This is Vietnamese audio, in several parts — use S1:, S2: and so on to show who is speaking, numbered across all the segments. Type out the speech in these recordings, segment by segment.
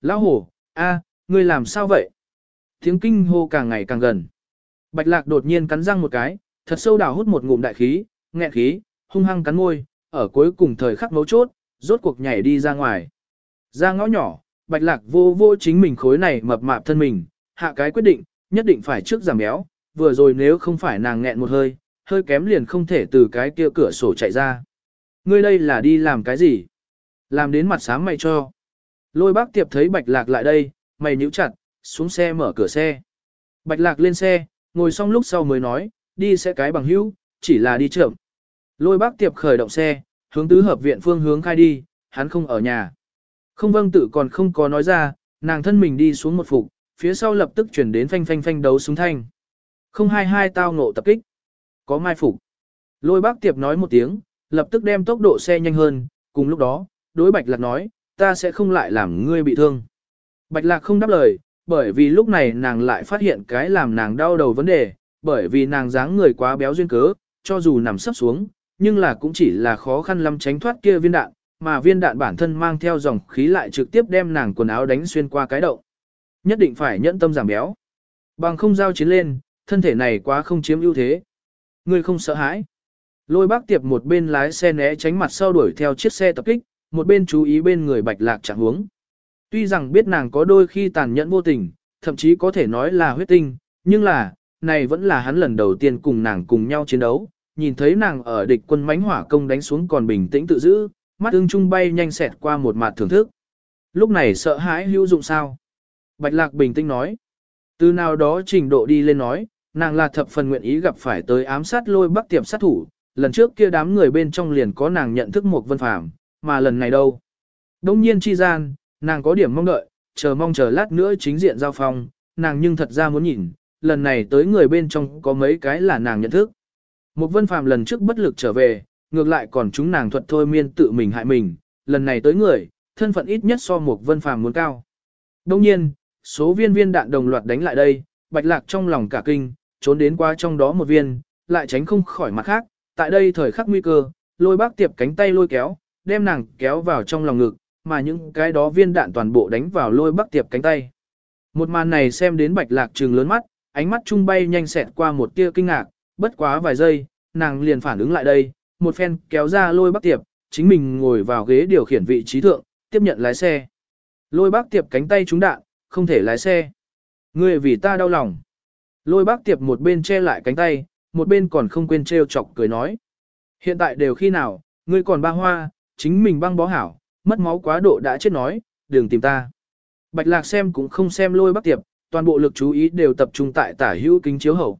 S1: Lão hổ, a, ngươi làm sao vậy? Tiếng kinh hô càng ngày càng gần. Bạch lạc đột nhiên cắn răng một cái, thật sâu đào hút một ngụm đại khí, nghẹn khí, hung hăng cắn môi, ở cuối cùng thời khắc mấu chốt, rốt cuộc nhảy đi ra ngoài. Ra ngõ nhỏ, bạch lạc vô vô chính mình khối này mập mạp thân mình, hạ cái quyết định, nhất định phải trước giảm béo, vừa rồi nếu không phải nàng nghẹn một hơi, hơi kém liền không thể từ cái kia cửa sổ chạy ra. Ngươi đây là đi làm cái gì? Làm đến mặt sáng mày cho. Lôi bác tiệp thấy bạch lạc lại đây, mày nhíu chặt, xuống xe mở cửa xe. Bạch lạc lên xe, ngồi xong lúc sau mới nói, đi sẽ cái bằng hữu, chỉ là đi chậm. Lôi bác tiệp khởi động xe, hướng tứ hợp viện phương hướng khai đi, hắn không ở nhà. Không vâng tự còn không có nói ra, nàng thân mình đi xuống một phục, phía sau lập tức chuyển đến phanh phanh phanh đấu súng thanh. Không hai hai tao ngộ tập kích. Có mai phục. Lôi bác tiệp nói một tiếng, lập tức đem tốc độ xe nhanh hơn, cùng lúc đó, đối bạch lạc nói, ta sẽ không lại làm ngươi bị thương. Bạch lạc không đáp lời, bởi vì lúc này nàng lại phát hiện cái làm nàng đau đầu vấn đề, bởi vì nàng dáng người quá béo duyên cớ, cho dù nằm sấp xuống, nhưng là cũng chỉ là khó khăn lắm tránh thoát kia viên đạn, mà viên đạn bản thân mang theo dòng khí lại trực tiếp đem nàng quần áo đánh xuyên qua cái động. Nhất định phải nhẫn tâm giảm béo. Bằng không giao chiến lên, thân thể này quá không chiếm ưu thế. Ngươi không sợ hãi. Lôi bác tiệp một bên lái xe né tránh mặt sau đuổi theo chiếc xe tập kích, một bên chú ý bên người bạch lạc chẳng huống. Tuy rằng biết nàng có đôi khi tàn nhẫn vô tình, thậm chí có thể nói là huyết tinh, nhưng là, này vẫn là hắn lần đầu tiên cùng nàng cùng nhau chiến đấu, nhìn thấy nàng ở địch quân mánh hỏa công đánh xuống còn bình tĩnh tự giữ, mắt ưng trung bay nhanh xẹt qua một mặt thưởng thức. Lúc này sợ hãi hữu dụng sao? Bạch lạc bình tĩnh nói. Từ nào đó trình độ đi lên nói, nàng là thập phần nguyện ý gặp phải tới ám sát lôi bắc tiệm sát thủ, lần trước kia đám người bên trong liền có nàng nhận thức một vân phàm, mà lần này đâu. Đông nhiên chi gian, nàng có điểm mong đợi, chờ mong chờ lát nữa chính diện giao phong, nàng nhưng thật ra muốn nhìn, lần này tới người bên trong có mấy cái là nàng nhận thức. Một vân phàm lần trước bất lực trở về, ngược lại còn chúng nàng thuật thôi miên tự mình hại mình, lần này tới người, thân phận ít nhất so một vân phàm muốn cao. Đông nhiên, số viên viên đạn đồng loạt đánh lại đây, bạch lạc trong lòng cả kinh, trốn đến qua trong đó một viên, lại tránh không khỏi mặt khác, tại đây thời khắc nguy cơ, lôi bác tiệp cánh tay lôi kéo, đem nàng kéo vào trong lòng ngực, mà những cái đó viên đạn toàn bộ đánh vào lôi bác tiệp cánh tay. Một màn này xem đến bạch lạc trừng lớn mắt, ánh mắt trung bay nhanh xẹt qua một tia kinh ngạc, bất quá vài giây, nàng liền phản ứng lại đây, một phen kéo ra lôi bác tiệp, chính mình ngồi vào ghế điều khiển vị trí thượng, tiếp nhận lái xe. Lôi bác tiệp cánh tay trúng đạn, không thể lái xe. Ngươi vì ta đau lòng. Lôi bác tiệp một bên che lại cánh tay, một bên còn không quên trêu chọc cười nói. Hiện tại đều khi nào, ngươi còn ba hoa, chính mình băng bó hảo, mất máu quá độ đã chết nói, đừng tìm ta. Bạch lạc xem cũng không xem lôi bắc tiệp, toàn bộ lực chú ý đều tập trung tại tả hữu kính chiếu hậu.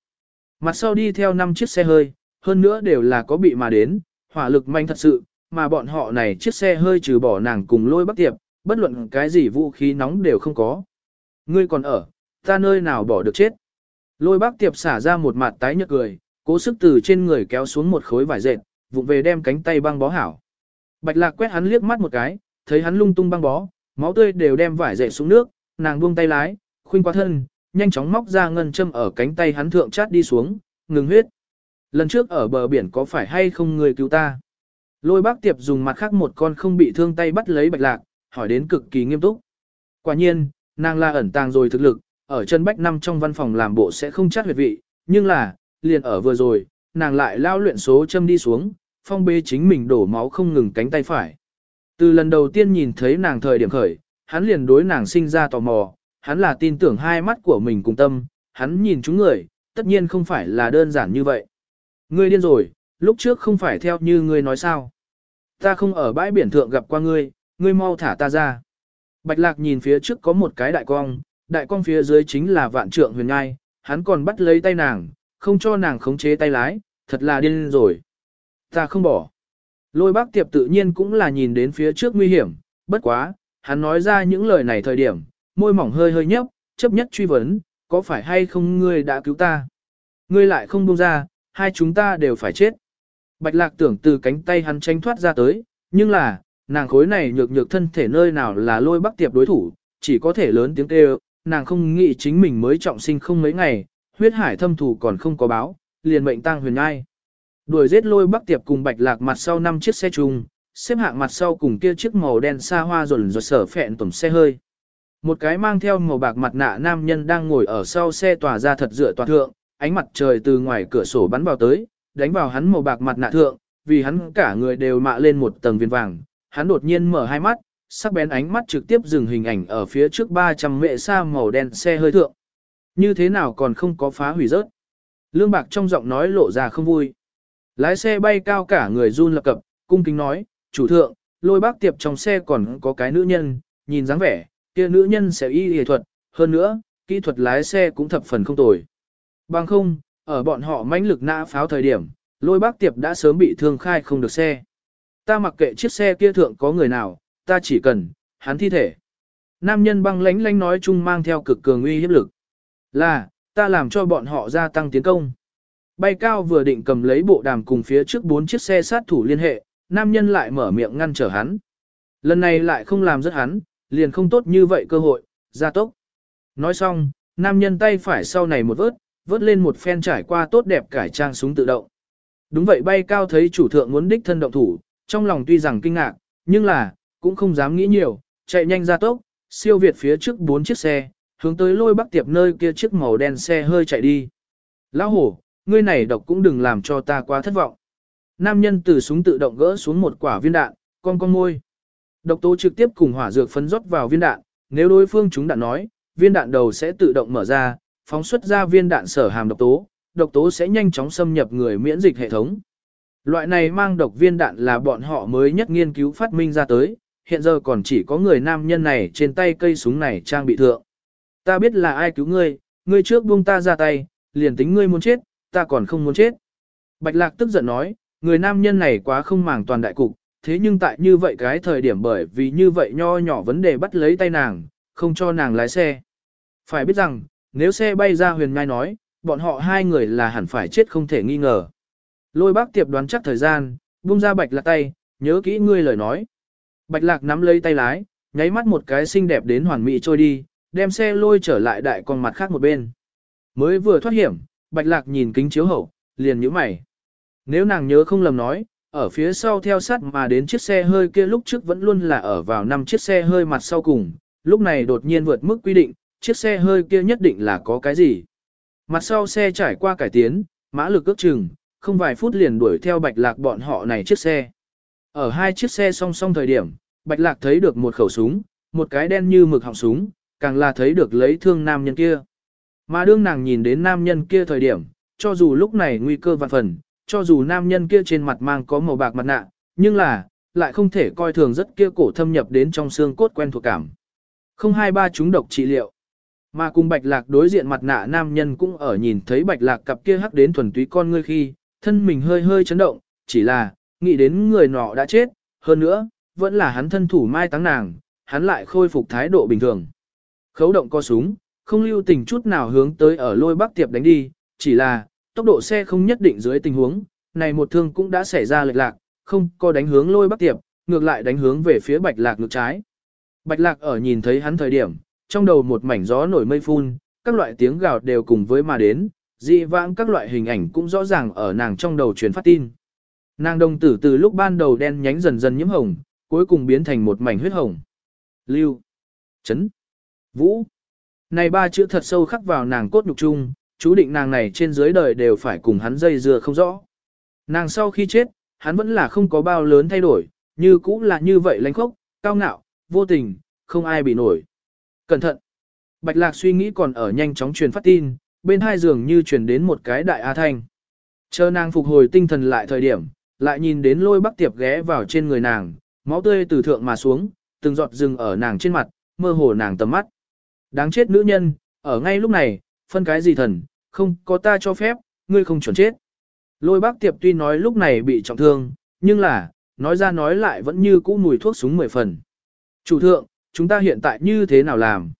S1: Mặt sau đi theo 5 chiếc xe hơi, hơn nữa đều là có bị mà đến, hỏa lực manh thật sự, mà bọn họ này chiếc xe hơi trừ bỏ nàng cùng lôi bắc tiệp, bất luận cái gì vũ khí nóng đều không có. Ngươi còn ở, ta nơi nào bỏ được chết. Lôi bác tiệp xả ra một mặt tái nhợt cười, cố sức từ trên người kéo xuống một khối vải dệt, vụng về đem cánh tay băng bó hảo. Bạch lạc quét hắn liếc mắt một cái, thấy hắn lung tung băng bó, máu tươi đều đem vải dậy xuống nước, nàng buông tay lái, khuynh qua thân, nhanh chóng móc ra ngân châm ở cánh tay hắn thượng chát đi xuống, ngừng huyết. Lần trước ở bờ biển có phải hay không người cứu ta? Lôi bác tiệp dùng mặt khác một con không bị thương tay bắt lấy bạch lạc, hỏi đến cực kỳ nghiêm túc. Quả nhiên, nàng là ẩn tàng rồi thực lực, ở chân bách năm trong văn phòng làm bộ sẽ không chát huyệt vị, nhưng là, liền ở vừa rồi, nàng lại lao luyện số châm đi xuống, phong bê chính mình đổ máu không ngừng cánh tay phải. Từ lần đầu tiên nhìn thấy nàng thời điểm khởi, hắn liền đối nàng sinh ra tò mò, hắn là tin tưởng hai mắt của mình cùng tâm, hắn nhìn chúng người, tất nhiên không phải là đơn giản như vậy. Ngươi điên rồi, lúc trước không phải theo như ngươi nói sao. Ta không ở bãi biển thượng gặp qua ngươi, ngươi mau thả ta ra. Bạch lạc nhìn phía trước có một cái đại cong, đại cong phía dưới chính là vạn trượng huyền ngai, hắn còn bắt lấy tay nàng, không cho nàng khống chế tay lái, thật là điên rồi. Ta không bỏ. Lôi bác tiệp tự nhiên cũng là nhìn đến phía trước nguy hiểm, bất quá, hắn nói ra những lời này thời điểm, môi mỏng hơi hơi nhấp, chấp nhất truy vấn, có phải hay không ngươi đã cứu ta? Ngươi lại không buông ra, hai chúng ta đều phải chết. Bạch lạc tưởng từ cánh tay hắn tranh thoát ra tới, nhưng là, nàng khối này nhược nhược thân thể nơi nào là lôi bắc tiệp đối thủ, chỉ có thể lớn tiếng kêu, nàng không nghĩ chính mình mới trọng sinh không mấy ngày, huyết hải thâm thù còn không có báo, liền mệnh tăng huyền ngai. Đuổi giết lôi bắc tiệp cùng bạch lạc mặt sau năm chiếc xe chung, xếp hạng mặt sau cùng kia chiếc màu đen xa hoa rồn rột sở phẹn tổng xe hơi. Một cái mang theo màu bạc mặt nạ nam nhân đang ngồi ở sau xe tỏa ra thật dựa toàn thượng, ánh mặt trời từ ngoài cửa sổ bắn vào tới, đánh vào hắn màu bạc mặt nạ thượng, vì hắn cả người đều mạ lên một tầng viên vàng. Hắn đột nhiên mở hai mắt, sắc bén ánh mắt trực tiếp dừng hình ảnh ở phía trước 300 mệ xa màu đen xe hơi thượng. Như thế nào còn không có phá hủy rớt. Lương bạc trong giọng nói lộ ra không vui. Lái xe bay cao cả người run lập cập, cung kính nói, chủ thượng, lôi bác tiệp trong xe còn có cái nữ nhân, nhìn dáng vẻ, kia nữ nhân sẽ y y thuật, hơn nữa, kỹ thuật lái xe cũng thập phần không tồi. Bằng không, ở bọn họ mãnh lực nã pháo thời điểm, lôi bác tiệp đã sớm bị thương khai không được xe. Ta mặc kệ chiếc xe kia thượng có người nào, ta chỉ cần, hắn thi thể. Nam nhân băng lánh lánh nói chung mang theo cực cường uy hiếp lực. Là, ta làm cho bọn họ gia tăng tiến công. Bay cao vừa định cầm lấy bộ đàm cùng phía trước bốn chiếc xe sát thủ liên hệ, nam nhân lại mở miệng ngăn trở hắn. Lần này lại không làm rất hắn, liền không tốt như vậy cơ hội, ra tốc. Nói xong, nam nhân tay phải sau này một vớt, vớt lên một phen trải qua tốt đẹp cải trang súng tự động. Đúng vậy bay cao thấy chủ thượng muốn đích thân động thủ, trong lòng tuy rằng kinh ngạc, nhưng là, cũng không dám nghĩ nhiều, chạy nhanh ra tốc, siêu việt phía trước bốn chiếc xe, hướng tới lôi bắc tiệp nơi kia chiếc màu đen xe hơi chạy đi. Lão hổ, ngươi này độc cũng đừng làm cho ta quá thất vọng. Nam nhân từ súng tự động gỡ xuống một quả viên đạn, con con môi. Độc tố trực tiếp cùng hỏa dược phấn rót vào viên đạn, nếu đối phương chúng đạn nói, viên đạn đầu sẽ tự động mở ra, phóng xuất ra viên đạn sở hàm độc tố, độc tố sẽ nhanh chóng xâm nhập người miễn dịch hệ thống. Loại này mang độc viên đạn là bọn họ mới nhất nghiên cứu phát minh ra tới, hiện giờ còn chỉ có người nam nhân này trên tay cây súng này trang bị thượng. Ta biết là ai cứu ngươi, ngươi trước buông ta ra tay, liền tính ngươi muốn chết, ta còn không muốn chết. Bạch Lạc tức giận nói, người nam nhân này quá không màng toàn đại cục, thế nhưng tại như vậy cái thời điểm bởi vì như vậy nho nhỏ vấn đề bắt lấy tay nàng, không cho nàng lái xe. Phải biết rằng, nếu xe bay ra huyền ngai nói, bọn họ hai người là hẳn phải chết không thể nghi ngờ. Lôi bác tiệp đoán chắc thời gian, buông ra bạch lạc tay, nhớ kỹ ngươi lời nói. Bạch lạc nắm lấy tay lái, nháy mắt một cái xinh đẹp đến hoàn mỹ trôi đi, đem xe lôi trở lại đại con mặt khác một bên. Mới vừa thoát hiểm, bạch lạc nhìn kính chiếu hậu, liền nhíu mày. Nếu nàng nhớ không lầm nói, ở phía sau theo sát mà đến chiếc xe hơi kia lúc trước vẫn luôn là ở vào năm chiếc xe hơi mặt sau cùng, lúc này đột nhiên vượt mức quy định, chiếc xe hơi kia nhất định là có cái gì. Mặt sau xe trải qua cải tiến, mã lực ước chừng, không vài phút liền đuổi theo bạch lạc bọn họ này chiếc xe. Ở hai chiếc xe song song thời điểm, bạch lạc thấy được một khẩu súng, một cái đen như mực họng súng, càng là thấy được lấy thương nam nhân kia. Mà đương nàng nhìn đến nam nhân kia thời điểm, cho dù lúc này nguy cơ vạn phần, cho dù nam nhân kia trên mặt mang có màu bạc mặt nạ, nhưng là, lại không thể coi thường rất kia cổ thâm nhập đến trong xương cốt quen thuộc cảm. Không hai ba chúng độc trị liệu. Mà cùng bạch lạc đối diện mặt nạ nam nhân cũng ở nhìn thấy bạch lạc cặp kia hắc đến thuần túy con ngươi khi, thân mình hơi hơi chấn động, chỉ là, nghĩ đến người nọ đã chết, hơn nữa, vẫn là hắn thân thủ mai táng nàng, hắn lại khôi phục thái độ bình thường. Khấu động co súng, không lưu tình chút nào hướng tới ở lôi bắc tiệp đánh đi, chỉ là, tốc độ xe không nhất định dưới tình huống, này một thương cũng đã xảy ra lệch lạc, không có đánh hướng lôi bắc tiệp, ngược lại đánh hướng về phía bạch lạc ngược trái. Bạch lạc ở nhìn thấy hắn thời điểm, trong đầu một mảnh gió nổi mây phun, các loại tiếng gào đều cùng với mà đến, dị vãng các loại hình ảnh cũng rõ ràng ở nàng trong đầu truyền phát tin. Nàng đồng tử từ lúc ban đầu đen nhánh dần dần nhiễm hồng, cuối cùng biến thành một mảnh huyết hồng. Lưu, chấn, vũ. Này ba chữ thật sâu khắc vào nàng cốt nhục chung, chú định nàng này trên dưới đời đều phải cùng hắn dây dưa không rõ. Nàng sau khi chết, hắn vẫn là không có bao lớn thay đổi, như cũ là như vậy lãnh khốc, cao ngạo, vô tình, không ai bị nổi. Cẩn thận! Bạch lạc suy nghĩ còn ở nhanh chóng truyền phát tin, bên hai giường như truyền đến một cái đại A thanh. Chờ nàng phục hồi tinh thần lại thời điểm, lại nhìn đến lôi bắc tiệp ghé vào trên người nàng, máu tươi từ thượng mà xuống, từng giọt rừng ở nàng trên mặt, mơ hồ nàng tầm mắt. Đáng chết nữ nhân, ở ngay lúc này, phân cái gì thần, không có ta cho phép, ngươi không chuẩn chết. Lôi bác tiệp tuy nói lúc này bị trọng thương, nhưng là, nói ra nói lại vẫn như cũ mùi thuốc súng mười phần. Chủ thượng, chúng ta hiện tại như thế nào làm?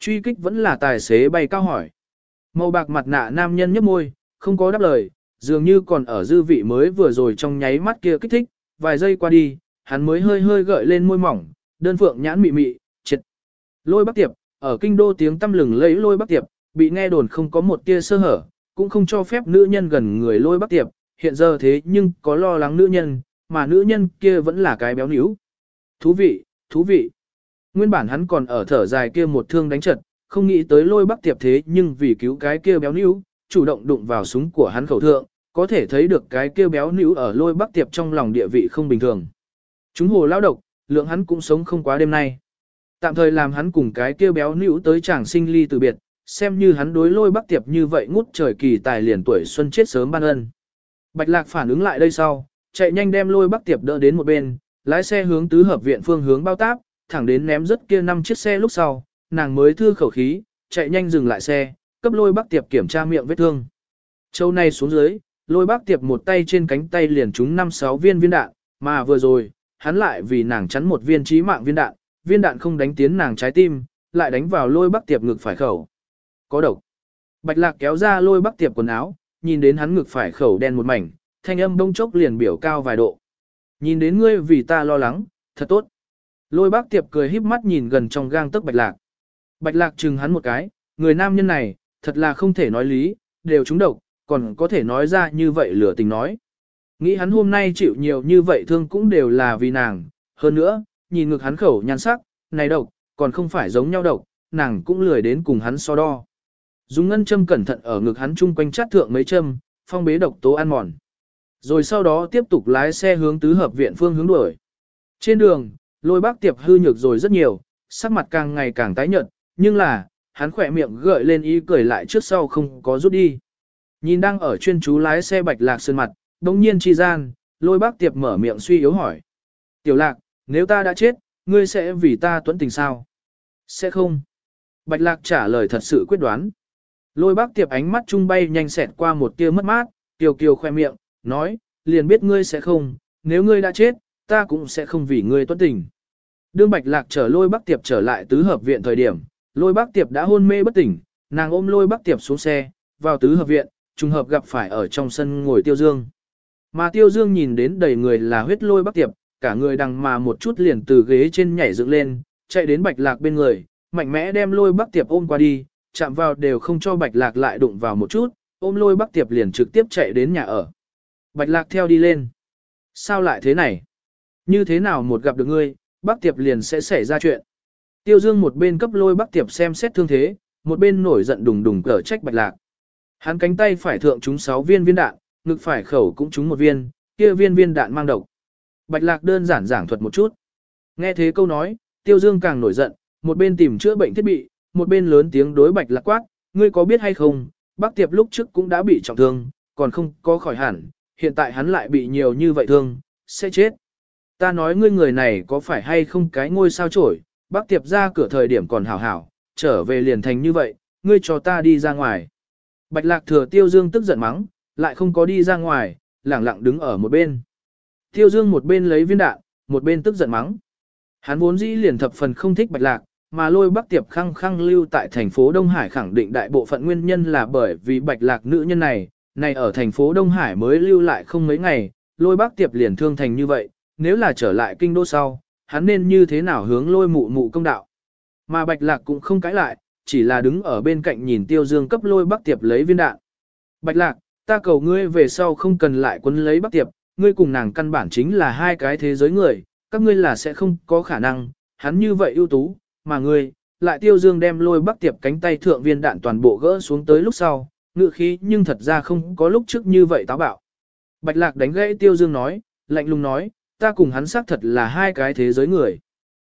S1: Truy kích vẫn là tài xế bay cao hỏi. Màu bạc mặt nạ nam nhân nhấp môi, không có đáp lời, dường như còn ở dư vị mới vừa rồi trong nháy mắt kia kích thích, vài giây qua đi, hắn mới hơi hơi gợi lên môi mỏng, đơn phượng nhãn mị mị, triệt. Lôi bắc tiệp, ở kinh đô tiếng tâm lừng lẫy lôi bắc tiệp, bị nghe đồn không có một tia sơ hở, cũng không cho phép nữ nhân gần người lôi bắc tiệp, hiện giờ thế nhưng có lo lắng nữ nhân, mà nữ nhân kia vẫn là cái béo níu. Thú vị, thú vị. Nguyên bản hắn còn ở thở dài kia một thương đánh trật, không nghĩ tới lôi bắc tiệp thế nhưng vì cứu cái kia béo níu, chủ động đụng vào súng của hắn khẩu thượng, có thể thấy được cái kia béo níu ở lôi bắc tiệp trong lòng địa vị không bình thường. Chúng hồ lao độc, lượng hắn cũng sống không quá đêm nay. Tạm thời làm hắn cùng cái kia béo nữ tới chàng sinh ly từ biệt, xem như hắn đối lôi bắc tiệp như vậy ngút trời kỳ tài liền tuổi xuân chết sớm ban ân. Bạch lạc phản ứng lại đây sau, chạy nhanh đem lôi bắc tiệp đỡ đến một bên, lái xe hướng tứ hợp viện phương hướng bao táp, thẳng đến ném rất kia năm chiếc xe lúc sau, nàng mới thư khẩu khí, chạy nhanh dừng lại xe, cấp lôi bắc tiệp kiểm tra miệng vết thương. Châu này xuống dưới, lôi bắc tiệp một tay trên cánh tay liền trúng 5-6 viên viên đạn, mà vừa rồi, hắn lại vì nàng chắn một viên trí mạng viên đạn, viên đạn không đánh tiến nàng trái tim, lại đánh vào lôi bắc tiệp ngực phải khẩu. Có độc. Bạch lạc kéo ra lôi bắc tiệp quần áo, nhìn đến hắn ngực phải khẩu đen một mảnh, thanh âm bông chốc liền biểu cao vài độ. Nhìn đến ngươi vì ta lo lắng, thật tốt. Lôi bác tiệp cười híp mắt nhìn gần trong gang tức bạch lạc. Bạch lạc chừng hắn một cái, người nam nhân này, thật là không thể nói lý, đều trúng độc, còn có thể nói ra như vậy lửa tình nói. Nghĩ hắn hôm nay chịu nhiều như vậy thương cũng đều là vì nàng, hơn nữa, nhìn ngực hắn khẩu nhan sắc, này độc, còn không phải giống nhau độc, nàng cũng lười đến cùng hắn so đo. Dùng ngân châm cẩn thận ở ngực hắn chung quanh chát thượng mấy châm, phong bế độc tố ăn mòn. Rồi sau đó tiếp tục lái xe hướng tứ hợp viện phương hướng đuổi. Trên đường, lôi bác tiệp hư nhược rồi rất nhiều, sắc mặt càng ngày càng tái nhợt, nhưng là, hắn khỏe miệng gợi lên ý cười lại trước sau không có rút đi. Nhìn đang ở chuyên chú lái xe bạch lạc sơn mặt, đồng nhiên chi gian, lôi bác tiệp mở miệng suy yếu hỏi. Tiểu lạc, nếu ta đã chết, ngươi sẽ vì ta tuấn tình sao? Sẽ không. Bạch lạc trả lời thật sự quyết đoán. Lôi bác tiệp ánh mắt trung bay nhanh xẹt qua một tia mất mát, kiều kiều khoe miệng, nói, liền biết ngươi sẽ không, nếu ngươi đã chết, ta cũng sẽ không vì ngươi tuấn tình. Đương Bạch Lạc trở lôi bác Tiệp trở lại tứ hợp viện thời điểm, lôi bác Tiệp đã hôn mê bất tỉnh, nàng ôm lôi bác Tiệp xuống xe, vào tứ hợp viện, trùng hợp gặp phải ở trong sân ngồi Tiêu Dương. Mà Tiêu Dương nhìn đến đầy người là huyết lôi bác Tiệp, cả người đằng mà một chút liền từ ghế trên nhảy dựng lên, chạy đến Bạch Lạc bên người, mạnh mẽ đem lôi Bắc Tiệp ôm qua đi, chạm vào đều không cho Bạch Lạc lại đụng vào một chút, ôm lôi Bắc Tiệp liền trực tiếp chạy đến nhà ở. Bạch Lạc theo đi lên. Sao lại thế này? Như thế nào một gặp được ngươi, Bắc Tiệp liền sẽ xảy ra chuyện. Tiêu Dương một bên cấp lôi Bắc Tiệp xem xét thương thế, một bên nổi giận đùng đùng cở trách Bạch Lạc. Hắn cánh tay phải thượng trúng 6 viên viên đạn, ngực phải khẩu cũng trúng một viên, kia viên viên đạn mang độc. Bạch Lạc đơn giản giảng thuật một chút. Nghe thế câu nói, Tiêu Dương càng nổi giận, một bên tìm chữa bệnh thiết bị, một bên lớn tiếng đối Bạch Lạc quát, ngươi có biết hay không, Bác Tiệp lúc trước cũng đã bị trọng thương, còn không có khỏi hẳn, hiện tại hắn lại bị nhiều như vậy thương, sẽ chết. Ta nói ngươi người này có phải hay không cái ngôi sao trổi, bác tiệp ra cửa thời điểm còn hảo hảo, trở về liền thành như vậy, ngươi cho ta đi ra ngoài. Bạch lạc thừa tiêu dương tức giận mắng, lại không có đi ra ngoài, lẳng lặng đứng ở một bên. Tiêu dương một bên lấy viên đạn, một bên tức giận mắng. Hắn vốn dĩ liền thập phần không thích bạch lạc, mà lôi bắc tiệp khăng khăng lưu tại thành phố Đông Hải khẳng định đại bộ phận nguyên nhân là bởi vì bạch lạc nữ nhân này, này ở thành phố Đông Hải mới lưu lại không mấy ngày, lôi bắc tiệp liền thương thành như vậy, nếu là trở lại kinh đô sau, hắn nên như thế nào hướng lôi mụ mụ công đạo. Mà bạch lạc cũng không cãi lại, chỉ là đứng ở bên cạnh nhìn tiêu dương cấp lôi bắc tiệp lấy viên đạn. Bạch lạc, ta cầu ngươi về sau không cần lại quấn lấy bắc tiệp, ngươi cùng nàng căn bản chính là hai cái thế giới người, các ngươi là sẽ không có khả năng, hắn như vậy ưu tú, mà ngươi, lại tiêu dương đem lôi bắc tiệp cánh tay thượng viên đạn toàn bộ gỡ xuống tới lúc sau, ngự khí nhưng thật ra không có lúc trước như vậy táo bạo. Bạch lạc đánh gãy tiêu dương nói, lạnh lùng nói, ta cùng hắn xác thật là hai cái thế giới người.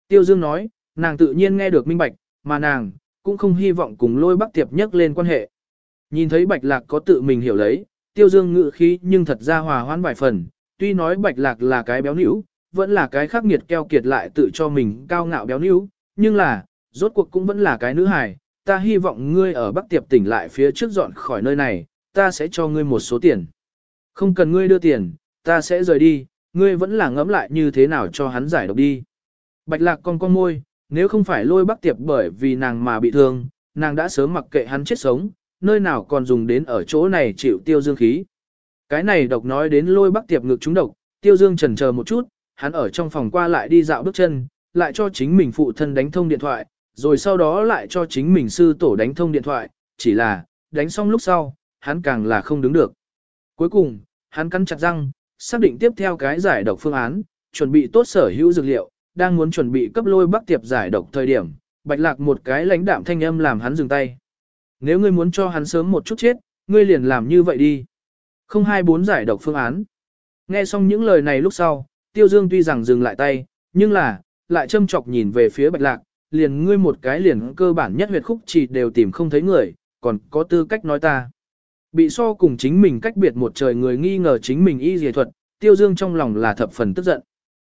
S1: Tiêu dương nói, nàng tự nhiên nghe được minh bạch, mà nàng, cũng không hy vọng cùng lôi bắc tiệp nhắc lên quan hệ. Nhìn thấy bạch lạc có tự mình hiểu lấy, tiêu dương ngự khí nhưng thật ra hòa hoãn vài phần, tuy nói bạch lạc là cái béo níu, vẫn là cái khắc nghiệt keo kiệt lại tự cho mình cao ngạo béo níu, nhưng là, rốt cuộc cũng vẫn là cái nữ hài, ta hy vọng ngươi ở Bắc Tiệp tỉnh lại phía trước dọn khỏi nơi này, ta sẽ cho ngươi một số tiền. Không cần ngươi đưa tiền, ta sẽ rời đi, ngươi vẫn là ngẫm lại như thế nào cho hắn giải độc đi. Bạch lạc con con môi, nếu không phải lôi Bắc Tiệp bởi vì nàng mà bị thương, nàng đã sớm mặc kệ hắn chết sống, nơi nào còn dùng đến ở chỗ này chịu tiêu dương khí. Cái này độc nói đến lôi Bắc Tiệp ngực chúng độc, tiêu dương trần chờ một chút, hắn ở trong phòng qua lại đi dạo bước chân, lại cho chính mình phụ thân đánh thông điện thoại, rồi sau đó lại cho chính mình sư tổ đánh thông điện thoại, chỉ là, đánh xong lúc sau, hắn càng là không đứng được. Cuối cùng, hắn cắn chặt răng, xác định tiếp theo cái giải độc phương án, chuẩn bị tốt sở hữu dược liệu, đang muốn chuẩn bị cấp lôi bắc tiệp giải độc thời điểm, bạch lạc một cái lãnh đạm thanh âm làm hắn dừng tay. Nếu ngươi muốn cho hắn sớm một chút chết, ngươi liền làm như vậy đi. Không hai bốn giải độc phương án. Nghe xong những lời này lúc sau, tiêu dương tuy rằng dừng lại tay, nhưng là, lại châm chọc nhìn về phía bạch lạc, liền ngươi một cái liền cơ bản nhất huyệt khúc chỉ đều tìm không thấy người, còn có tư cách nói ta. Bị so cùng chính mình cách biệt một trời người nghi ngờ chính mình y dề thuật, tiêu dương trong lòng là thập phần tức giận.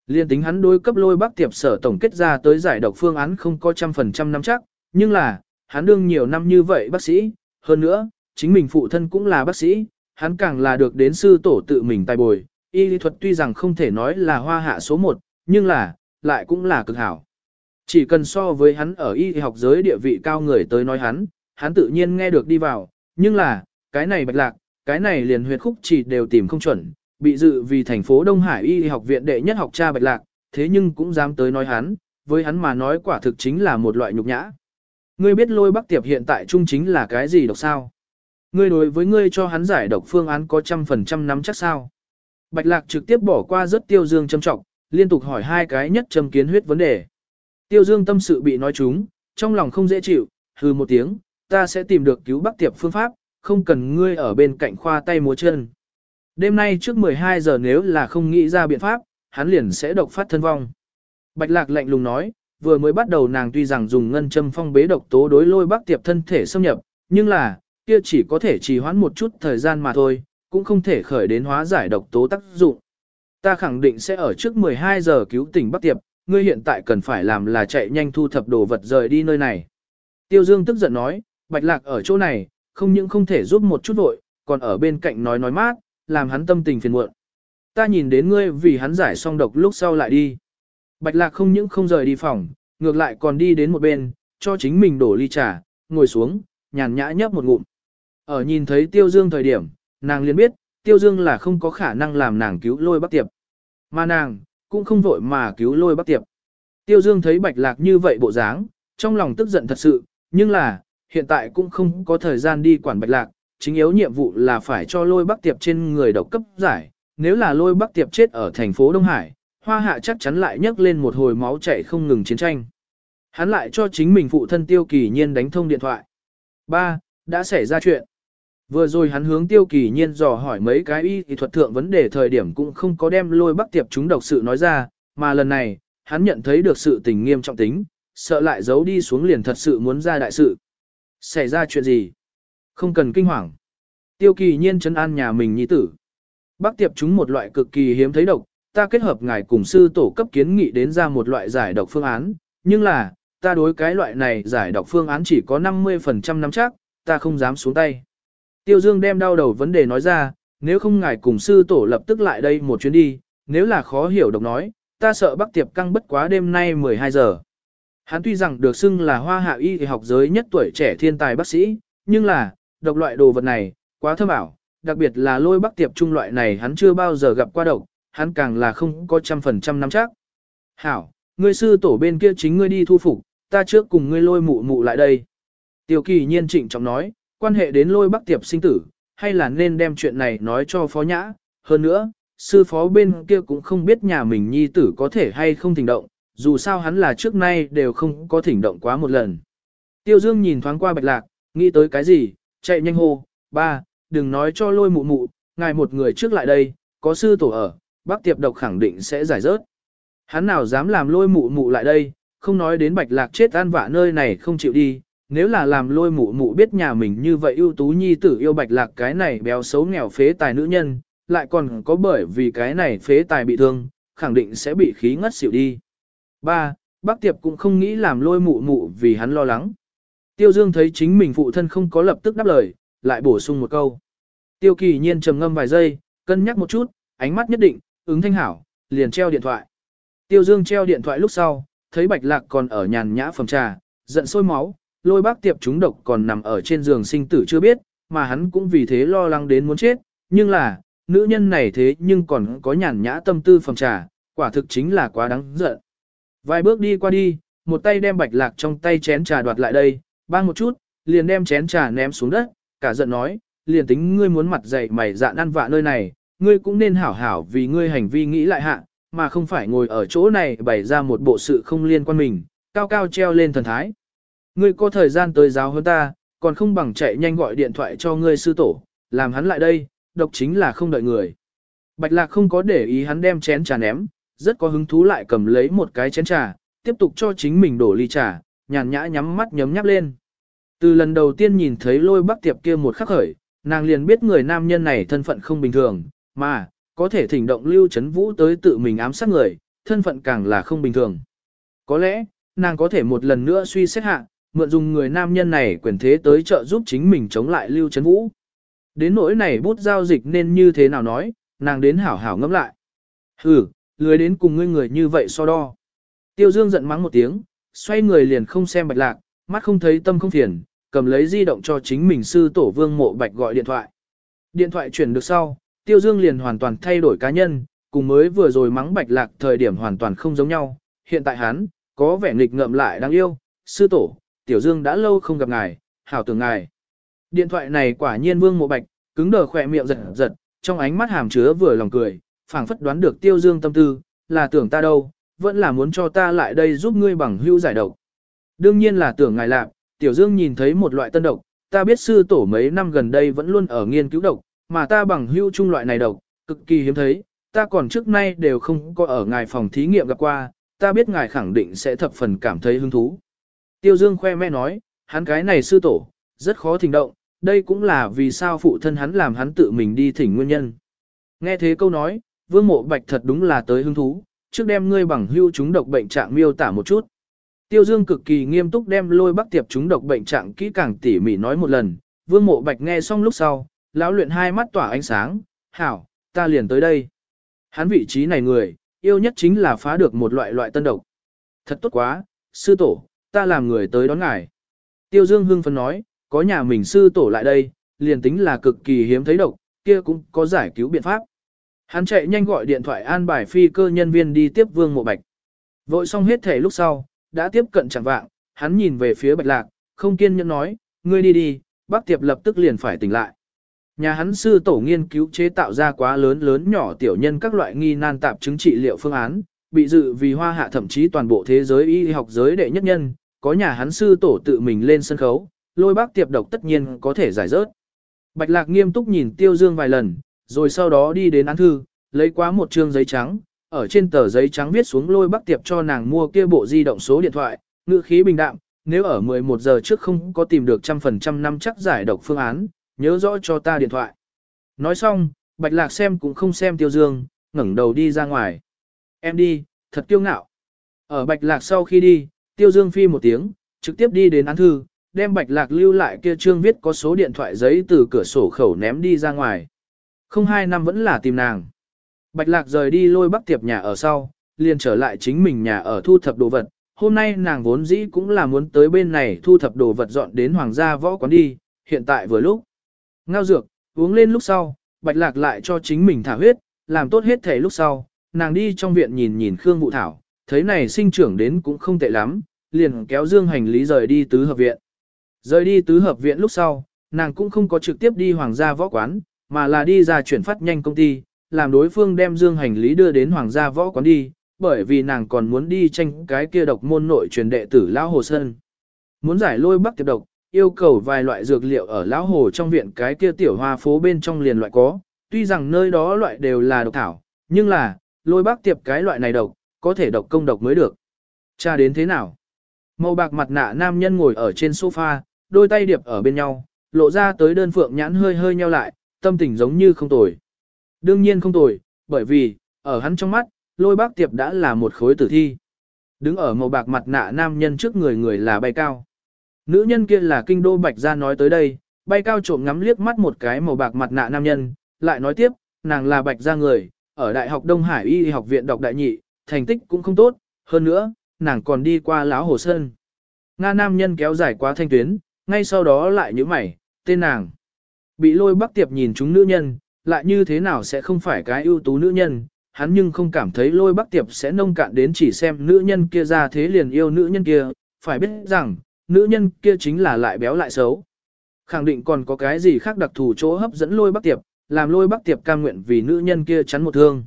S1: Liên tính hắn đối cấp lôi bác tiệp sở tổng kết ra tới giải độc phương án không có trăm phần trăm năm chắc, nhưng là, hắn đương nhiều năm như vậy bác sĩ, hơn nữa, chính mình phụ thân cũng là bác sĩ, hắn càng là được đến sư tổ tự mình tài bồi, y lý thuật tuy rằng không thể nói là hoa hạ số một, nhưng là, lại cũng là cực hảo. Chỉ cần so với hắn ở y học giới địa vị cao người tới nói hắn, hắn tự nhiên nghe được đi vào, nhưng là, cái này bạch lạc, cái này liền huyệt khúc chỉ đều tìm không chuẩn, bị dự vì thành phố Đông Hải y học viện đệ nhất học cha bạch lạc, thế nhưng cũng dám tới nói hắn, với hắn mà nói quả thực chính là một loại nhục nhã. Ngươi biết lôi bắc tiệp hiện tại trung chính là cái gì độc sao? Ngươi đối với ngươi cho hắn giải độc phương án có trăm phần trăm nắm chắc sao? Bạch lạc trực tiếp bỏ qua rất tiêu dương châm trọng, liên tục hỏi hai cái nhất châm kiến huyết vấn đề. Tiêu dương tâm sự bị nói trúng, trong lòng không dễ chịu, hừ một tiếng, ta sẽ tìm được cứu bắc tiệp phương pháp, không cần ngươi ở bên cạnh khoa tay múa chân. Đêm nay trước 12 giờ nếu là không nghĩ ra biện pháp, hắn liền sẽ độc phát thân vong. Bạch lạc lạnh lùng nói, vừa mới bắt đầu nàng tuy rằng dùng ngân châm phong bế độc tố đối lôi bắc tiệp thân thể xâm nhập, nhưng là, kia chỉ có thể trì hoãn một chút thời gian mà thôi, cũng không thể khởi đến hóa giải độc tố tác dụng. Ta khẳng định sẽ ở trước 12 giờ cứu tỉnh Bắc Tiệp, ngươi hiện tại cần phải làm là chạy nhanh thu thập đồ vật rời đi nơi này. Tiêu Dương tức giận nói, Bạch Lạc ở chỗ này, không những không thể giúp một chút vội, còn ở bên cạnh nói nói mát, làm hắn tâm tình phiền muộn. Ta nhìn đến ngươi vì hắn giải xong độc lúc sau lại đi. Bạch Lạc không những không rời đi phòng, ngược lại còn đi đến một bên, cho chính mình đổ ly trà, ngồi xuống, nhàn nhã nhấp một ngụm. Ở nhìn thấy Tiêu Dương thời điểm, nàng liền biết, Tiêu Dương là không có khả năng làm nàng cứu lôi bác Tiệp. Mà nàng, cũng không vội mà cứu lôi bác Tiệp. Tiêu Dương thấy Bạch Lạc như vậy bộ dáng, trong lòng tức giận thật sự, nhưng là, hiện tại cũng không có thời gian đi quản Bạch Lạc, chính yếu nhiệm vụ là phải cho lôi bác Tiệp trên người độc cấp giải, nếu là lôi bác Tiệp chết ở thành phố Đông Hải, Hoa Hạ chắc chắn lại nhấc lên một hồi máu chảy không ngừng chiến tranh. Hắn lại cho chính mình phụ thân Tiêu Kỳ Nhiên đánh thông điện thoại. Ba, Đã xảy ra chuyện. Vừa rồi hắn hướng tiêu kỳ nhiên dò hỏi mấy cái y thì thuật thượng vấn đề thời điểm cũng không có đem lôi bắc tiệp chúng độc sự nói ra, mà lần này, hắn nhận thấy được sự tình nghiêm trọng tính, sợ lại giấu đi xuống liền thật sự muốn ra đại sự. Xảy ra chuyện gì? Không cần kinh hoàng. Tiêu kỳ nhiên chấn an nhà mình nhi tử. Bắc tiệp chúng một loại cực kỳ hiếm thấy độc, ta kết hợp ngài cùng sư tổ cấp kiến nghị đến ra một loại giải độc phương án, nhưng là, ta đối cái loại này giải độc phương án chỉ có 50% nắm chắc, ta không dám xuống tay. Tiêu Dương đem đau đầu vấn đề nói ra, nếu không ngài cùng sư tổ lập tức lại đây một chuyến đi, nếu là khó hiểu độc nói, ta sợ Bắc Tiệp căng bất quá đêm nay 12 giờ. Hắn tuy rằng được xưng là hoa hạ y thì học giới nhất tuổi trẻ thiên tài bác sĩ, nhưng là, độc loại đồ vật này, quá thơm ảo, đặc biệt là lôi Bắc Tiệp trung loại này hắn chưa bao giờ gặp qua độc, hắn càng là không có trăm phần trăm nắm chắc. Hảo, ngươi sư tổ bên kia chính ngươi đi thu phục, ta trước cùng ngươi lôi mụ mụ lại đây. Tiêu kỳ nhiên trịnh trọng nói, quan hệ đến lôi bắc tiệp sinh tử, hay là nên đem chuyện này nói cho phó nhã, hơn nữa, sư phó bên kia cũng không biết nhà mình nhi tử có thể hay không thỉnh động, dù sao hắn là trước nay đều không có thỉnh động quá một lần. Tiêu Dương nhìn thoáng qua bạch lạc, nghĩ tới cái gì, chạy nhanh hô, ba, đừng nói cho lôi mụ mụ, ngài một người trước lại đây, có sư tổ ở, bác tiệp độc khẳng định sẽ giải rớt. Hắn nào dám làm lôi mụ mụ lại đây, không nói đến bạch lạc chết an vạ nơi này không chịu đi, nếu là làm lôi mụ mụ biết nhà mình như vậy ưu tú nhi tử yêu bạch lạc cái này béo xấu nghèo phế tài nữ nhân, lại còn có bởi vì cái này phế tài bị thương, khẳng định sẽ bị khí ngất xỉu đi. 3. Bác Tiệp cũng không nghĩ làm lôi mụ mụ vì hắn lo lắng. Tiêu Dương thấy chính mình phụ thân không có lập tức đáp lời, lại bổ sung một câu. Tiêu kỳ nhiên trầm ngâm vài giây, cân nhắc một chút, ánh mắt nhất định, ứng thanh hảo, liền treo điện thoại. Tiêu Dương treo điện thoại lúc sau, thấy bạch lạc còn ở nhàn nhã phòng trà, giận sôi máu, lôi bác tiệp chúng độc còn nằm ở trên giường sinh tử chưa biết, mà hắn cũng vì thế lo lắng đến muốn chết, nhưng là, nữ nhân này thế nhưng còn có nhàn nhã tâm tư phòng trà, quả thực chính là quá đáng giận. Vài bước đi qua đi, một tay đem bạch lạc trong tay chén trà đoạt lại đây, bang một chút, liền đem chén trà ném xuống đất, cả giận nói, liền tính ngươi muốn mặt dày mày dạn ăn vạ nơi này, ngươi cũng nên hảo hảo vì ngươi hành vi nghĩ lại hạ, mà không phải ngồi ở chỗ này bày ra một bộ sự không liên quan mình, cao cao treo lên thần thái. Ngươi có thời gian tới giáo hơn ta, còn không bằng chạy nhanh gọi điện thoại cho ngươi sư tổ, làm hắn lại đây, độc chính là không đợi người. Bạch lạc không có để ý hắn đem chén trà ném, rất có hứng thú lại cầm lấy một cái chén trà, tiếp tục cho chính mình đổ ly trà, nhàn nhã nhắm mắt nhấm nháp lên. Từ lần đầu tiên nhìn thấy lôi bắc tiệp kia một khắc khởi, nàng liền biết người nam nhân này thân phận không bình thường, mà, có thể thỉnh động lưu chấn vũ tới tự mình ám sát người, thân phận càng là không bình thường. Có lẽ, nàng có thể một lần nữa suy xét hạ, mượn dùng người nam nhân này quyền thế tới trợ giúp chính mình chống lại lưu Trấn vũ. Đến nỗi này bút giao dịch nên như thế nào nói, nàng đến hảo hảo ngẫm lại. Hừ, lười đến cùng ngươi người như vậy so đo. Tiêu Dương giận mắng một tiếng, xoay người liền không xem bạch lạc, mắt không thấy tâm không phiền, cầm lấy di động cho chính mình sư tổ vương mộ bạch gọi điện thoại. Điện thoại chuyển được sau, Tiêu Dương liền hoàn toàn thay đổi cá nhân, cùng mới vừa rồi mắng bạch lạc thời điểm hoàn toàn không giống nhau. Hiện tại hắn, có vẻ nghịch ngợm lại đáng yêu, sư tổ, Tiểu Dương đã lâu không gặp ngài, hảo tưởng ngài. Điện thoại này quả nhiên vương mộ bạch, cứng đờ khỏe miệng giật giật, trong ánh mắt hàm chứa vừa lòng cười, phảng phất đoán được Tiêu Dương tâm tư, là tưởng ta đâu, vẫn là muốn cho ta lại đây giúp ngươi bằng hữu giải độc. Đương nhiên là tưởng ngài lạc, Tiểu Dương nhìn thấy một loại tân độc, ta biết sư tổ mấy năm gần đây vẫn luôn ở nghiên cứu độc, mà ta bằng hữu chung loại này độc, cực kỳ hiếm thấy, ta còn trước nay đều không có ở ngài phòng thí nghiệm gặp qua, ta biết ngài khẳng định sẽ thập phần cảm thấy hứng thú. Tiêu Dương khoe mẽ nói, hắn cái này sư tổ, rất khó thỉnh động, đây cũng là vì sao phụ thân hắn làm hắn tự mình đi thỉnh nguyên nhân. Nghe thế câu nói, vương mộ bạch thật đúng là tới hứng thú, trước đem ngươi bằng hưu chúng độc bệnh trạng miêu tả một chút. Tiêu Dương cực kỳ nghiêm túc đem lôi bắc tiệp chúng độc bệnh trạng kỹ càng tỉ mỉ nói một lần, vương mộ bạch nghe xong lúc sau, lão luyện hai mắt tỏa ánh sáng, hảo, ta liền tới đây. Hắn vị trí này người, yêu nhất chính là phá được một loại loại tân độc. Thật tốt quá, sư tổ, ta làm người tới đón ngài. Tiêu Dương hưng phấn nói, có nhà mình sư tổ lại đây, liền tính là cực kỳ hiếm thấy độc, kia cũng có giải cứu biện pháp. Hắn chạy nhanh gọi điện thoại an bài phi cơ nhân viên đi tiếp Vương Mộ Bạch. Vội xong hết thể lúc sau, đã tiếp cận chẳng vạng, hắn nhìn về phía Bạch Lạc, không kiên nhẫn nói, ngươi đi đi, bác tiệp lập tức liền phải tỉnh lại. Nhà hắn sư tổ nghiên cứu chế tạo ra quá lớn lớn nhỏ tiểu nhân các loại nghi nan tạp chứng trị liệu phương án, bị dự vì hoa hạ thậm chí toàn bộ thế giới y học giới đệ nhất nhân, có nhà hắn sư tổ tự mình lên sân khấu, lôi bác tiệp độc tất nhiên có thể giải rớt. Bạch Lạc nghiêm túc nhìn Tiêu Dương vài lần, rồi sau đó đi đến án thư, lấy quá một trương giấy trắng, ở trên tờ giấy trắng viết xuống lôi bác tiệp cho nàng mua kia bộ di động số điện thoại, ngữ khí bình đạm, nếu ở 11 giờ trước không có tìm được trăm phần trăm năm chắc giải độc phương án, nhớ rõ cho ta điện thoại. Nói xong, Bạch Lạc xem cũng không xem Tiêu Dương, ngẩng đầu đi ra ngoài. Em đi, thật kiêu ngạo. Ở Bạch Lạc sau khi đi, Tiêu Dương phi một tiếng, trực tiếp đi đến án thư, đem Bạch Lạc lưu lại kia trương viết có số điện thoại giấy từ cửa sổ khẩu ném đi ra ngoài. Không hai năm vẫn là tìm nàng. Bạch Lạc rời đi lôi bắc tiệp nhà ở sau, liền trở lại chính mình nhà ở thu thập đồ vật. Hôm nay nàng vốn dĩ cũng là muốn tới bên này thu thập đồ vật dọn đến hoàng gia võ quán đi, hiện tại vừa lúc. Ngao dược, uống lên lúc sau, Bạch Lạc lại cho chính mình thả huyết, làm tốt hết thể lúc sau, nàng đi trong viện nhìn nhìn Khương Vũ Thảo, thấy này sinh trưởng đến cũng không tệ lắm, liền kéo dương hành lý rời đi tứ hợp viện. Rời đi tứ hợp viện lúc sau, nàng cũng không có trực tiếp đi hoàng gia võ quán, mà là đi ra chuyển phát nhanh công ty, làm đối phương đem dương hành lý đưa đến hoàng gia võ quán đi, bởi vì nàng còn muốn đi tranh cái kia độc môn nội truyền đệ tử Lão Hồ Sơn. Muốn giải lôi bắc tiệp độc, yêu cầu vài loại dược liệu ở Lão Hồ trong viện cái kia tiểu hoa phố bên trong liền loại có, tuy rằng nơi đó loại đều là độc thảo, nhưng là, lôi bắc tiệp cái loại này độc, có thể độc công độc mới được. Cha đến thế nào? Màu bạc mặt nạ nam nhân ngồi ở trên sofa, đôi tay điệp ở bên nhau, lộ ra tới đơn phượng nhãn hơi hơi nheo lại, tâm tình giống như không tồi. Đương nhiên không tồi, bởi vì, ở hắn trong mắt, lôi bác tiệp đã là một khối tử thi. Đứng ở màu bạc mặt nạ nam nhân trước người người là bay cao. Nữ nhân kia là kinh đô bạch gia nói tới đây, bay cao trộm ngắm liếc mắt một cái màu bạc mặt nạ nam nhân, lại nói tiếp, nàng là bạch gia người, ở Đại học Đông Hải Y học viện đọc đại nhị, thành tích cũng không tốt, hơn nữa, nàng còn đi qua lão hồ sơn. Nga nam nhân kéo dài qua thanh tuyến, ngay sau đó lại nhíu mày, tên nàng. Bị lôi bắc tiệp nhìn chúng nữ nhân, lại như thế nào sẽ không phải cái ưu tú nữ nhân, hắn nhưng không cảm thấy lôi bắc tiệp sẽ nông cạn đến chỉ xem nữ nhân kia ra thế liền yêu nữ nhân kia, phải biết rằng, nữ nhân kia chính là lại béo lại xấu. Khẳng định còn có cái gì khác đặc thù chỗ hấp dẫn lôi bắc tiệp, làm lôi bắc tiệp cam nguyện vì nữ nhân kia chắn một thương.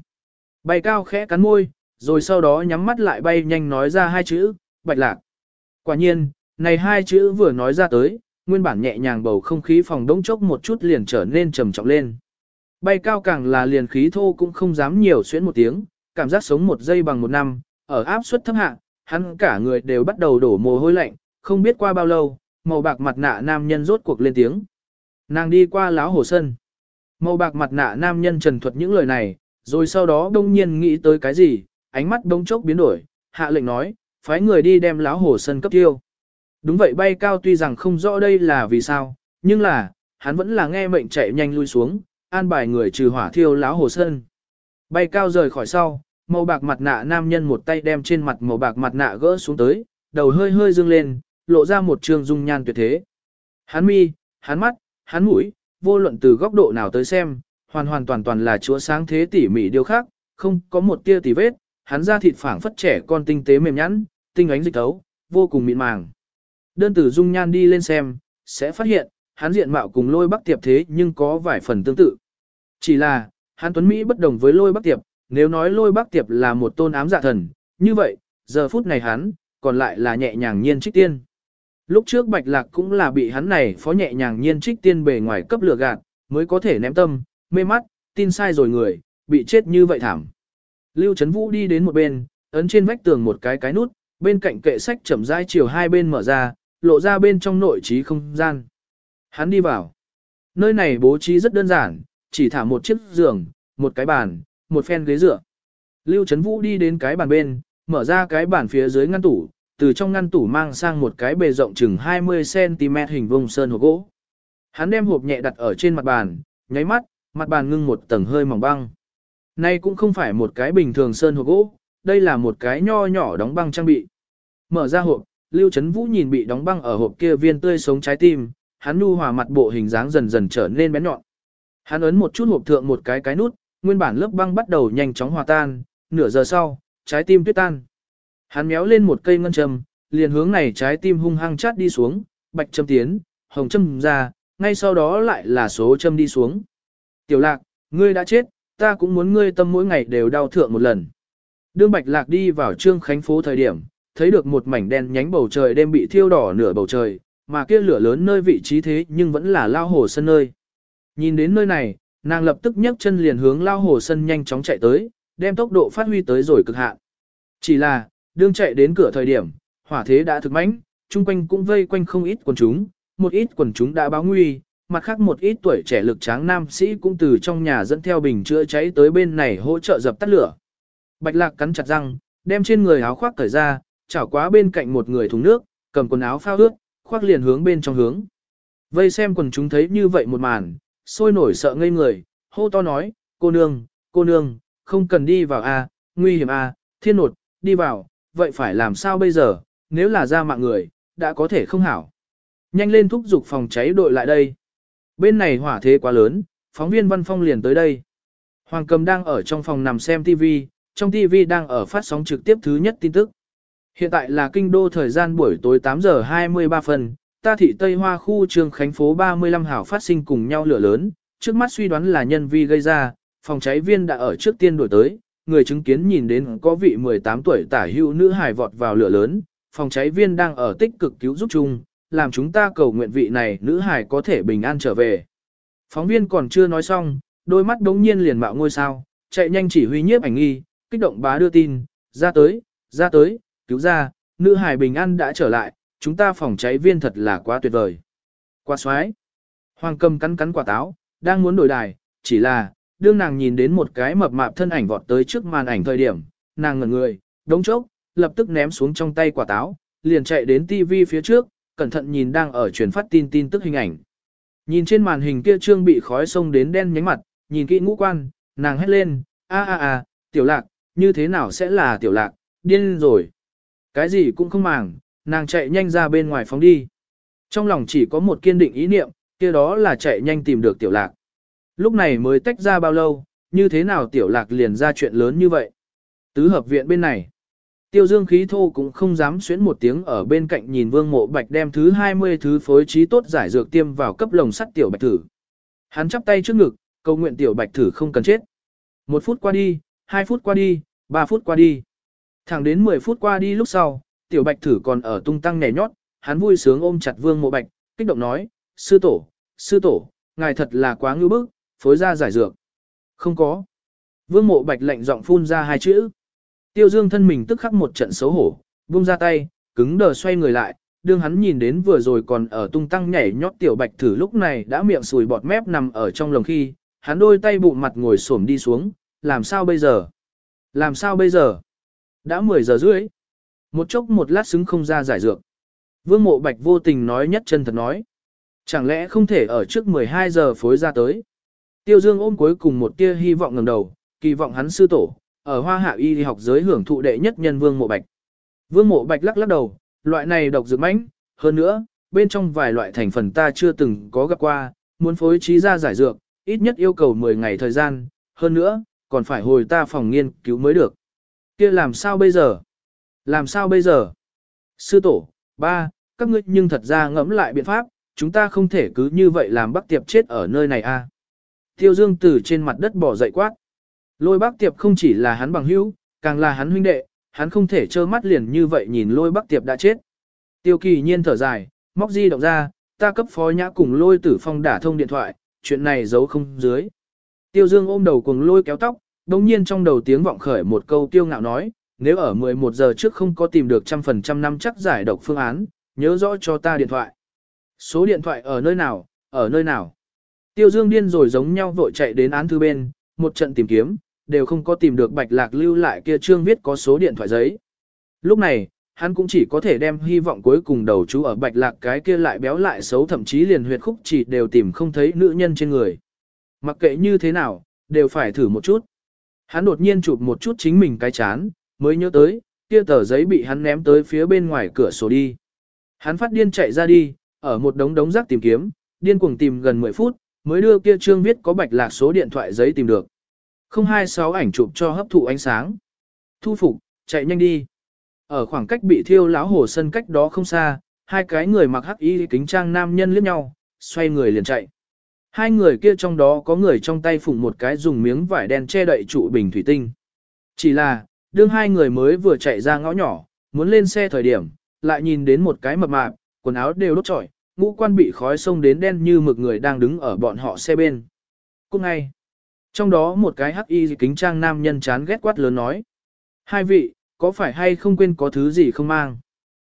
S1: Bay cao khẽ cắn môi, rồi sau đó nhắm mắt lại bay nhanh nói ra hai chữ, bạch lạc. Quả nhiên, này hai chữ vừa nói ra tới, nguyên bản nhẹ nhàng bầu không khí phòng đống chốc một chút liền trở nên trầm trọng lên. Bay cao càng là liền khí thô cũng không dám nhiều xuyến một tiếng, cảm giác sống một giây bằng một năm, ở áp suất thấp hạ, hắn cả người đều bắt đầu đổ mồ hôi lạnh, không biết qua bao lâu, màu bạc mặt nạ nam nhân rốt cuộc lên tiếng. Nàng đi qua láo hồ sân. Màu bạc mặt nạ nam nhân trần thuật những lời này, rồi sau đó đông nhiên nghĩ tới cái gì, ánh mắt đông chốc biến đổi, hạ lệnh nói, phái người đi đem láo hồ sân cấp tiêu. Đúng vậy bay cao tuy rằng không rõ đây là vì sao, nhưng là, hắn vẫn là nghe mệnh chạy nhanh lui xuống, an bài người trừ hỏa thiêu láo hồ sân. Bay cao rời khỏi sau, màu bạc mặt nạ nam nhân một tay đem trên mặt màu bạc mặt nạ gỡ xuống tới, đầu hơi hơi dương lên, lộ ra một trường dung nhan tuyệt thế. Hắn mi, hắn mắt, hắn mũi, vô luận từ góc độ nào tới xem, hoàn hoàn toàn toàn là chúa sáng thế tỉ mỉ điều khác, không có một tia tỉ vết, hắn ra thịt phảng phất trẻ con tinh tế mềm nhẵn, tinh ánh dịch tấu, vô cùng mịn màng. Đơn tử dung nhan đi lên xem, sẽ phát hiện, hắn diện mạo cùng lôi bắc tiệp thế nhưng có vài phần tương tự. Chỉ là, hắn tuấn Mỹ bất đồng với lôi bắc tiệp, nếu nói lôi bắc tiệp là một tôn ám dạ thần, như vậy, giờ phút này hắn, còn lại là nhẹ nhàng nhiên trích tiên. Lúc trước bạch lạc cũng là bị hắn này phó nhẹ nhàng nhiên trích tiên bề ngoài cấp lửa gạt, mới có thể ném tâm, mê mắt, tin sai rồi người, bị chết như vậy thảm. Lưu Trấn Vũ đi đến một bên, ấn trên vách tường một cái cái nút, bên cạnh kệ sách chậm rãi chiều hai bên mở ra, lộ ra bên trong nội trí không gian. Hắn đi vào. Nơi này bố trí rất đơn giản, chỉ thả một chiếc giường, một cái bàn, một phen ghế dựa. Lưu Trấn Vũ đi đến cái bàn bên, mở ra cái bàn phía dưới ngăn tủ, từ trong ngăn tủ mang sang một cái bề rộng chừng 20cm hình vuông sơn hộp gỗ. Hắn đem hộp nhẹ đặt ở trên mặt bàn, nháy mắt, mặt bàn ngưng một tầng hơi mỏng băng. Nay cũng không phải một cái bình thường sơn hộp gỗ, đây là một cái nho nhỏ đóng băng trang bị. Mở ra hộp, Lưu Trấn Vũ nhìn bị đóng băng ở hộp kia viên tươi sống trái tim, hắn nu hòa mặt bộ hình dáng dần dần trở nên bén nhọn. Hắn ấn một chút hộp thượng một cái cái nút, nguyên bản lớp băng bắt đầu nhanh chóng hòa tan, nửa giờ sau, trái tim tuyết tan. Hắn méo lên một cây ngân châm, liền hướng này trái tim hung hăng chát đi xuống, bạch châm tiến, hồng châm ra, ngay sau đó lại là số châm đi xuống. Tiểu lạc, ngươi đã chết, ta cũng muốn ngươi tâm mỗi ngày đều đau thượng một lần. Đương bạch lạc đi vào trương khánh phố thời điểm, thấy được một mảnh đen nhánh bầu trời đêm bị thiêu đỏ nửa bầu trời, mà kia lửa lớn nơi vị trí thế nhưng vẫn là lao hồ sân nơi. Nhìn đến nơi này, nàng lập tức nhấc chân liền hướng lao hồ sân nhanh chóng chạy tới, đem tốc độ phát huy tới rồi cực hạn. Chỉ là, đương chạy đến cửa thời điểm, hỏa thế đã thực mãnh, chung quanh cũng vây quanh không ít quần chúng, một ít quần chúng đã báo nguy, mặt khác một ít tuổi trẻ lực tráng nam sĩ cũng từ trong nhà dẫn theo bình chữa cháy tới bên này hỗ trợ dập tắt lửa. Bạch lạc cắn chặt răng, đem trên người áo khoác cởi ra, chảo quá bên cạnh một người thùng nước, cầm quần áo phao ướt, khoác liền hướng bên trong hướng. Vây xem quần chúng thấy như vậy một màn, sôi nổi sợ ngây người, hô to nói, cô nương, cô nương, không cần đi vào a, nguy hiểm a, thiên nột, đi vào, vậy phải làm sao bây giờ, nếu là ra mạng người, đã có thể không hảo. Nhanh lên thúc giục phòng cháy đội lại đây. Bên này hỏa thế quá lớn, phóng viên văn phong liền tới đây. Hoàng cầm đang ở trong phòng nằm xem TV, trong TV đang ở phát sóng trực tiếp thứ nhất tin tức. Hiện tại là kinh đô thời gian buổi tối 8 giờ 23 phần, ta thị Tây Hoa khu trường Khánh phố 35 hảo phát sinh cùng nhau lửa lớn, trước mắt suy đoán là nhân vi gây ra, phòng cháy viên đã ở trước tiên đổi tới, người chứng kiến nhìn đến có vị 18 tuổi tả hữu nữ hài vọt vào lửa lớn, phòng cháy viên đang ở tích cực cứu giúp chung, làm chúng ta cầu nguyện vị này nữ hài có thể bình an trở về. Phóng viên còn chưa nói xong, đôi mắt đống nhiên liền mạo ngôi sao, chạy nhanh chỉ huy nhiếp ảnh nghi, kích động bá đưa tin, ra tới, ra tới, cứu ra, nữ hài bình an đã trở lại, chúng ta phòng cháy viên thật là quá tuyệt vời. Quá xoái. Hoàng cầm cắn cắn quả táo, đang muốn đổi đài, chỉ là, đương nàng nhìn đến một cái mập mạp thân ảnh vọt tới trước màn ảnh thời điểm, nàng ngẩn người, đống chốc, lập tức ném xuống trong tay quả táo, liền chạy đến tivi phía trước, cẩn thận nhìn đang ở truyền phát tin tin tức hình ảnh. Nhìn trên màn hình kia trương bị khói sông đến đen nhánh mặt, nhìn kỹ ngũ quan, nàng hét lên, a a a, tiểu lạc, như thế nào sẽ là tiểu lạc, điên rồi. Cái gì cũng không màng, nàng chạy nhanh ra bên ngoài phóng đi. Trong lòng chỉ có một kiên định ý niệm, kia đó là chạy nhanh tìm được tiểu lạc. Lúc này mới tách ra bao lâu, như thế nào tiểu lạc liền ra chuyện lớn như vậy. Tứ hợp viện bên này. Tiêu dương khí thô cũng không dám xuyến một tiếng ở bên cạnh nhìn vương mộ bạch đem thứ 20 thứ phối trí tốt giải dược tiêm vào cấp lồng sắt tiểu bạch thử. Hắn chắp tay trước ngực, cầu nguyện tiểu bạch thử không cần chết. Một phút qua đi, hai phút qua đi, ba phút qua đi. Thẳng đến 10 phút qua đi lúc sau, tiểu bạch thử còn ở tung tăng nhảy nhót, hắn vui sướng ôm chặt vương mộ bạch, kích động nói, sư tổ, sư tổ, ngài thật là quá ngưu bức, phối ra giải dược. Không có. Vương mộ bạch lạnh giọng phun ra hai chữ. Tiêu dương thân mình tức khắc một trận xấu hổ, buông ra tay, cứng đờ xoay người lại, đương hắn nhìn đến vừa rồi còn ở tung tăng nhảy nhót tiểu bạch thử lúc này đã miệng sùi bọt mép nằm ở trong lồng khi, hắn đôi tay bụng mặt ngồi xổm đi xuống, làm sao bây giờ? Làm sao bây giờ? Đã 10 giờ rưỡi. Một chốc một lát xứng không ra giải dược. Vương mộ bạch vô tình nói nhất chân thật nói. Chẳng lẽ không thể ở trước 12 giờ phối ra tới? Tiêu Dương ôm cuối cùng một tia hy vọng ngẩng đầu, kỳ vọng hắn sư tổ, ở hoa hạ y học giới hưởng thụ đệ nhất nhân Vương Mộ Bạch. Vương Mộ Bạch lắc lắc đầu, loại này độc dược mãnh, hơn nữa, bên trong vài loại thành phần ta chưa từng có gặp qua, muốn phối trí ra giải dược, ít nhất yêu cầu 10 ngày thời gian, hơn nữa, còn phải hồi ta phòng nghiên cứu mới được. Kia làm sao bây giờ? Làm sao bây giờ? Sư tổ, ba, các ngươi nhưng thật ra ngẫm lại biện pháp, chúng ta không thể cứ như vậy làm Bắc tiệp chết ở nơi này a. À? Tiêu Dương từ trên mặt đất bỏ dậy quát. Lôi bác tiệp không chỉ là hắn bằng hữu, càng là hắn huynh đệ, hắn không thể trơ mắt liền như vậy nhìn lôi bác tiệp đã chết. Tiêu kỳ nhiên thở dài, móc di động ra, ta cấp phó nhã cùng lôi tử phong đả thông điện thoại, chuyện này giấu không dưới. Tiêu Dương ôm đầu cùng lôi kéo tóc, đồng nhiên trong đầu tiếng vọng khởi một câu tiêu ngạo nói, nếu ở 11 giờ trước không có tìm được trăm phần trăm năm chắc giải độc phương án, nhớ rõ cho ta điện thoại. Số điện thoại ở nơi nào, ở nơi nào. Tiêu Dương điên rồi giống nhau vội chạy đến án thư bên, một trận tìm kiếm, đều không có tìm được bạch lạc lưu lại kia trương viết có số điện thoại giấy. Lúc này, hắn cũng chỉ có thể đem hy vọng cuối cùng đầu chú ở bạch lạc cái kia lại béo lại xấu thậm chí liền huyệt khúc chỉ đều tìm không thấy nữ nhân trên người. Mặc kệ như thế nào, đều phải thử một chút. Hắn đột nhiên chụp một chút chính mình cái chán, mới nhớ tới, kia tờ giấy bị hắn ném tới phía bên ngoài cửa sổ đi. Hắn phát điên chạy ra đi, ở một đống đống rác tìm kiếm, điên cuồng tìm gần 10 phút, mới đưa kia trương viết có bạch lạc số điện thoại giấy tìm được. 026 ảnh chụp cho hấp thụ ánh sáng. Thu phục, chạy nhanh đi. Ở khoảng cách bị thiêu lão hồ sân cách đó không xa, hai cái người mặc hắc y kính trang nam nhân liếc nhau, xoay người liền chạy. Hai người kia trong đó có người trong tay phủng một cái dùng miếng vải đen che đậy trụ bình thủy tinh. Chỉ là, đương hai người mới vừa chạy ra ngõ nhỏ, muốn lên xe thời điểm, lại nhìn đến một cái mập mạp, quần áo đều đốt trọi, ngũ quan bị khói sông đến đen như mực người đang đứng ở bọn họ xe bên. Cũng ngay, trong đó một cái hắc y kính trang nam nhân chán ghét quát lớn nói. Hai vị, có phải hay không quên có thứ gì không mang?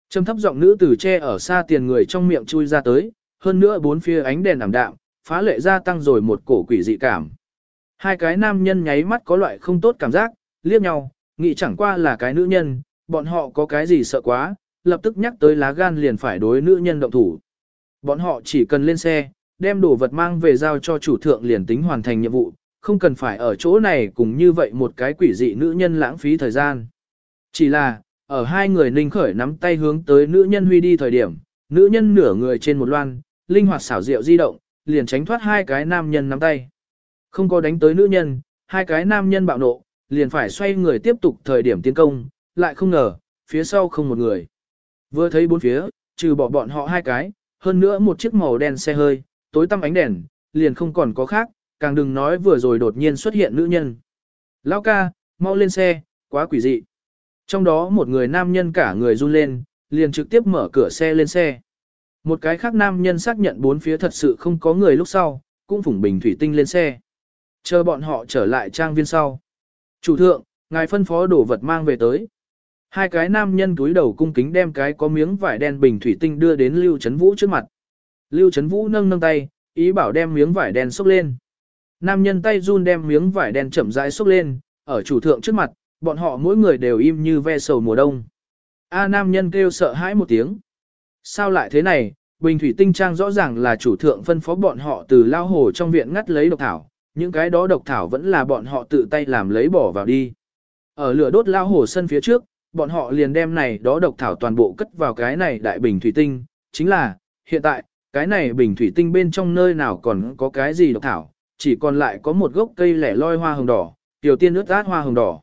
S1: Trầm thấp giọng nữ tử che ở xa tiền người trong miệng chui ra tới, hơn nữa bốn phía ánh đèn ảm đạm, phá lệ gia tăng rồi một cổ quỷ dị cảm. Hai cái nam nhân nháy mắt có loại không tốt cảm giác, liếc nhau, nghĩ chẳng qua là cái nữ nhân, bọn họ có cái gì sợ quá, lập tức nhắc tới lá gan liền phải đối nữ nhân động thủ. Bọn họ chỉ cần lên xe, đem đồ vật mang về giao cho chủ thượng liền tính hoàn thành nhiệm vụ, không cần phải ở chỗ này cùng như vậy một cái quỷ dị nữ nhân lãng phí thời gian. Chỉ là, ở hai người ninh khởi nắm tay hướng tới nữ nhân huy đi thời điểm, nữ nhân nửa người trên một loan, linh hoạt xảo diệu di động, liền tránh thoát hai cái nam nhân nắm tay. Không có đánh tới nữ nhân, hai cái nam nhân bạo nộ, liền phải xoay người tiếp tục thời điểm tiến công, lại không ngờ, phía sau không một người. Vừa thấy bốn phía, trừ bỏ bọn họ hai cái, hơn nữa một chiếc màu đen xe hơi, tối tăm ánh đèn, liền không còn có khác, càng đừng nói vừa rồi đột nhiên xuất hiện nữ nhân. Lao ca, mau lên xe, quá quỷ dị. Trong đó một người nam nhân cả người run lên, liền trực tiếp mở cửa xe lên xe. Một cái khác nam nhân xác nhận bốn phía thật sự không có người lúc sau, cũng phủng bình thủy tinh lên xe. Chờ bọn họ trở lại trang viên sau. Chủ thượng, ngài phân phó đồ vật mang về tới. Hai cái nam nhân túi đầu cung kính đem cái có miếng vải đen bình thủy tinh đưa đến Lưu Trấn Vũ trước mặt. Lưu Trấn Vũ nâng nâng tay, ý bảo đem miếng vải đen xốc lên. Nam nhân tay run đem miếng vải đen chậm rãi xúc lên, ở chủ thượng trước mặt, bọn họ mỗi người đều im như ve sầu mùa đông. A nam nhân kêu sợ hãi một tiếng. Sao lại thế này, bình thủy tinh trang rõ ràng là chủ thượng phân phó bọn họ từ lao hồ trong viện ngắt lấy độc thảo, những cái đó độc thảo vẫn là bọn họ tự tay làm lấy bỏ vào đi. Ở lửa đốt lao hồ sân phía trước, bọn họ liền đem này đó độc thảo toàn bộ cất vào cái này đại bình thủy tinh, chính là, hiện tại, cái này bình thủy tinh bên trong nơi nào còn có cái gì độc thảo, chỉ còn lại có một gốc cây lẻ loi hoa hồng đỏ, tiểu tiên ướt át hoa hồng đỏ.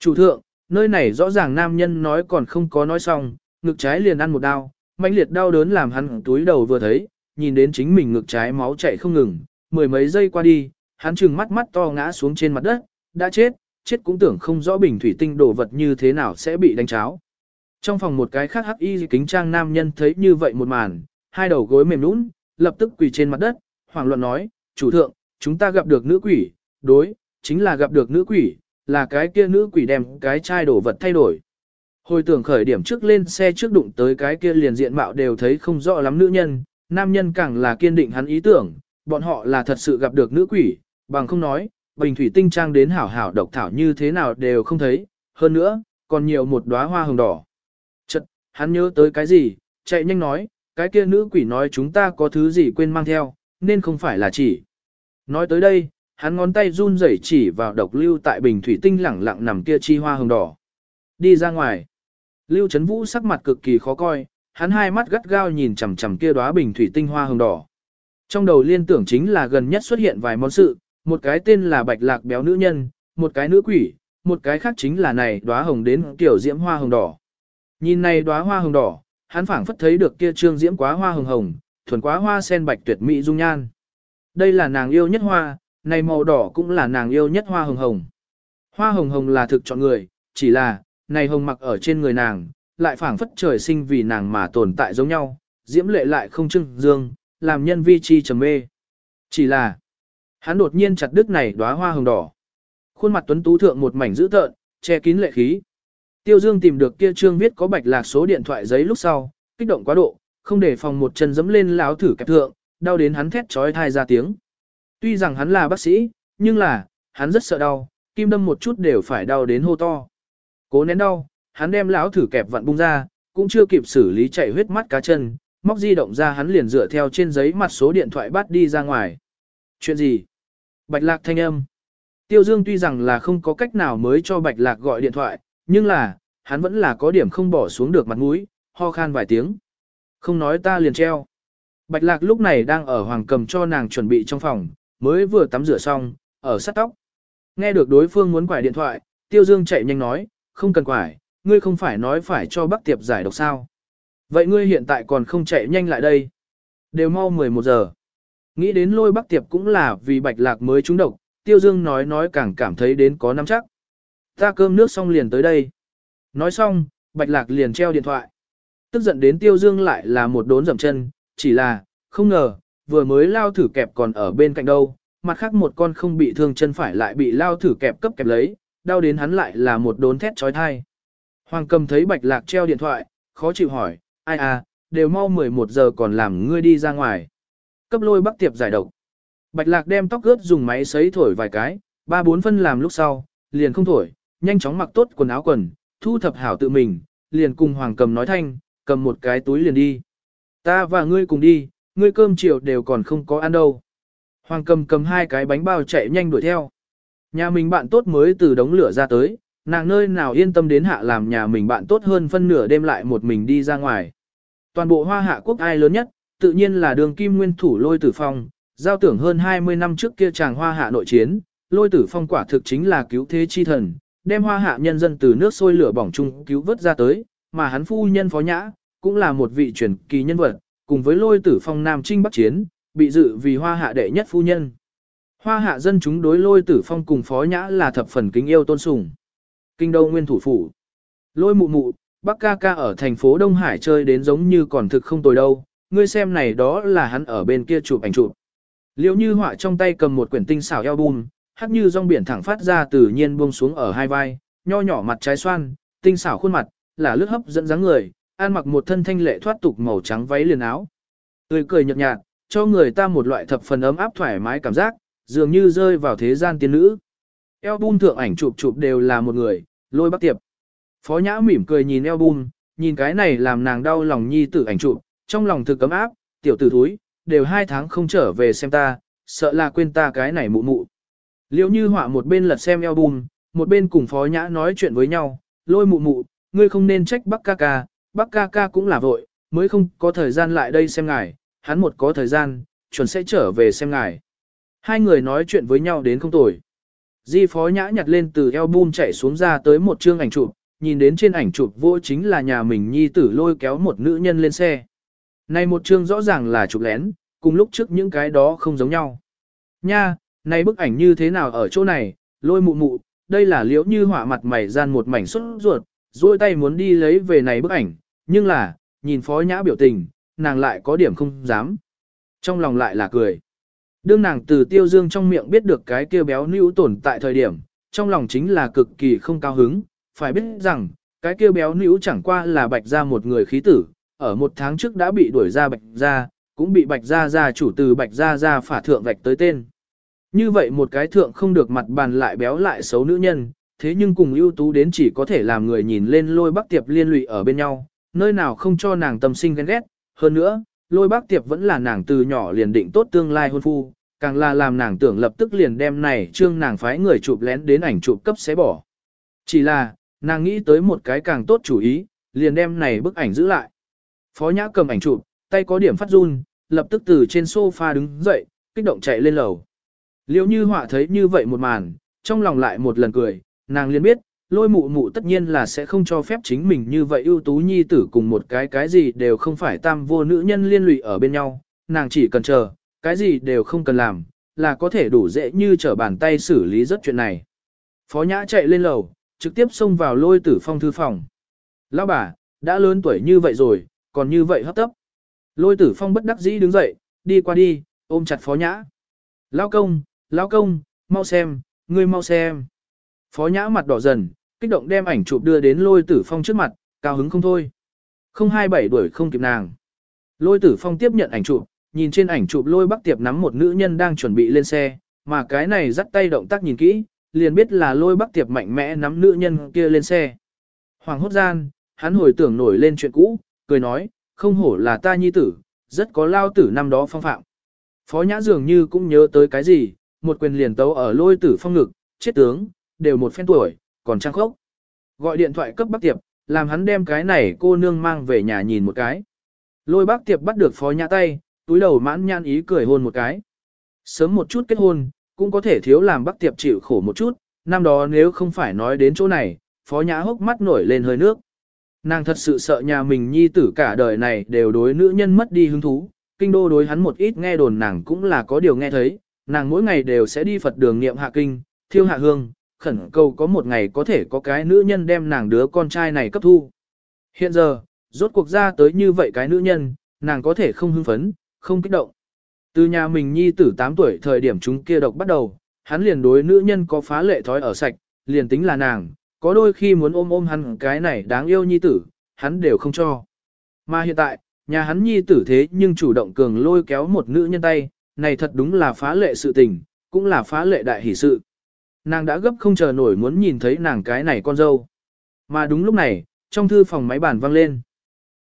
S1: Chủ thượng, nơi này rõ ràng nam nhân nói còn không có nói xong, ngực trái liền ăn một đau, mãnh liệt đau đớn làm hắn túi đầu vừa thấy, nhìn đến chính mình ngực trái máu chảy không ngừng, mười mấy giây qua đi, hắn trừng mắt mắt to ngã xuống trên mặt đất, đã chết, chết cũng tưởng không rõ bình thủy tinh đồ vật như thế nào sẽ bị đánh cháo. Trong phòng một cái khác hắc y kính trang nam nhân thấy như vậy một màn, hai đầu gối mềm nũng, lập tức quỳ trên mặt đất, hoảng luận nói, chủ thượng, chúng ta gặp được nữ quỷ, đối, chính là gặp được nữ quỷ, là cái kia nữ quỷ đem cái chai đổ vật thay đổi. Hồi tưởng khởi điểm trước lên xe trước đụng tới cái kia liền diện mạo đều thấy không rõ lắm nữ nhân, nam nhân càng là kiên định hắn ý tưởng, bọn họ là thật sự gặp được nữ quỷ, bằng không nói, bình thủy tinh trang đến hảo hảo độc thảo như thế nào đều không thấy, hơn nữa, còn nhiều một đóa hoa hồng đỏ. Chật, hắn nhớ tới cái gì, chạy nhanh nói, cái kia nữ quỷ nói chúng ta có thứ gì quên mang theo, nên không phải là chỉ. Nói tới đây, hắn ngón tay run rẩy chỉ vào độc lưu tại bình thủy tinh lẳng lặng nằm kia chi hoa hồng đỏ. Đi ra ngoài. Lưu Trấn Vũ sắc mặt cực kỳ khó coi, hắn hai mắt gắt gao nhìn chằm chằm kia đóa bình thủy tinh hoa hồng đỏ. Trong đầu liên tưởng chính là gần nhất xuất hiện vài món sự, một cái tên là bạch lạc béo nữ nhân, một cái nữ quỷ, một cái khác chính là này đóa hồng đến kiểu diễm hoa hồng đỏ. Nhìn này đóa hoa hồng đỏ, hắn phảng phất thấy được kia trương diễm quá hoa hồng hồng, thuần quá hoa sen bạch tuyệt mỹ dung nhan. Đây là nàng yêu nhất hoa, này màu đỏ cũng là nàng yêu nhất hoa hồng hồng. Hoa hồng hồng là thực chọn người, chỉ là, này hồng mặc ở trên người nàng, lại phảng phất trời sinh vì nàng mà tồn tại giống nhau, diễm lệ lại không trưng dương, làm nhân vi chi trầm mê. Chỉ là, hắn đột nhiên chặt đứt này đóa hoa hồng đỏ. Khuôn mặt tuấn tú thượng một mảnh dữ tợn, che kín lệ khí. Tiêu Dương tìm được kia trương viết có bạch lạc số điện thoại giấy lúc sau, kích động quá độ, không để phòng một chân dẫm lên láo thử kẹp thượng, đau đến hắn thét trói thai ra tiếng. Tuy rằng hắn là bác sĩ, nhưng là, hắn rất sợ đau, kim đâm một chút đều phải đau đến hô to. Cố nén đau, hắn đem láo thử kẹp vặn bung ra, cũng chưa kịp xử lý chạy huyết mắt cá chân, móc di động ra hắn liền dựa theo trên giấy mặt số điện thoại bắt đi ra ngoài. Chuyện gì? Bạch lạc thanh âm. Tiêu Dương tuy rằng là không có cách nào mới cho Bạch lạc gọi điện thoại, nhưng là, hắn vẫn là có điểm không bỏ xuống được mặt mũi, ho khan vài tiếng. Không nói ta liền treo. Bạch lạc lúc này đang ở hoàng cầm cho nàng chuẩn bị trong phòng, mới vừa tắm rửa xong, ở sát tóc. Nghe được đối phương muốn quải điện thoại, Tiêu Dương chạy nhanh nói, không cần quải, ngươi không phải nói phải cho bác tiệp giải độc sao. Vậy ngươi hiện tại còn không chạy nhanh lại đây. Đều mau 11 giờ. Nghĩ đến lôi bác tiệp cũng là vì bạch lạc mới trúng độc, Tiêu Dương nói nói càng cảm thấy đến có nắm chắc. Ta cơm nước xong liền tới đây. Nói xong, bạch lạc liền treo điện thoại. Tức giận đến Tiêu Dương lại là một đốn dậm chân, chỉ là, không ngờ, vừa mới lao thử kẹp còn ở bên cạnh đâu, mặt khác một con không bị thương chân phải lại bị lao thử kẹp cấp kẹp lấy, đau đến hắn lại là một đốn thét trói thai. Hoàng cầm thấy bạch lạc treo điện thoại, khó chịu hỏi, ai à, đều mau 11 giờ còn làm ngươi đi ra ngoài. Cấp lôi bắc tiệp giải độc. Bạch lạc đem tóc ướt dùng máy sấy thổi vài cái, ba bốn phân làm lúc sau, liền không thổi, nhanh chóng mặc tốt quần áo quần, thu thập hảo tự mình, liền cùng hoàng cầm nói thanh, cầm một cái túi liền đi. Ta và ngươi cùng đi, ngươi cơm chiều đều còn không có ăn đâu. Hoàng cầm cầm hai cái bánh bao chạy nhanh đuổi theo. Nhà mình bạn tốt mới từ đống lửa ra tới, nàng nơi nào yên tâm đến hạ làm nhà mình bạn tốt hơn phân nửa đêm lại một mình đi ra ngoài. Toàn bộ hoa hạ quốc ai lớn nhất, tự nhiên là đường kim nguyên thủ lôi tử phong, giao tưởng hơn 20 năm trước kia chàng hoa hạ nội chiến, lôi tử phong quả thực chính là cứu thế chi thần, đem hoa hạ nhân dân từ nước sôi lửa bỏng chung cứu vớt ra tới, mà hắn phu nhân phó nhã, cũng là một vị truyền kỳ nhân vật, cùng với lôi tử phong nam trinh bắc chiến, bị dự vì hoa hạ đệ nhất phu nhân. Hoa hạ dân chúng đối lôi tử phong cùng phó nhã là thập phần kính yêu tôn sùng. Kinh đô nguyên thủ phủ. Lôi mụ mụ, bác ca ca ở thành phố Đông Hải chơi đến giống như còn thực không tồi đâu, ngươi xem này đó là hắn ở bên kia chụp ảnh chụp. Liệu như họa trong tay cầm một quyển tinh xảo album, hát như rong biển thẳng phát ra tự nhiên buông xuống ở hai vai, nho nhỏ mặt trái xoan, tinh xảo khuôn mặt, là lướt hấp dẫn dáng người, ăn mặc một thân thanh lệ thoát tục màu trắng váy liền áo. Tươi cười nhợt nhạt, cho người ta một loại thập phần ấm áp thoải mái cảm giác, dường như rơi vào thế gian tiên nữ. Album thượng ảnh chụp chụp đều là một người, lôi bắc tiệp. Phó nhã mỉm cười nhìn album, nhìn cái này làm nàng đau lòng nhi tử ảnh chụp, trong lòng thực cấm áp, tiểu tử thúi, đều hai tháng không trở về xem ta, sợ là quên ta cái này mụ mụ. Liễu như họa một bên lật xem album, một bên cùng phó nhã nói chuyện với nhau, lôi mụ mụ, ngươi không nên trách bắc ca ca, bắc ca ca cũng là vội, mới không có thời gian lại đây xem ngài, hắn một có thời gian, chuẩn sẽ trở về xem ngài. Hai người nói chuyện với nhau đến không tồi. Di phó nhã nhặt lên từ album chạy xuống ra tới một chương ảnh chụp, nhìn đến trên ảnh chụp vô chính là nhà mình nhi tử lôi kéo một nữ nhân lên xe. Này một chương rõ ràng là chụp lén, cùng lúc trước những cái đó không giống nhau. Nha, này bức ảnh như thế nào ở chỗ này, lôi mụ mụ, đây là liễu như họa mặt mày gian một mảnh xuất ruột, duỗi tay muốn đi lấy về này bức ảnh, nhưng là, nhìn phó nhã biểu tình, nàng lại có điểm không dám. Trong lòng lại là cười. Đương nàng từ tiêu dương trong miệng biết được cái kia béo nữ tồn tại thời điểm, trong lòng chính là cực kỳ không cao hứng, phải biết rằng, cái kia béo nữ chẳng qua là bạch ra một người khí tử, ở một tháng trước đã bị đuổi ra bạch ra, cũng bị bạch ra ra chủ từ bạch ra ra phả thượng vạch tới tên. Như vậy một cái thượng không được mặt bàn lại béo lại xấu nữ nhân, thế nhưng cùng ưu tú đến chỉ có thể làm người nhìn lên lôi bắc tiệp liên lụy ở bên nhau, nơi nào không cho nàng tâm sinh ghen ghét, hơn nữa, lôi bác tiệp vẫn là nàng từ nhỏ liền định tốt tương lai hôn phu, càng là làm nàng tưởng lập tức liền đem này trương nàng phái người chụp lén đến ảnh chụp cấp xé bỏ. Chỉ là, nàng nghĩ tới một cái càng tốt chủ ý, liền đem này bức ảnh giữ lại. Phó nhã cầm ảnh chụp, tay có điểm phát run, lập tức từ trên sofa đứng dậy, kích động chạy lên lầu. Liêu như họa thấy như vậy một màn, trong lòng lại một lần cười, nàng liền biết, lôi mụ mụ tất nhiên là sẽ không cho phép chính mình như vậy ưu tú nhi tử cùng một cái cái gì đều không phải tam vô nữ nhân liên lụy ở bên nhau, nàng chỉ cần chờ, cái gì đều không cần làm, là có thể đủ dễ như trở bàn tay xử lý rất chuyện này. Phó nhã chạy lên lầu, trực tiếp xông vào lôi tử phong thư phòng. Lão bà, đã lớn tuổi như vậy rồi, còn như vậy hấp tấp. Lôi tử phong bất đắc dĩ đứng dậy, đi qua đi, ôm chặt phó nhã. Lão công, lão công, mau xem, ngươi mau xem. Phó nhã mặt đỏ dần, kích động đem ảnh chụp đưa đến lôi tử phong trước mặt, cao hứng không thôi. Không hai bảy đuổi không kịp nàng. Lôi tử phong tiếp nhận ảnh chụp, nhìn trên ảnh chụp lôi bắc tiệp nắm một nữ nhân đang chuẩn bị lên xe, mà cái này dắt tay động tác nhìn kỹ, liền biết là lôi bắc tiệp mạnh mẽ nắm nữ nhân kia lên xe. Hoàng hốt gian, hắn hồi tưởng nổi lên chuyện cũ, cười nói, không hổ là ta nhi tử, rất có lao tử năm đó phong phạm. Phó nhã dường như cũng nhớ tới cái gì, một quyền liền tấu ở lôi tử phong ngực, chết tướng, đều một phen tuổi, còn trang khốc. Gọi điện thoại cấp bác tiệp, làm hắn đem cái này cô nương mang về nhà nhìn một cái. Lôi bác tiệp bắt được phó nhã tay, túi đầu mãn nhan ý cười hôn một cái. Sớm một chút kết hôn, cũng có thể thiếu làm bác tiệp chịu khổ một chút, năm đó nếu không phải nói đến chỗ này, phó nhã hốc mắt nổi lên hơi nước. Nàng thật sự sợ nhà mình nhi tử cả đời này đều đối nữ nhân mất đi hứng thú, kinh đô đối hắn một ít nghe đồn nàng cũng là có điều nghe thấy, nàng mỗi ngày đều sẽ đi Phật đường niệm hạ kinh, thiêu hạ hương, khẩn cầu có một ngày có thể có cái nữ nhân đem nàng đứa con trai này cấp thu. Hiện giờ, rốt cuộc ra tới như vậy cái nữ nhân, nàng có thể không hưng phấn, không kích động. Từ nhà mình nhi tử 8 tuổi thời điểm chúng kia độc bắt đầu, hắn liền đối nữ nhân có phá lệ thói ở sạch, liền tính là nàng, có đôi khi muốn ôm ôm hắn cái này đáng yêu nhi tử, hắn đều không cho. Mà hiện tại, nhà hắn nhi tử thế nhưng chủ động cường lôi kéo một nữ nhân tay, này thật đúng là phá lệ sự tình, cũng là phá lệ đại hỷ sự. Nàng đã gấp không chờ nổi muốn nhìn thấy nàng cái này con dâu. Mà đúng lúc này, trong thư phòng máy bàn vang lên.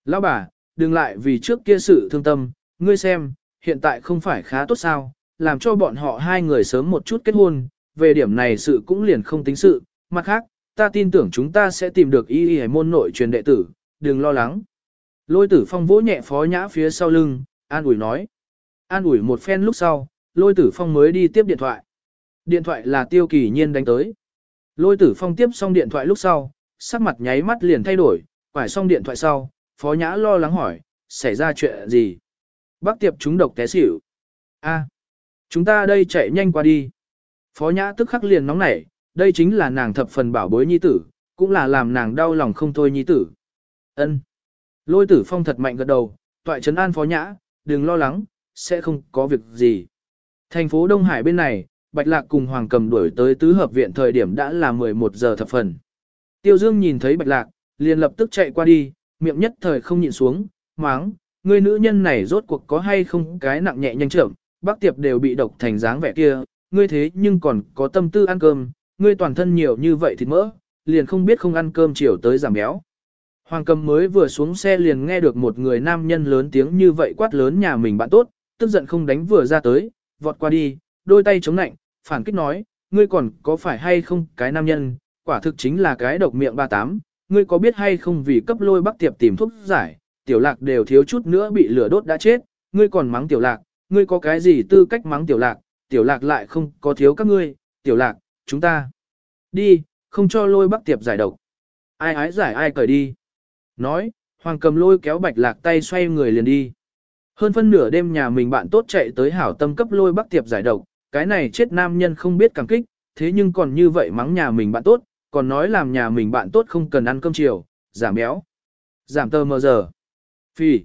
S1: Lão bà, đừng lại vì trước kia sự thương tâm, ngươi xem, hiện tại không phải khá tốt sao, làm cho bọn họ hai người sớm một chút kết hôn, về điểm này sự cũng liền không tính sự, mặt khác, ta tin tưởng chúng ta sẽ tìm được y y môn nội truyền đệ tử, đừng lo lắng. Lôi tử phong vỗ nhẹ phó nhã phía sau lưng, an ủi nói. An ủi một phen lúc sau, lôi tử phong mới đi tiếp điện thoại. Điện thoại là tiêu kỳ nhiên đánh tới. Lôi tử phong tiếp xong điện thoại lúc sau, sắc mặt nháy mắt liền thay đổi, quải xong điện thoại sau, phó nhã lo lắng hỏi, xảy ra chuyện gì? Bác tiệp chúng độc té xỉu. A, chúng ta đây chạy nhanh qua đi. Phó nhã tức khắc liền nóng nảy, đây chính là nàng thập phần bảo bối nhi tử, cũng là làm nàng đau lòng không thôi nhi tử. Ân. Lôi tử phong thật mạnh gật đầu, toại trấn an phó nhã, đừng lo lắng, sẽ không có việc gì. Thành phố Đông Hải bên này, Bạch Lạc cùng Hoàng Cầm đuổi tới tứ hợp viện thời điểm đã là 11 giờ thập phần. Tiêu Dương nhìn thấy Bạch Lạc, liền lập tức chạy qua đi, miệng nhất thời không nhịn xuống, máng, người nữ nhân này rốt cuộc có hay không cái nặng nhẹ nhanh trưởng, bác tiệp đều bị độc thành dáng vẻ kia, ngươi thế nhưng còn có tâm tư ăn cơm, ngươi toàn thân nhiều như vậy thì mỡ, liền không biết không ăn cơm chiều tới giảm béo. Hoàng cầm mới vừa xuống xe liền nghe được một người nam nhân lớn tiếng như vậy quát lớn nhà mình bạn tốt, tức giận không đánh vừa ra tới, vọt qua đi, đôi tay chống nạnh, phản kích nói, ngươi còn có phải hay không cái nam nhân, quả thực chính là cái độc miệng ba tám, ngươi có biết hay không vì cấp lôi bắc tiệp tìm thuốc giải, tiểu lạc đều thiếu chút nữa bị lửa đốt đã chết, ngươi còn mắng tiểu lạc, ngươi có cái gì tư cách mắng tiểu lạc, tiểu lạc lại không có thiếu các ngươi, tiểu lạc, chúng ta đi, không cho lôi bắc tiệp giải độc. Ai ái giải ai cởi đi. Nói, hoàng cầm lôi kéo bạch lạc tay xoay người liền đi. Hơn phân nửa đêm nhà mình bạn tốt chạy tới hảo tâm cấp lôi bắc tiệp giải độc, cái này chết nam nhân không biết cảm kích, thế nhưng còn như vậy mắng nhà mình bạn tốt, còn nói làm nhà mình bạn tốt không cần ăn cơm chiều, giảm béo, giảm tơ mờ giờ. Phi.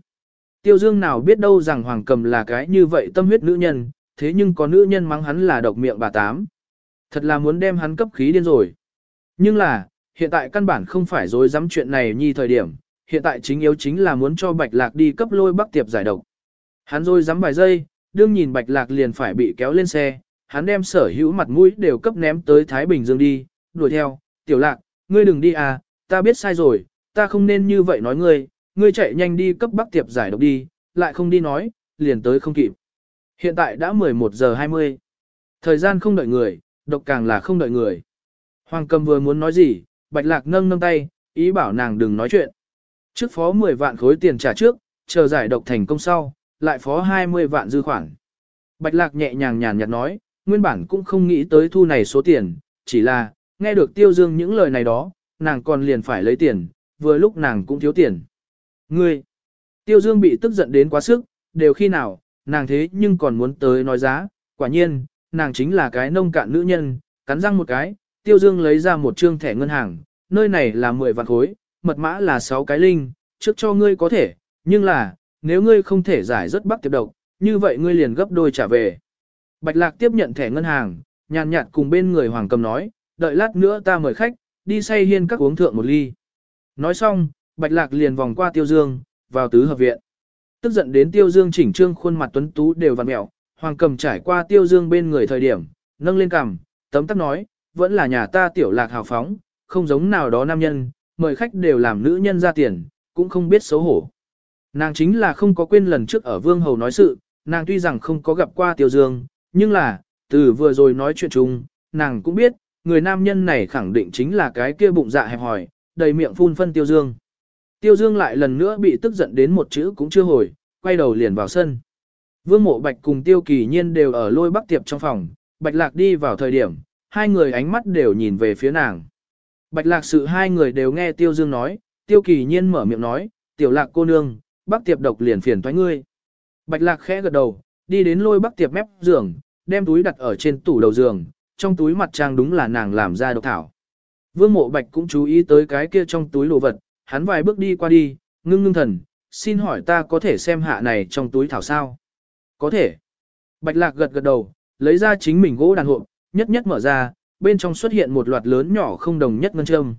S1: Tiêu Dương nào biết đâu rằng Hoàng Cầm là cái như vậy tâm huyết nữ nhân, thế nhưng có nữ nhân mắng hắn là độc miệng bà tám. Thật là muốn đem hắn cấp khí điên rồi. Nhưng là, hiện tại căn bản không phải dối dám chuyện này nhi thời điểm, hiện tại chính yếu chính là muốn cho Bạch Lạc đi cấp lôi bắc tiệp giải độc. Hắn rồi dám vài giây, đương nhìn Bạch Lạc liền phải bị kéo lên xe, hắn đem sở hữu mặt mũi đều cấp ném tới Thái Bình Dương đi, đuổi theo, tiểu lạc, ngươi đừng đi à, ta biết sai rồi, ta không nên như vậy nói ngươi, ngươi chạy nhanh đi cấp bắc tiệp giải độc đi, lại không đi nói, liền tới không kịp. Hiện tại đã 11 giờ 20. Thời gian không đợi người, độc càng là không đợi người. Hoàng cầm vừa muốn nói gì, bạch lạc nâng nâng tay, ý bảo nàng đừng nói chuyện. Trước phó 10 vạn khối tiền trả trước, chờ giải độc thành công sau, lại phó 20 vạn dư khoản. Bạch lạc nhẹ nhàng nhàn nhạt nói, nguyên bản cũng không nghĩ tới thu này số tiền, chỉ là, nghe được tiêu dương những lời này đó, nàng còn liền phải lấy tiền, vừa lúc nàng cũng thiếu tiền. Ngươi, tiêu dương bị tức giận đến quá sức, đều khi nào, nàng thế nhưng còn muốn tới nói giá, quả nhiên, nàng chính là cái nông cạn nữ nhân, cắn răng một cái, tiêu dương lấy ra một trương thẻ ngân hàng, nơi này là 10 vạn khối, mật mã là 6 cái linh, trước cho ngươi có thể, nhưng là, nếu ngươi không thể giải rất bắc tiệp độc, như vậy ngươi liền gấp đôi trả về. Bạch Lạc tiếp nhận thẻ ngân hàng, nhàn nhạt cùng bên người Hoàng Cầm nói, đợi lát nữa ta mời khách, đi say hiên các uống thượng một ly. Nói xong, Bạch Lạc liền vòng qua Tiêu Dương, vào tứ hợp viện. Tức giận đến Tiêu Dương chỉnh trương khuôn mặt tuấn tú đều vặn mẹo, Hoàng Cầm trải qua Tiêu Dương bên người thời điểm, nâng lên cằm, tấm tắc nói, vẫn là nhà ta tiểu lạc hào phóng, không giống nào đó nam nhân, mời khách đều làm nữ nhân ra tiền, cũng không biết xấu hổ. Nàng chính là không có quên lần trước ở Vương Hầu nói sự, nàng tuy rằng không có gặp qua Tiêu Dương, nhưng là, từ vừa rồi nói chuyện chung, nàng cũng biết, người nam nhân này khẳng định chính là cái kia bụng dạ hẹp hòi, đầy miệng phun phân Tiêu Dương. Tiêu Dương lại lần nữa bị tức giận đến một chữ cũng chưa hồi, quay đầu liền vào sân. Vương Mộ Bạch cùng Tiêu Kỳ Nhiên đều ở lôi bắc tiệp trong phòng, Bạch Lạc đi vào thời điểm, hai người ánh mắt đều nhìn về phía nàng. Bạch Lạc sự hai người đều nghe Tiêu Dương nói, Tiêu Kỳ Nhiên mở miệng nói, tiểu lạc cô nương, bắc tiệp độc liền phiền thoái ngươi. Bạch Lạc khẽ gật đầu, đi đến lôi bắc tiệp mép giường, đem túi đặt ở trên tủ đầu giường, trong túi mặt trang đúng là nàng làm ra độc thảo. Vương Mộ Bạch cũng chú ý tới cái kia trong túi đồ vật, hắn vài bước đi qua đi, ngưng ngưng thần, xin hỏi ta có thể xem hạ này trong túi thảo sao? Có thể. Bạch Lạc gật gật đầu, lấy ra chính mình gỗ đàn hộp, nhất nhất mở ra, bên trong xuất hiện một loạt lớn nhỏ không đồng nhất ngân châm.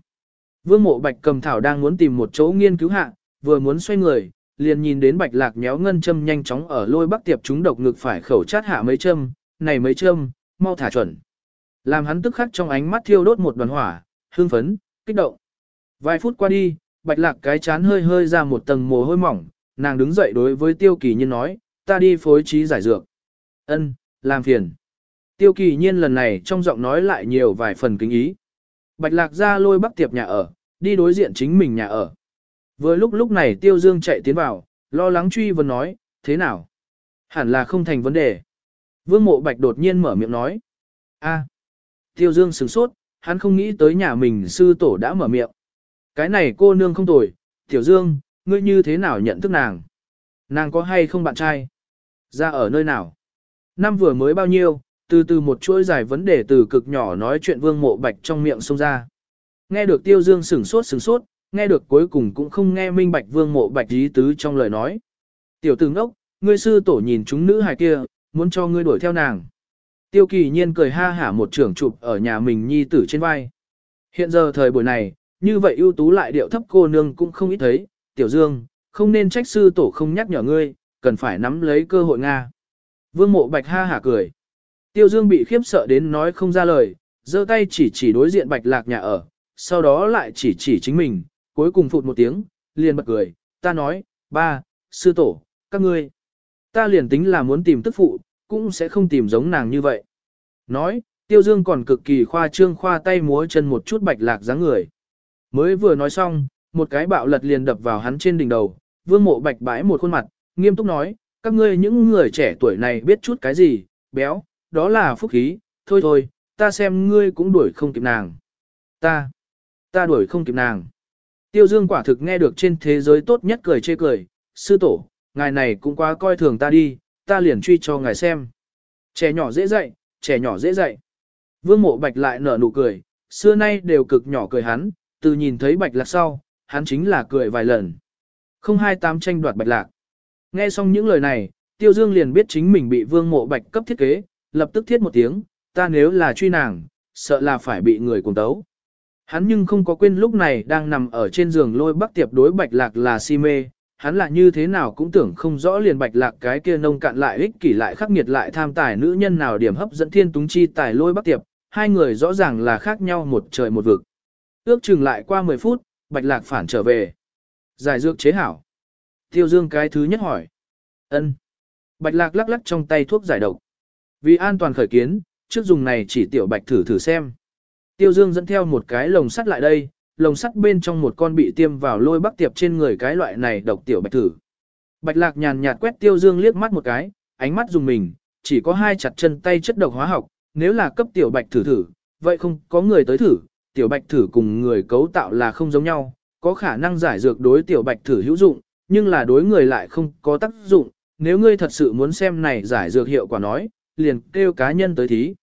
S1: Vương Mộ Bạch cầm thảo đang muốn tìm một chỗ nghiên cứu hạ, vừa muốn xoay người, liền nhìn đến Bạch Lạc méo ngân châm nhanh chóng ở lôi bắc tiệp chúng độc ngực phải khẩu chát hạ mấy châm, này mấy châm, mau thả chuẩn. Làm hắn tức khắc trong ánh mắt thiêu đốt một đoàn hỏa, hương phấn, kích động. Vài phút qua đi, bạch lạc cái chán hơi hơi ra một tầng mồ hôi mỏng, nàng đứng dậy đối với tiêu kỳ nhiên nói, ta đi phối trí giải dược. Ân, làm phiền. Tiêu kỳ nhiên lần này trong giọng nói lại nhiều vài phần kính ý. Bạch lạc ra lôi bắc tiệp nhà ở, đi đối diện chính mình nhà ở. Vừa lúc lúc này tiêu dương chạy tiến vào, lo lắng truy vấn nói, thế nào? Hẳn là không thành vấn đề. Vương mộ bạch đột nhiên mở miệng nói. a Tiêu dương sửng sốt, hắn không nghĩ tới nhà mình sư tổ đã mở miệng. Cái này cô nương không tồi, Tiểu Dương, ngươi như thế nào nhận thức nàng? Nàng có hay không bạn trai? Ra ở nơi nào? Năm vừa mới bao nhiêu, từ từ một chuỗi dài vấn đề từ cực nhỏ nói chuyện vương mộ bạch trong miệng xông ra. Nghe được Tiêu Dương sửng sốt sửng sốt, nghe được cuối cùng cũng không nghe minh bạch vương mộ bạch ý tứ trong lời nói. Tiểu tử ngốc, ngươi sư tổ nhìn chúng nữ hài kia, muốn cho ngươi đuổi theo nàng. Tiêu kỳ nhiên cười ha hả một trưởng chụp ở nhà mình nhi tử trên vai. Hiện giờ thời buổi này, như vậy ưu tú lại điệu thấp cô nương cũng không ít thấy, tiểu dương, không nên trách sư tổ không nhắc nhở ngươi, cần phải nắm lấy cơ hội Nga. Vương mộ bạch ha hả cười. Tiêu dương bị khiếp sợ đến nói không ra lời, giơ tay chỉ chỉ đối diện bạch lạc nhà ở, sau đó lại chỉ chỉ chính mình, cuối cùng phụt một tiếng, liền bật cười, ta nói, ba, sư tổ, các ngươi. Ta liền tính là muốn tìm tức phụ, cũng sẽ không tìm giống nàng như vậy. Nói, tiêu dương còn cực kỳ khoa trương khoa tay múa chân một chút bạch lạc dáng người. Mới vừa nói xong, một cái bạo lật liền đập vào hắn trên đỉnh đầu, vương mộ bạch bãi một khuôn mặt, nghiêm túc nói, các ngươi những người trẻ tuổi này biết chút cái gì, béo, đó là phúc khí, thôi thôi, ta xem ngươi cũng đuổi không kịp nàng. Ta, ta đuổi không kịp nàng. Tiêu dương quả thực nghe được trên thế giới tốt nhất cười chê cười, sư tổ, ngài này cũng quá coi thường ta đi, ta liền truy cho ngài xem. Trẻ nhỏ dễ dạy, trẻ nhỏ dễ dạy. Vương mộ bạch lại nở nụ cười, xưa nay đều cực nhỏ cười hắn, từ nhìn thấy bạch lạc sau, hắn chính là cười vài lần. Không hai tám tranh đoạt bạch lạc. Nghe xong những lời này, tiêu dương liền biết chính mình bị vương mộ bạch cấp thiết kế, lập tức thiết một tiếng, ta nếu là truy nàng, sợ là phải bị người cùng tấu. Hắn nhưng không có quên lúc này đang nằm ở trên giường lôi bắc tiệp đối bạch lạc là si mê, hắn là như thế nào cũng tưởng không rõ liền bạch lạc cái kia nông cạn lại ích kỷ lại khắc nghiệt lại tham tài nữ nhân nào điểm hấp dẫn thiên túng chi tài lôi bắc tiệp, hai người rõ ràng là khác nhau một trời một vực. Ước chừng lại qua 10 phút, bạch lạc phản trở về. Giải dược chế hảo. Tiêu dương cái thứ nhất hỏi. ân Bạch lạc lắc lắc trong tay thuốc giải độc. Vì an toàn khởi kiến, trước dùng này chỉ tiểu bạch thử thử xem. Tiêu Dương dẫn theo một cái lồng sắt lại đây, lồng sắt bên trong một con bị tiêm vào lôi bắc tiệp trên người cái loại này độc tiểu bạch thử. Bạch lạc nhàn nhạt quét Tiêu Dương liếc mắt một cái, ánh mắt dùng mình, chỉ có hai chặt chân tay chất độc hóa học, nếu là cấp tiểu bạch thử thử, vậy không có người tới thử, tiểu bạch thử cùng người cấu tạo là không giống nhau, có khả năng giải dược đối tiểu bạch thử hữu dụng, nhưng là đối người lại không có tác dụng, nếu ngươi thật sự muốn xem này giải dược hiệu quả nói, liền kêu cá nhân tới thí.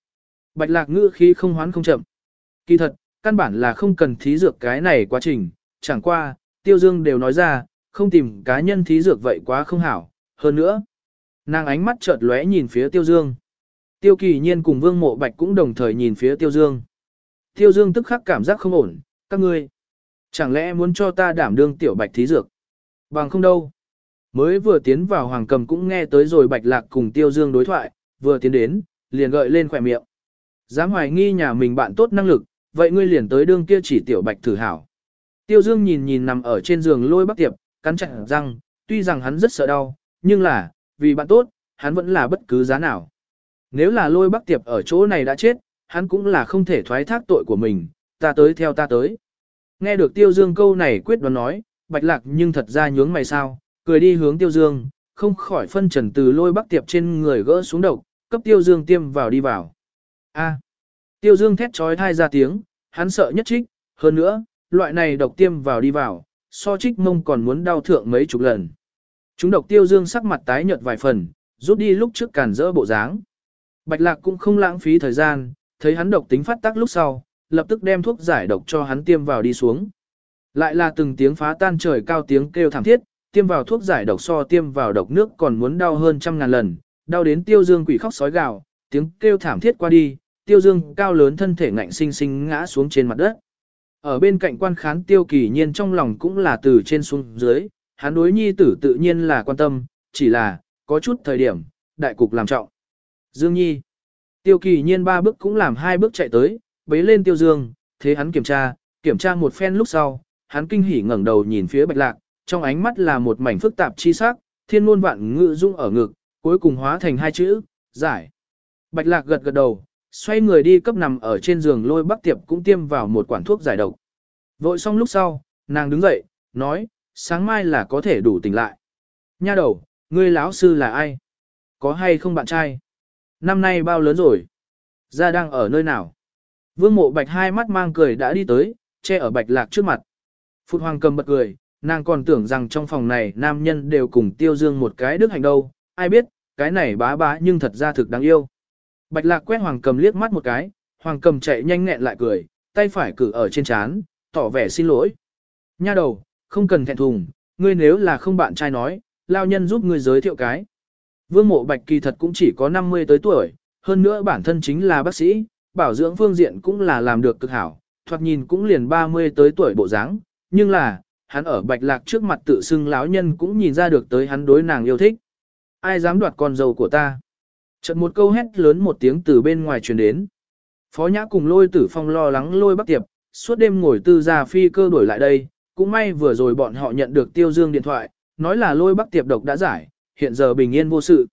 S1: Bạch lạc ngữ khi không hoán không chậm. Kỳ thật, căn bản là không cần thí dược cái này quá trình, chẳng qua, tiêu dương đều nói ra, không tìm cá nhân thí dược vậy quá không hảo, hơn nữa. Nàng ánh mắt chợt lóe nhìn phía tiêu dương. Tiêu kỳ nhiên cùng vương mộ bạch cũng đồng thời nhìn phía tiêu dương. Tiêu dương tức khắc cảm giác không ổn, các ngươi. Chẳng lẽ muốn cho ta đảm đương tiểu bạch thí dược? Bằng không đâu. Mới vừa tiến vào hoàng cầm cũng nghe tới rồi bạch lạc cùng tiêu dương đối thoại, vừa tiến đến, liền gợi lên khỏe miệng. Dám hoài nghi nhà mình bạn tốt năng lực, vậy ngươi liền tới đương kia chỉ tiểu bạch thử hảo. Tiêu Dương nhìn nhìn nằm ở trên giường lôi bắc tiệp, cắn chặt răng, tuy rằng hắn rất sợ đau, nhưng là, vì bạn tốt, hắn vẫn là bất cứ giá nào. Nếu là lôi bắc tiệp ở chỗ này đã chết, hắn cũng là không thể thoái thác tội của mình, ta tới theo ta tới. Nghe được Tiêu Dương câu này quyết đoán nói, bạch lạc nhưng thật ra nhướng mày sao, cười đi hướng Tiêu Dương, không khỏi phân trần từ lôi bắc tiệp trên người gỡ xuống độc, cấp Tiêu Dương tiêm vào đi vào. A. Tiêu Dương thét trói thai ra tiếng, hắn sợ nhất trích, hơn nữa, loại này độc tiêm vào đi vào, so trích mông còn muốn đau thượng mấy chục lần. Chúng độc Tiêu Dương sắc mặt tái nhợt vài phần, rút đi lúc trước cản rỡ bộ dáng. Bạch Lạc cũng không lãng phí thời gian, thấy hắn độc tính phát tác lúc sau, lập tức đem thuốc giải độc cho hắn tiêm vào đi xuống. Lại là từng tiếng phá tan trời cao tiếng kêu thảm thiết, tiêm vào thuốc giải độc so tiêm vào độc nước còn muốn đau hơn trăm ngàn lần, đau đến Tiêu Dương quỷ khóc sói gào, tiếng kêu thảm thiết qua đi, tiêu dương cao lớn thân thể ngạnh sinh sinh ngã xuống trên mặt đất. Ở bên cạnh quan khán tiêu kỳ nhiên trong lòng cũng là từ trên xuống dưới, hắn đối nhi tử tự nhiên là quan tâm, chỉ là, có chút thời điểm, đại cục làm trọng. Dương nhi, tiêu kỳ nhiên ba bước cũng làm hai bước chạy tới, bế lên tiêu dương, thế hắn kiểm tra, kiểm tra một phen lúc sau, hắn kinh hỉ ngẩng đầu nhìn phía bạch lạc, trong ánh mắt là một mảnh phức tạp chi sắc, thiên ngôn vạn ngữ dung ở ngực, cuối cùng hóa thành hai chữ, giải. Bạch lạc gật gật đầu, xoay người đi cấp nằm ở trên giường lôi bắc tiệp cũng tiêm vào một quản thuốc giải độc. Vội xong lúc sau, nàng đứng dậy, nói, sáng mai là có thể đủ tỉnh lại. Nha đầu, ngươi lão sư là ai? Có hay không bạn trai? Năm nay bao lớn rồi? Gia đang ở nơi nào? Vương mộ bạch hai mắt mang cười đã đi tới, che ở bạch lạc trước mặt. Phụt hoàng cầm bật cười, nàng còn tưởng rằng trong phòng này nam nhân đều cùng tiêu dương một cái đức hành đâu, ai biết, cái này bá bá nhưng thật ra thực đáng yêu. Bạch lạc quét hoàng cầm liếc mắt một cái, hoàng cầm chạy nhanh nghẹn lại cười, tay phải cử ở trên chán, tỏ vẻ xin lỗi. Nha đầu, không cần thẹn thùng, ngươi nếu là không bạn trai nói, lao nhân giúp ngươi giới thiệu cái. Vương mộ bạch kỳ thật cũng chỉ có 50 tới tuổi, hơn nữa bản thân chính là bác sĩ, bảo dưỡng phương diện cũng là làm được cực hảo, thoạt nhìn cũng liền 30 tới tuổi bộ dáng, nhưng là, hắn ở bạch lạc trước mặt tự xưng lão nhân cũng nhìn ra được tới hắn đối nàng yêu thích. Ai dám đoạt con dâu của ta? Chợt một câu hét lớn một tiếng từ bên ngoài truyền đến. Phó Nhã cùng lôi tử phong lo lắng lôi bắc tiệp, suốt đêm ngồi tư ra phi cơ đổi lại đây, cũng may vừa rồi bọn họ nhận được tiêu dương điện thoại, nói là lôi bắc tiệp độc đã giải, hiện giờ bình yên vô sự.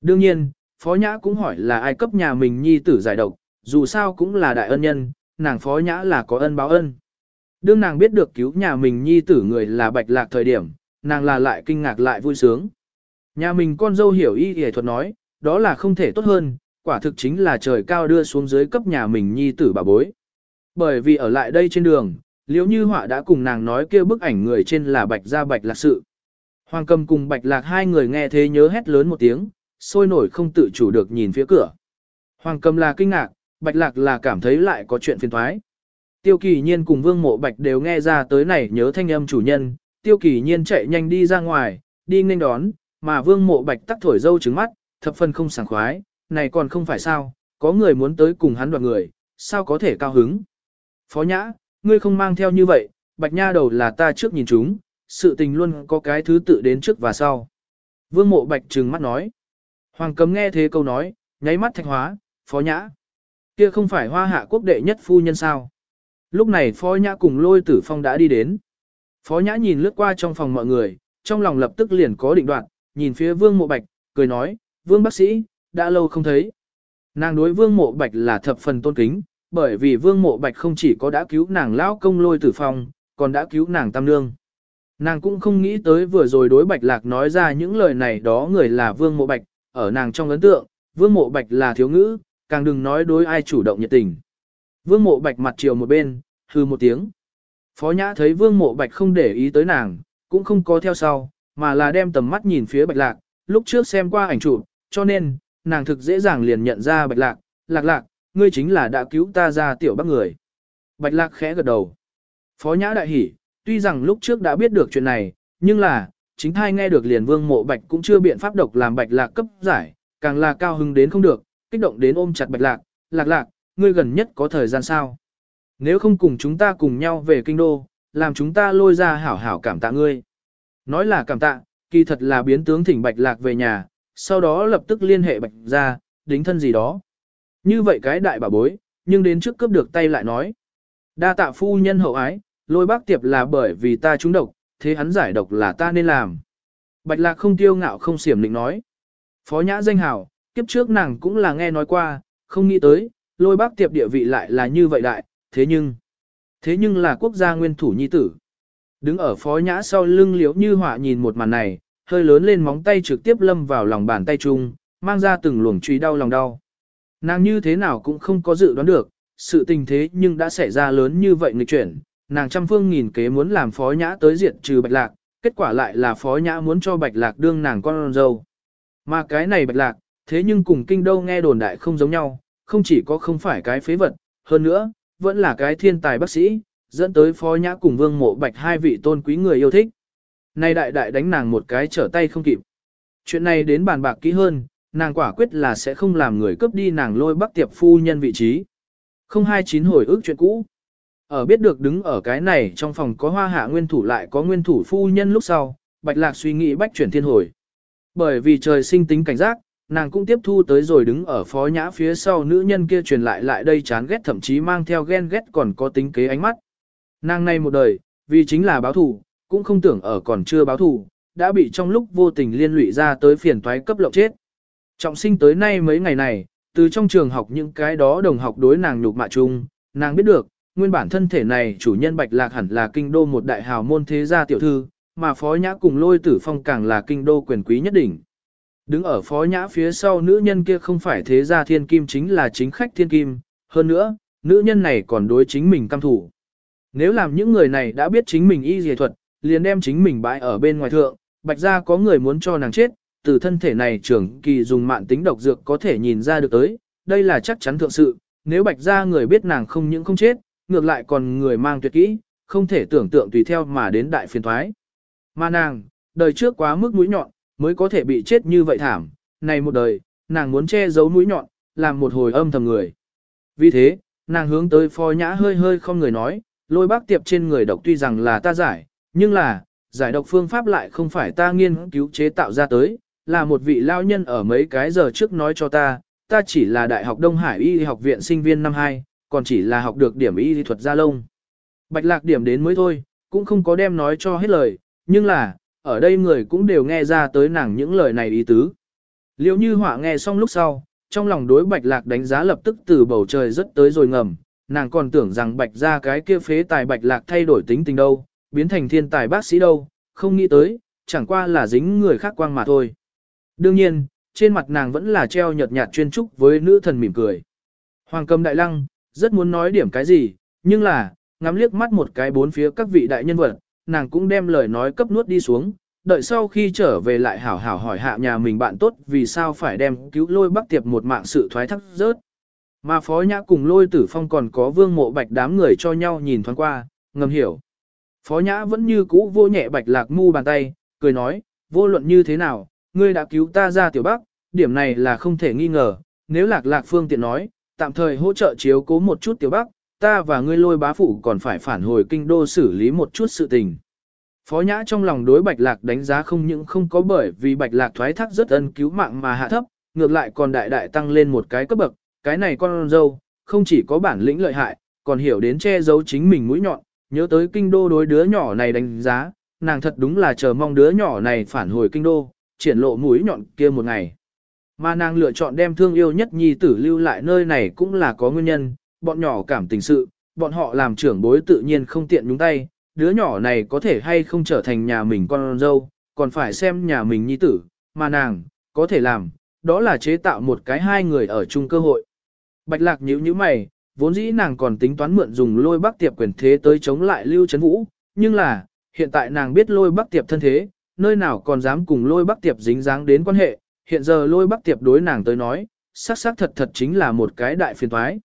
S1: Đương nhiên, Phó Nhã cũng hỏi là ai cấp nhà mình nhi tử giải độc, dù sao cũng là đại ân nhân, nàng Phó Nhã là có ân báo ân. Đương nàng biết được cứu nhà mình nhi tử người là bạch lạc thời điểm, nàng là lại kinh ngạc lại vui sướng. Nhà mình con dâu hiểu y y thuật nói, đó là không thể tốt hơn, quả thực chính là trời cao đưa xuống dưới cấp nhà mình nhi tử bà bối. Bởi vì ở lại đây trên đường, liếu như họa đã cùng nàng nói kia bức ảnh người trên là bạch gia bạch lạc sự. Hoàng cầm cùng bạch lạc hai người nghe thế nhớ hét lớn một tiếng, sôi nổi không tự chủ được nhìn phía cửa. Hoàng cầm là kinh ngạc, Bạch Lạc là cảm thấy lại có chuyện phiền thoái. Tiêu kỳ nhiên cùng Vương Mộ Bạch đều nghe ra tới này nhớ thanh âm chủ nhân, Tiêu kỳ nhiên chạy nhanh đi ra ngoài, đi nghênh đón, mà Vương Mộ Bạch tắt thổi dâu trứng mắt, thập phần không sảng khoái, này còn không phải sao, có người muốn tới cùng hắn đoạt người, sao có thể cao hứng. Phó Nhã, ngươi không mang theo như vậy, Bạch Nha đầu là ta trước nhìn chúng, sự tình luôn có cái thứ tự đến trước và sau. Vương Mộ Bạch trừng mắt nói. Hoàng Cấm nghe thế câu nói, nháy mắt thạch hóa, Phó Nhã. Kia không phải hoa hạ quốc đệ nhất phu nhân sao. Lúc này Phó Nhã cùng lôi tử phong đã đi đến. Phó Nhã nhìn lướt qua trong phòng mọi người, trong lòng lập tức liền có định đoạn, nhìn phía Vương Mộ Bạch, cười nói, Vương bác sĩ, đã lâu không thấy. Nàng đối Vương Mộ Bạch là thập phần tôn kính, bởi vì Vương Mộ Bạch không chỉ có đã cứu nàng lão công lôi tử phong, còn đã cứu nàng tam nương. Nàng cũng không nghĩ tới vừa rồi đối Bạch Lạc nói ra những lời này đó người là Vương Mộ Bạch, ở nàng trong ấn tượng, Vương Mộ Bạch là thiếu ngữ, càng đừng nói đối ai chủ động nhiệt tình. Vương Mộ Bạch mặt chiều một bên, hư một tiếng. Phó Nhã thấy Vương Mộ Bạch không để ý tới nàng, cũng không có theo sau, mà là đem tầm mắt nhìn phía Bạch Lạc, lúc trước xem qua ảnh chụp, cho nên, nàng thực dễ dàng liền nhận ra Bạch Lạc, Lạc Lạc, ngươi chính là đã cứu ta ra tiểu bắc người. Bạch Lạc khẽ gật đầu. Phó Nhã đại hỉ, tuy rằng lúc trước đã biết được chuyện này, nhưng là, chính thai nghe được liền Vương Mộ Bạch cũng chưa biện pháp độc làm Bạch Lạc cấp giải, càng là cao hứng đến không được, kích động đến ôm chặt Bạch Lạc, Lạc Lạc, ngươi gần nhất có thời gian sao? Nếu không cùng chúng ta cùng nhau về kinh đô, làm chúng ta lôi ra hảo hảo cảm tạ ngươi. Nói là cảm tạ, kỳ thật là biến tướng thỉnh Bạch Lạc về nhà, sau đó lập tức liên hệ Bạch ra, đính thân gì đó. Như vậy cái đại bà bối, nhưng đến trước cướp được tay lại nói. Đa tạ phu nhân hậu ái, lôi bác tiệp là bởi vì ta trúng độc, thế hắn giải độc là ta nên làm. Bạch lạc không tiêu ngạo không xiểm định nói. Phó nhã danh hào, kiếp trước nàng cũng là nghe nói qua, không nghĩ tới, lôi bác tiệp địa vị lại là như vậy đại, thế nhưng, thế nhưng là quốc gia nguyên thủ nhi tử. Đứng ở phó nhã sau lưng liễu như họa nhìn một màn này, hơi lớn lên móng tay trực tiếp lâm vào lòng bàn tay chung, mang ra từng luồng truy đau lòng đau. Nàng như thế nào cũng không có dự đoán được, sự tình thế nhưng đã xảy ra lớn như vậy nghịch chuyển, nàng trăm phương nghìn kế muốn làm phó nhã tới diện trừ bạch lạc, kết quả lại là phó nhã muốn cho bạch lạc đương nàng con dâu. Mà cái này bạch lạc, thế nhưng cùng kinh đô nghe đồn đại không giống nhau, không chỉ có không phải cái phế vật, hơn nữa, vẫn là cái thiên tài bác sĩ, dẫn tới phó nhã cùng vương mộ bạch hai vị tôn quý người yêu thích. Nay đại đại đánh nàng một cái trở tay không kịp. Chuyện này đến bàn bạc kỹ hơn, nàng quả quyết là sẽ không làm người cướp đi nàng lôi bắc tiệp phu nhân vị trí. Không hai chín hồi ức chuyện cũ. Ở biết được đứng ở cái này trong phòng có hoa hạ nguyên thủ lại có nguyên thủ phu nhân lúc sau, bạch lạc suy nghĩ bách chuyển thiên hồi. Bởi vì trời sinh tính cảnh giác, nàng cũng tiếp thu tới rồi đứng ở phó nhã phía sau nữ nhân kia truyền lại lại đây chán ghét thậm chí mang theo ghen ghét còn có tính kế ánh mắt. Nàng này một đời, vì chính là báo thù, cũng không tưởng ở còn chưa báo thù, đã bị trong lúc vô tình liên lụy ra tới phiền toái cấp lộng chết. Trọng sinh tới nay mấy ngày này, từ trong trường học những cái đó đồng học đối nàng nhục mạ chung, nàng biết được, nguyên bản thân thể này chủ nhân Bạch Lạc hẳn là kinh đô một đại hào môn thế gia tiểu thư, mà phó nhã cùng lôi tử phong càng là kinh đô quyền quý nhất đỉnh. Đứng ở phó nhã phía sau nữ nhân kia không phải thế gia thiên kim chính là chính khách thiên kim, hơn nữa, nữ nhân này còn đối chính mình căm thủ. Nếu làm những người này đã biết chính mình y dề thuật, liền đem chính mình bãi ở bên ngoài thượng, bạch gia có người muốn cho nàng chết, từ thân thể này trưởng kỳ dùng mạng tính độc dược có thể nhìn ra được tới, đây là chắc chắn thượng sự, nếu bạch gia người biết nàng không những không chết, ngược lại còn người mang tuyệt kỹ, không thể tưởng tượng tùy theo mà đến đại phiền thoái. Mà nàng, đời trước quá mức mũi nhọn, mới có thể bị chết như vậy thảm, này một đời, nàng muốn che giấu mũi nhọn, làm một hồi âm thầm người. Vì thế, nàng hướng tới phó nhã hơi hơi không người nói, lôi bác tiệp trên người độc tuy rằng là ta giải, nhưng là, giải độc phương pháp lại không phải ta nghiên cứu chế tạo ra tới, là một vị lao nhân ở mấy cái giờ trước nói cho ta, ta chỉ là Đại học Đông Hải Y học viện sinh viên năm 2, còn chỉ là học được điểm y thuật gia lông. Bạch lạc điểm đến mới thôi, cũng không có đem nói cho hết lời, nhưng là, ở đây người cũng đều nghe ra tới nàng những lời này ý tứ. Liệu như họa nghe xong lúc sau, trong lòng đối bạch lạc đánh giá lập tức từ bầu trời rất tới rồi ngầm, nàng còn tưởng rằng bạch ra cái kia phế tài bạch lạc thay đổi tính tình đâu, biến thành thiên tài bác sĩ đâu, không nghĩ tới, chẳng qua là dính người khác quang mà thôi. Đương nhiên, trên mặt nàng vẫn là treo nhợt nhạt chuyên trúc với nữ thần mỉm cười. Hoàng cầm đại lăng, rất muốn nói điểm cái gì, nhưng là, ngắm liếc mắt một cái bốn phía các vị đại nhân vật, nàng cũng đem lời nói cấp nuốt đi xuống, đợi sau khi trở về lại hảo hảo hỏi hạ nhà mình bạn tốt vì sao phải đem cứu lôi bắc tiệp một mạng sự thoái thác rớt. Mà phó nhã cùng lôi tử phong còn có vương mộ bạch đám người cho nhau nhìn thoáng qua, ngầm hiểu. Phó nhã vẫn như cũ vô nhẹ bạch lạc mu bàn tay, cười nói, vô luận như thế nào, ngươi đã cứu ta ra tiểu bắc, điểm này là không thể nghi ngờ, nếu lạc lạc phương tiện nói, tạm thời hỗ trợ chiếu cố một chút tiểu bắc, ta và ngươi lôi bá phụ còn phải phản hồi kinh đô xử lý một chút sự tình. Phó Nhã trong lòng đối Bạch Lạc đánh giá không những không có bởi vì Bạch Lạc thoái thác rất ân cứu mạng mà hạ thấp, ngược lại còn đại đại tăng lên một cái cấp bậc, cái này con dâu, không chỉ có bản lĩnh lợi hại, còn hiểu đến che giấu chính mình mũi nhọn, nhớ tới kinh đô đối đứa nhỏ này đánh giá, nàng thật đúng là chờ mong đứa nhỏ này phản hồi kinh đô, triển lộ mũi nhọn kia một ngày. Mà nàng lựa chọn đem thương yêu nhất nhi tử lưu lại nơi này cũng là có nguyên nhân, bọn nhỏ cảm tình sự, bọn họ làm trưởng bối tự nhiên không tiện nhúng tay, đứa nhỏ này có thể hay không trở thành nhà mình con dâu, còn phải xem nhà mình nhi tử, mà nàng, có thể làm, đó là chế tạo một cái hai người ở chung cơ hội. Bạch lạc nhíu nhíu mày, vốn dĩ nàng còn tính toán mượn dùng lôi bắc tiệp quyền thế tới chống lại lưu chấn vũ, nhưng là, hiện tại nàng biết lôi bắc tiệp thân thế, nơi nào còn dám cùng lôi bắc tiệp dính dáng đến quan hệ, hiện giờ lôi bắc tiệp đối nàng tới nói, xác xác thật thật chính là một cái đại phiền toái.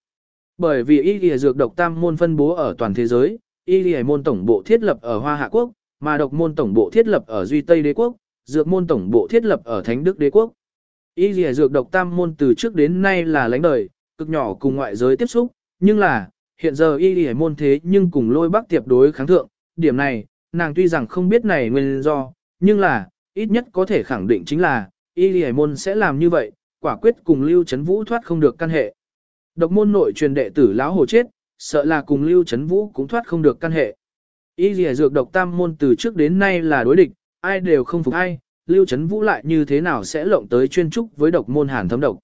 S1: Bởi vì y lìa dược độc tam môn phân bố ở toàn thế giới, y lìa môn tổng bộ thiết lập ở Hoa Hạ Quốc, mà độc môn tổng bộ thiết lập ở Duy Tây Đế Quốc, dược môn tổng bộ thiết lập ở Thánh Đức Đế Quốc. Y lìa dược độc tam môn từ trước đến nay là lãnh đời, cực nhỏ cùng ngoại giới tiếp xúc, nhưng là, hiện giờ y lìa môn thế nhưng cùng lôi bắc tiệp đối kháng thượng, điểm này, nàng tuy rằng không biết này nguyên do, nhưng là, ít nhất có thể khẳng định chính là, y lìa môn sẽ làm như vậy, quả quyết cùng Lưu Trấn Vũ thoát không được căn hệ. Độc môn nội truyền đệ tử lão hồ chết, sợ là cùng Lưu Trấn Vũ cũng thoát không được căn hệ. Y lìa dược độc tam môn từ trước đến nay là đối địch, ai đều không phục ai, Lưu Trấn Vũ lại như thế nào sẽ lộng tới chuyên trúc với độc môn hàn thấm độc.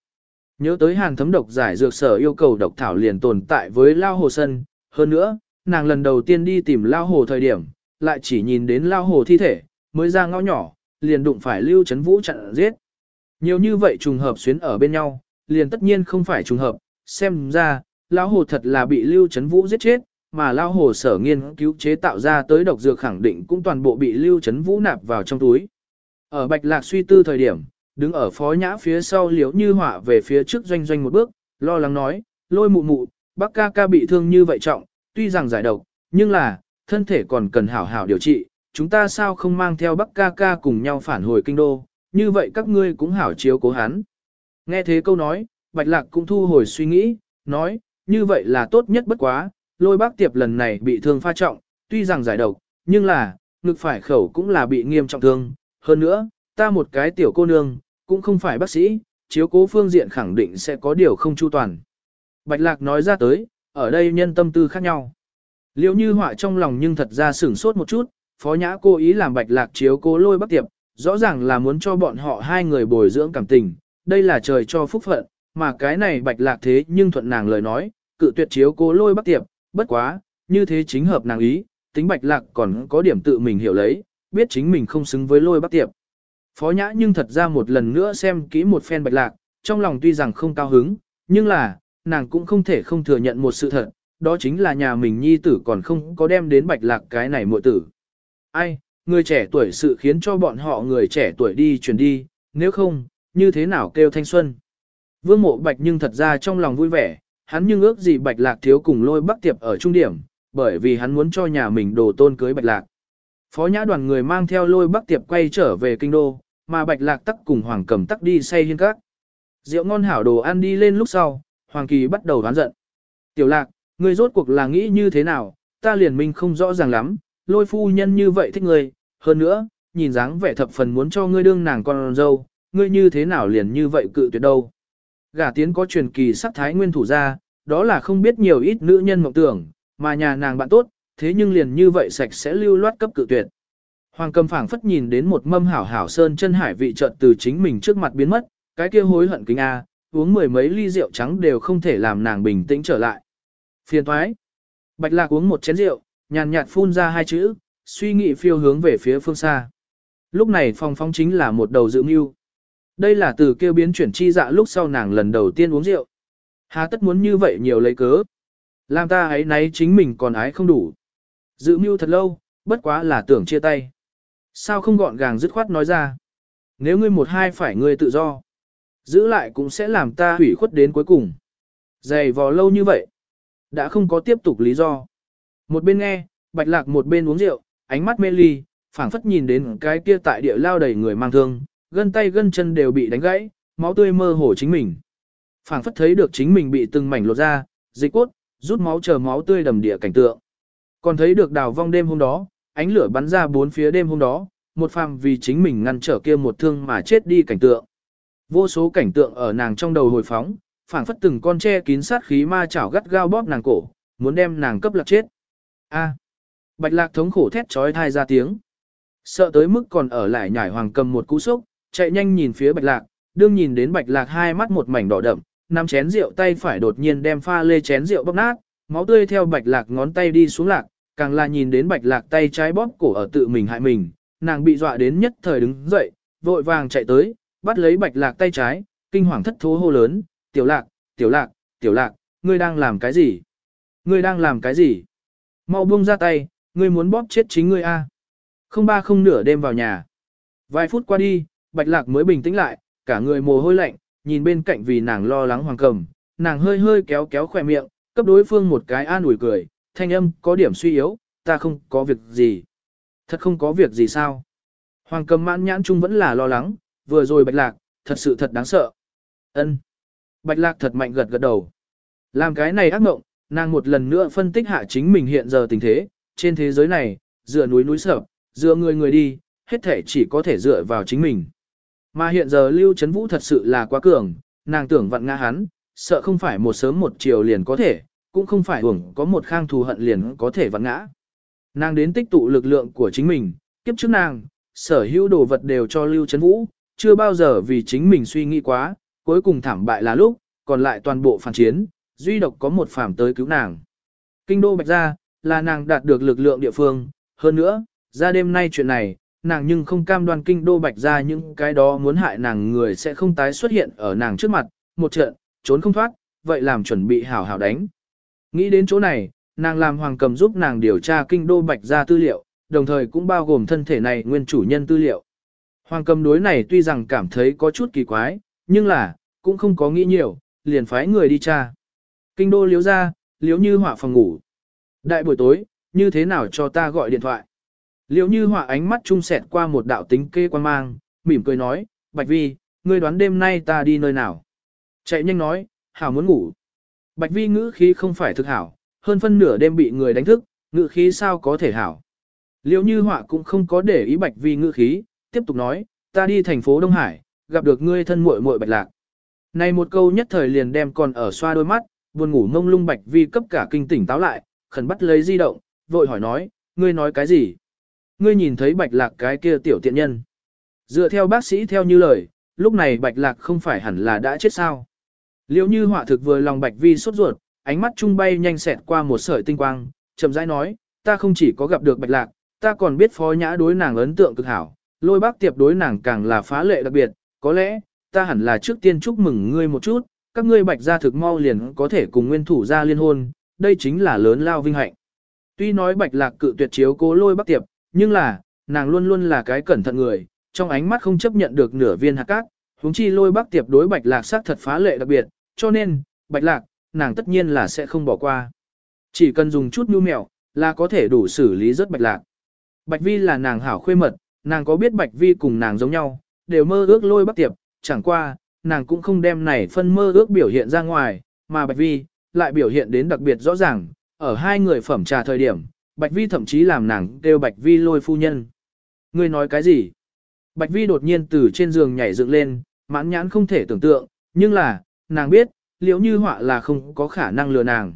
S1: Nhớ tới hàn thấm độc giải dược sở yêu cầu độc thảo liền tồn tại với Lao Hồ Sân, hơn nữa, nàng lần đầu tiên đi tìm Lao Hồ thời điểm, lại chỉ nhìn đến Lao Hồ thi thể, mới ra ngõ nhỏ, liền đụng phải Lưu Trấn Vũ chặn giết. Nhiều như vậy trùng hợp xuyến ở bên nhau, liền tất nhiên không phải trùng hợp, xem ra, lao hồ thật là bị Lưu Trấn Vũ giết chết, mà lao hồ sở nghiên cứu chế tạo ra tới độc dược khẳng định cũng toàn bộ bị Lưu Trấn Vũ nạp vào trong túi. Ở Bạch Lạc suy tư thời điểm, đứng ở phó nhã phía sau liếu như họa về phía trước doanh doanh một bước, lo lắng nói, lôi mụ mụ, bác ca ca bị thương như vậy trọng, tuy rằng giải độc, nhưng là, thân thể còn cần hảo hảo điều trị, chúng ta sao không mang theo bác ca ca cùng nhau phản hồi kinh đô, như vậy các ngươi cũng hảo chiếu cố hắn. Nghe thế câu nói, Bạch Lạc cũng thu hồi suy nghĩ, nói, như vậy là tốt nhất bất quá, lôi bác tiệp lần này bị thương pha trọng, tuy rằng giải độc, nhưng là, ngực phải khẩu cũng là bị nghiêm trọng thương, hơn nữa, ta một cái tiểu cô nương, cũng không phải bác sĩ, chiếu cố phương diện khẳng định sẽ có điều không chu toàn. Bạch Lạc nói ra tới, ở đây nhân tâm tư khác nhau. liễu như họa trong lòng nhưng thật ra sửng sốt một chút, phó nhã cố ý làm Bạch Lạc chiếu cố lôi bác tiệp, rõ ràng là muốn cho bọn họ hai người bồi dưỡng cảm tình, đây là trời cho phúc phận, mà cái này bạch lạc thế nhưng thuận nàng lời nói, cự tuyệt chiếu cố lôi bắc tiệp, bất quá, như thế chính hợp nàng ý, tính bạch lạc còn có điểm tự mình hiểu lấy, biết chính mình không xứng với lôi bắc tiệp. Phó nhã nhưng thật ra một lần nữa xem kỹ một phen bạch lạc, trong lòng tuy rằng không cao hứng, nhưng là, nàng cũng không thể không thừa nhận một sự thật, đó chính là nhà mình nhi tử còn không có đem đến bạch lạc cái này muội tử. Ai, người trẻ tuổi sự khiến cho bọn họ người trẻ tuổi đi chuyển đi, nếu không, như thế nào kêu thanh xuân. Vương mộ bạch nhưng thật ra trong lòng vui vẻ, hắn nhưng ước gì bạch lạc thiếu cùng lôi bắc tiệp ở trung điểm, bởi vì hắn muốn cho nhà mình đồ tôn cưới bạch lạc. Phó nhã đoàn người mang theo lôi bắc tiệp quay trở về kinh đô, mà bạch lạc tắc cùng hoàng cầm tắc đi say hiên các. Rượu ngon hảo đồ ăn đi lên lúc sau, hoàng kỳ bắt đầu đoán giận. Tiểu lạc, người rốt cuộc là nghĩ như thế nào, ta liền minh không rõ ràng lắm, lôi phu nhân như vậy thích ngươi hơn nữa, nhìn dáng vẻ thập phần muốn cho ngươi đương nàng con dâu, ngươi như thế nào liền như vậy cự tuyệt đâu. Gả tiến có truyền kỳ sắc thái nguyên thủ ra, đó là không biết nhiều ít nữ nhân mộng tưởng, mà nhà nàng bạn tốt, thế nhưng liền như vậy sạch sẽ lưu loát cấp cự tuyệt. Hoàng cầm phảng phất nhìn đến một mâm hảo hảo sơn chân hải vị trận từ chính mình trước mặt biến mất, cái kia hối hận kính A, uống mười mấy ly rượu trắng đều không thể làm nàng bình tĩnh trở lại. Phiền thoái. Bạch lạc uống một chén rượu, nhàn nhạt phun ra hai chữ, suy nghĩ phiêu hướng về phía phương xa. Lúc này phòng phong chính là một đầu dự mưu. Đây là từ kêu biến chuyển chi dạ lúc sau nàng lần đầu tiên uống rượu. Hà tất muốn như vậy nhiều lấy cớ. Làm ta ấy nấy chính mình còn ái không đủ. Dự mưu thật lâu, bất quá là tưởng chia tay. Sao không gọn gàng dứt khoát nói ra. Nếu ngươi một hai phải ngươi tự do. Giữ lại cũng sẽ làm ta hủy khuất đến cuối cùng. Dày vò lâu như vậy, đã không có tiếp tục lý do. Một bên nghe, bạch lạc một bên uống rượu, ánh mắt mê ly, phảng phất nhìn đến cái kia tại địa lao đầy người mang thương, gân tay gân chân đều bị đánh gãy, máu tươi mơ hồ chính mình. phảng phất thấy được chính mình bị từng mảnh lột ra, dịch cốt, rút máu chờ máu tươi đầm địa cảnh tượng. Còn thấy được đào vong đêm hôm đó, ánh lửa bắn ra bốn phía đêm hôm đó, một phàm vì chính mình ngăn trở kia một thương mà chết đi cảnh tượng. Vô số cảnh tượng ở nàng trong đầu hồi phóng, phảng phất từng con tre kín sát khí ma chảo gắt gao bóp nàng cổ, muốn đem nàng cấp lạc chết. A. Bạch lạc thống khổ thét chói tai ra tiếng. Sợ tới mức còn ở lại nhảy hoàng cầm một cú sốc, chạy nhanh nhìn phía bạch lạc, đương nhìn đến bạch lạc hai mắt một mảnh đỏ đậm, nắm chén rượu tay phải đột nhiên đem pha lê chén rượu bóp nát, máu tươi theo bạch lạc ngón tay đi xuống lạc, càng là nhìn đến bạch lạc tay trái bóp cổ ở tự mình hại mình, nàng bị dọa đến nhất thời đứng dậy, vội vàng chạy tới, bắt lấy bạch lạc tay trái, kinh hoàng thất thố hô lớn, tiểu lạc, tiểu lạc, tiểu lạc, ngươi đang làm cái gì? Ngươi đang làm cái gì? Mau buông ra tay, ngươi muốn bóp chết chính ngươi a. Không ba không nửa đêm vào nhà. Vài phút qua đi, bạch lạc mới bình tĩnh lại, cả người mồ hôi lạnh, nhìn bên cạnh vì nàng lo lắng hoàng cầm, nàng hơi hơi kéo kéo khỏe miệng, cấp đối phương một cái an ủi cười, thanh âm có điểm suy yếu, ta không có việc gì. Thật không có việc gì sao? Hoàng cầm mãn nhãn chung vẫn là lo lắng, vừa rồi bạch lạc, thật sự thật đáng sợ. ân Bạch lạc thật mạnh gật gật đầu. Làm cái này ác mộng, nàng một lần nữa phân tích hạ chính mình hiện giờ tình thế, trên thế giới này, dựa núi núi sợ, dựa người người đi, hết thể chỉ có thể dựa vào chính mình. Mà hiện giờ Lưu Trấn Vũ thật sự là quá cường, nàng tưởng vặn ngã hắn, sợ không phải một sớm một chiều liền có thể, cũng không phải hưởng có một khang thù hận liền có thể vặn ngã. Nàng đến tích tụ lực lượng của chính mình, kiếp trước nàng, sở hữu đồ vật đều cho Lưu Trấn Vũ, chưa bao giờ vì chính mình suy nghĩ quá, cuối cùng thảm bại là lúc, còn lại toàn bộ phản chiến, duy độc có một phàm tới cứu nàng. Kinh đô bạch ra, là nàng đạt được lực lượng địa phương, hơn nữa, ra đêm nay chuyện này, nàng nhưng không cam đoan kinh đô bạch ra những cái đó muốn hại nàng người sẽ không tái xuất hiện ở nàng trước mặt, một trận, trốn không thoát, vậy làm chuẩn bị hảo hảo đánh. Nghĩ đến chỗ này, nàng làm hoàng cầm giúp nàng điều tra kinh đô bạch ra tư liệu, đồng thời cũng bao gồm thân thể này nguyên chủ nhân tư liệu. Hoàng cầm đối này tuy rằng cảm thấy có chút kỳ quái, nhưng là, cũng không có nghĩ nhiều, liền phái người đi tra. Kinh đô liếu ra, liếu như họa phòng ngủ. Đại buổi tối, như thế nào cho ta gọi điện thoại? Liếu như họa ánh mắt trung sẹt qua một đạo tính kê quan mang, mỉm cười nói, Bạch Vi, ngươi đoán đêm nay ta đi nơi nào? Chạy nhanh nói, hảo muốn ngủ. Bạch Vi ngữ khí không phải thực hảo, hơn phân nửa đêm bị người đánh thức, ngữ khí sao có thể hảo. Liêu như họa cũng không có để ý Bạch Vi ngữ khí, tiếp tục nói, ta đi thành phố Đông Hải, gặp được ngươi thân muội muội Bạch Lạc. Này một câu nhất thời liền đem còn ở xoa đôi mắt, buồn ngủ mông lung Bạch Vi cấp cả kinh tỉnh táo lại, khẩn bắt lấy di động, vội hỏi nói, ngươi nói cái gì? Ngươi nhìn thấy Bạch Lạc cái kia tiểu tiện nhân. Dựa theo bác sĩ theo như lời, lúc này Bạch Lạc không phải hẳn là đã chết sao? Liêu như họa thực vừa lòng Bạch Vi sốt ruột, ánh mắt trung bay nhanh xẹt qua một sợi tinh quang, chậm rãi nói, ta không chỉ có gặp được Bạch Lạc, ta còn biết phó nhã đối nàng ấn tượng cực hảo, lôi bác tiệp đối nàng càng là phá lệ đặc biệt, có lẽ, ta hẳn là trước tiên chúc mừng ngươi một chút, các ngươi bạch gia thực mau liền có thể cùng nguyên thủ gia liên hôn, đây chính là lớn lao vinh hạnh. Tuy nói bạch lạc cự tuyệt chiếu cố lôi bác tiệp, nhưng là, nàng luôn luôn là cái cẩn thận người, trong ánh mắt không chấp nhận được nửa viên hạt cát, huống chi lôi bác tiệp đối bạch lạc sắc thật phá lệ đặc biệt, cho nên, bạch lạc, nàng tất nhiên là sẽ không bỏ qua. Chỉ cần dùng chút nhu mèo, là có thể đủ xử lý rất bạch lạc. Bạch vi là nàng hảo khuê mật, nàng có biết bạch vi cùng nàng giống nhau, đều mơ ước lôi bắc tiệp, chẳng qua, nàng cũng không đem này phân mơ ước biểu hiện ra ngoài, mà bạch vi, lại biểu hiện đến đặc biệt rõ ràng, ở hai người phẩm trà thời điểm, bạch vi thậm chí làm nàng kêu bạch vi lôi phu nhân. Ngươi nói cái gì? Bạch vi đột nhiên từ trên giường nhảy dựng lên, mãn nhãn không thể tưởng tượng, nhưng là, nàng biết, liễu như họa là không có khả năng lừa nàng.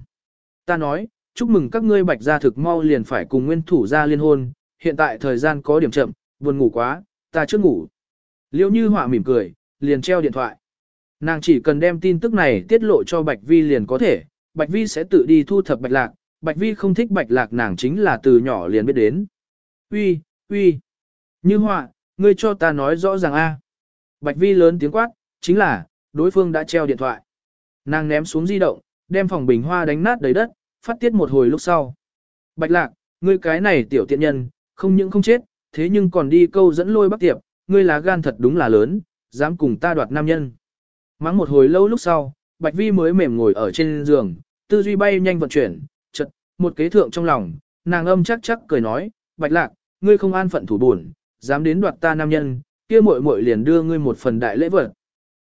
S1: Ta nói, chúc mừng các ngươi bạch gia thực mau liền phải cùng nguyên thủ gia liên hôn, hiện tại thời gian có điểm chậm, buồn ngủ quá, ta chưa ngủ. Liễu như họa mỉm cười, liền treo điện thoại. Nàng chỉ cần đem tin tức này tiết lộ cho Bạch Vi liền có thể, Bạch Vi sẽ tự đi thu thập Bạch Lạc, Bạch Vi không thích Bạch Lạc nàng chính là từ nhỏ liền biết đến. Uy, uy, như họa, ngươi cho ta nói rõ ràng a. Bạch Vi lớn tiếng quát, chính là, đối phương đã treo điện thoại. Nàng ném xuống di động, đem phòng bình hoa đánh nát đầy đất, phát tiết một hồi lúc sau. Bạch Lạc, ngươi cái này tiểu tiện nhân, không những không chết, thế nhưng còn đi câu dẫn lôi bắc tiệp, ngươi lá gan thật đúng là lớn, dám cùng ta đoạt nam nhân. Mắng một hồi lâu lúc sau, Bạch Vi mới mềm ngồi ở trên giường, tư duy bay nhanh vận chuyển, chật, một kế thượng trong lòng, nàng âm chắc chắc cười nói, Bạch Lạc, ngươi không an phận thủ buồn, dám đến đoạt ta nam nhân, kia muội muội liền đưa ngươi một phần đại lễ vật.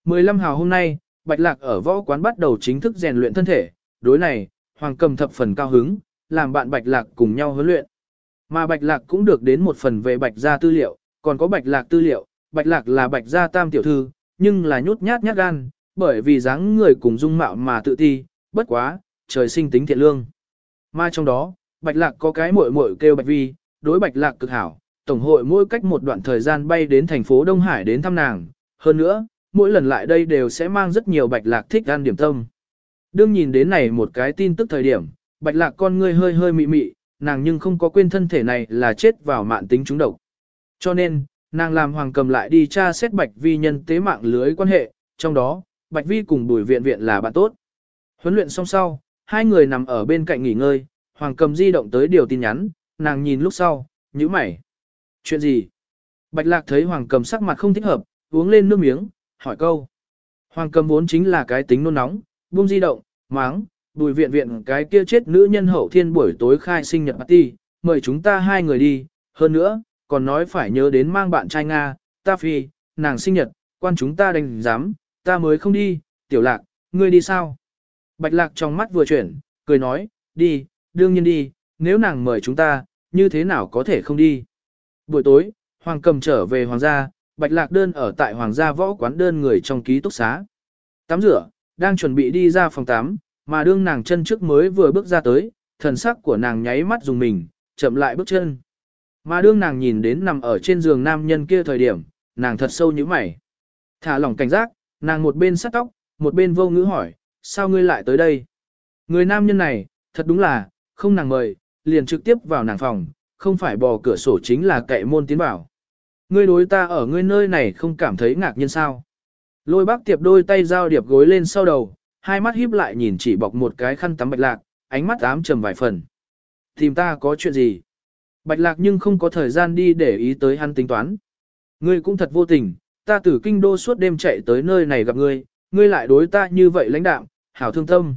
S1: 15 hào hôm nay, Bạch Lạc ở võ quán bắt đầu chính thức rèn luyện thân thể, đối này, Hoàng Cầm thập phần cao hứng, làm bạn Bạch Lạc cùng nhau huấn luyện. Mà Bạch Lạc cũng được đến một phần về Bạch gia tư liệu, còn có Bạch Lạc tư liệu, Bạch Lạc là Bạch gia tam tiểu thư, nhưng là nhút nhát nhát gan, bởi vì dáng người cùng dung mạo mà tự ti, bất quá, trời sinh tính thiện lương. Mà trong đó, Bạch Lạc có cái muội muội kêu Bạch Vi, đối Bạch Lạc cực hảo, tổng hội mỗi cách một đoạn thời gian bay đến thành phố Đông Hải đến thăm nàng, hơn nữa, mỗi lần lại đây đều sẽ mang rất nhiều Bạch Lạc thích ăn điểm tâm. Đương nhìn đến này một cái tin tức thời điểm, Bạch Lạc con ngươi hơi hơi mị mị, nàng nhưng không có quên thân thể này là chết vào mạng tính trúng độc. Cho nên, nàng làm hoàng cầm lại đi tra xét Bạch Vi nhân tế mạng lưới quan hệ, trong đó, Bạch Vi cùng Bùi Viện Viện là bạn tốt. Huấn luyện xong sau, hai người nằm ở bên cạnh nghỉ ngơi, hoàng cầm di động tới điều tin nhắn, nàng nhìn lúc sau, nhíu mày. Chuyện gì? Bạch Lạc thấy hoàng cầm sắc mặt không thích hợp, uống lên nước miếng, hỏi câu. Hoàng cầm vốn chính là cái tính nôn nóng, buông di động, máng, bùi viện viện cái kia chết nữ nhân hậu thiên buổi tối khai sinh nhật party, mời chúng ta hai người đi, hơn nữa, còn nói phải nhớ đến mang bạn trai Nga, ta phi, nàng sinh nhật, quan chúng ta đành dám, ta mới không đi, tiểu lạc, ngươi đi sao? Bạch lạc trong mắt vừa chuyển, cười nói, đi, đương nhiên đi, nếu nàng mời chúng ta, như thế nào có thể không đi? Buổi tối, Hoàng cầm trở về Hoàng gia, Bạch lạc đơn ở tại Hoàng gia võ quán đơn người trong ký túc xá. Tắm rửa, đang chuẩn bị đi ra phòng tắm, mà đương nàng chân trước mới vừa bước ra tới, thần sắc của nàng nháy mắt dùng mình, chậm lại bước chân. Mà đương nàng nhìn đến nằm ở trên giường nam nhân kia thời điểm, nàng thật sâu như mày. Thả lỏng cảnh giác, nàng một bên sát tóc, một bên vô ngữ hỏi, sao ngươi lại tới đây? Người nam nhân này, thật đúng là, không nàng mời, liền trực tiếp vào nàng phòng, không phải bò cửa sổ chính là cậy môn tiến vào. Ngươi đối ta ở ngươi nơi này không cảm thấy ngạc nhiên sao? Lôi bác tiệp đôi tay giao điệp gối lên sau đầu, hai mắt híp lại nhìn chỉ bọc một cái khăn tắm bạch lạc, ánh mắt ám trầm vài phần. Tìm ta có chuyện gì? Bạch lạc nhưng không có thời gian đi để ý tới hắn tính toán. Ngươi cũng thật vô tình, ta từ kinh đô suốt đêm chạy tới nơi này gặp ngươi, ngươi lại đối ta như vậy lãnh đạm, hảo thương tâm.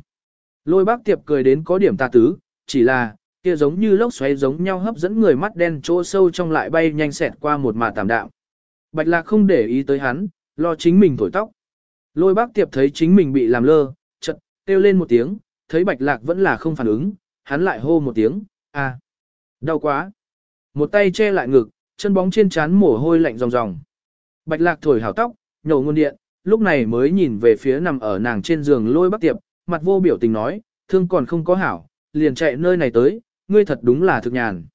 S1: Lôi bác tiệp cười đến có điểm ta tứ, chỉ là, kia giống như lốc xoáy giống nhau hấp dẫn người mắt đen chỗ sâu trong lại bay nhanh xẹt qua một mà tạm đạm. Bạch lạc không để ý tới hắn, lo chính mình thổi tóc. Lôi bác tiệp thấy chính mình bị làm lơ, chật, kêu lên một tiếng, thấy bạch lạc vẫn là không phản ứng, hắn lại hô một tiếng, à, đau quá. Một tay che lại ngực, chân bóng trên trán mồ hôi lạnh ròng ròng. Bạch lạc thổi hào tóc, nhổ ngôn điện, lúc này mới nhìn về phía nằm ở nàng trên giường lôi bác tiệp, mặt vô biểu tình nói, thương còn không có hảo, liền chạy nơi này tới, ngươi thật đúng là thực nhàn.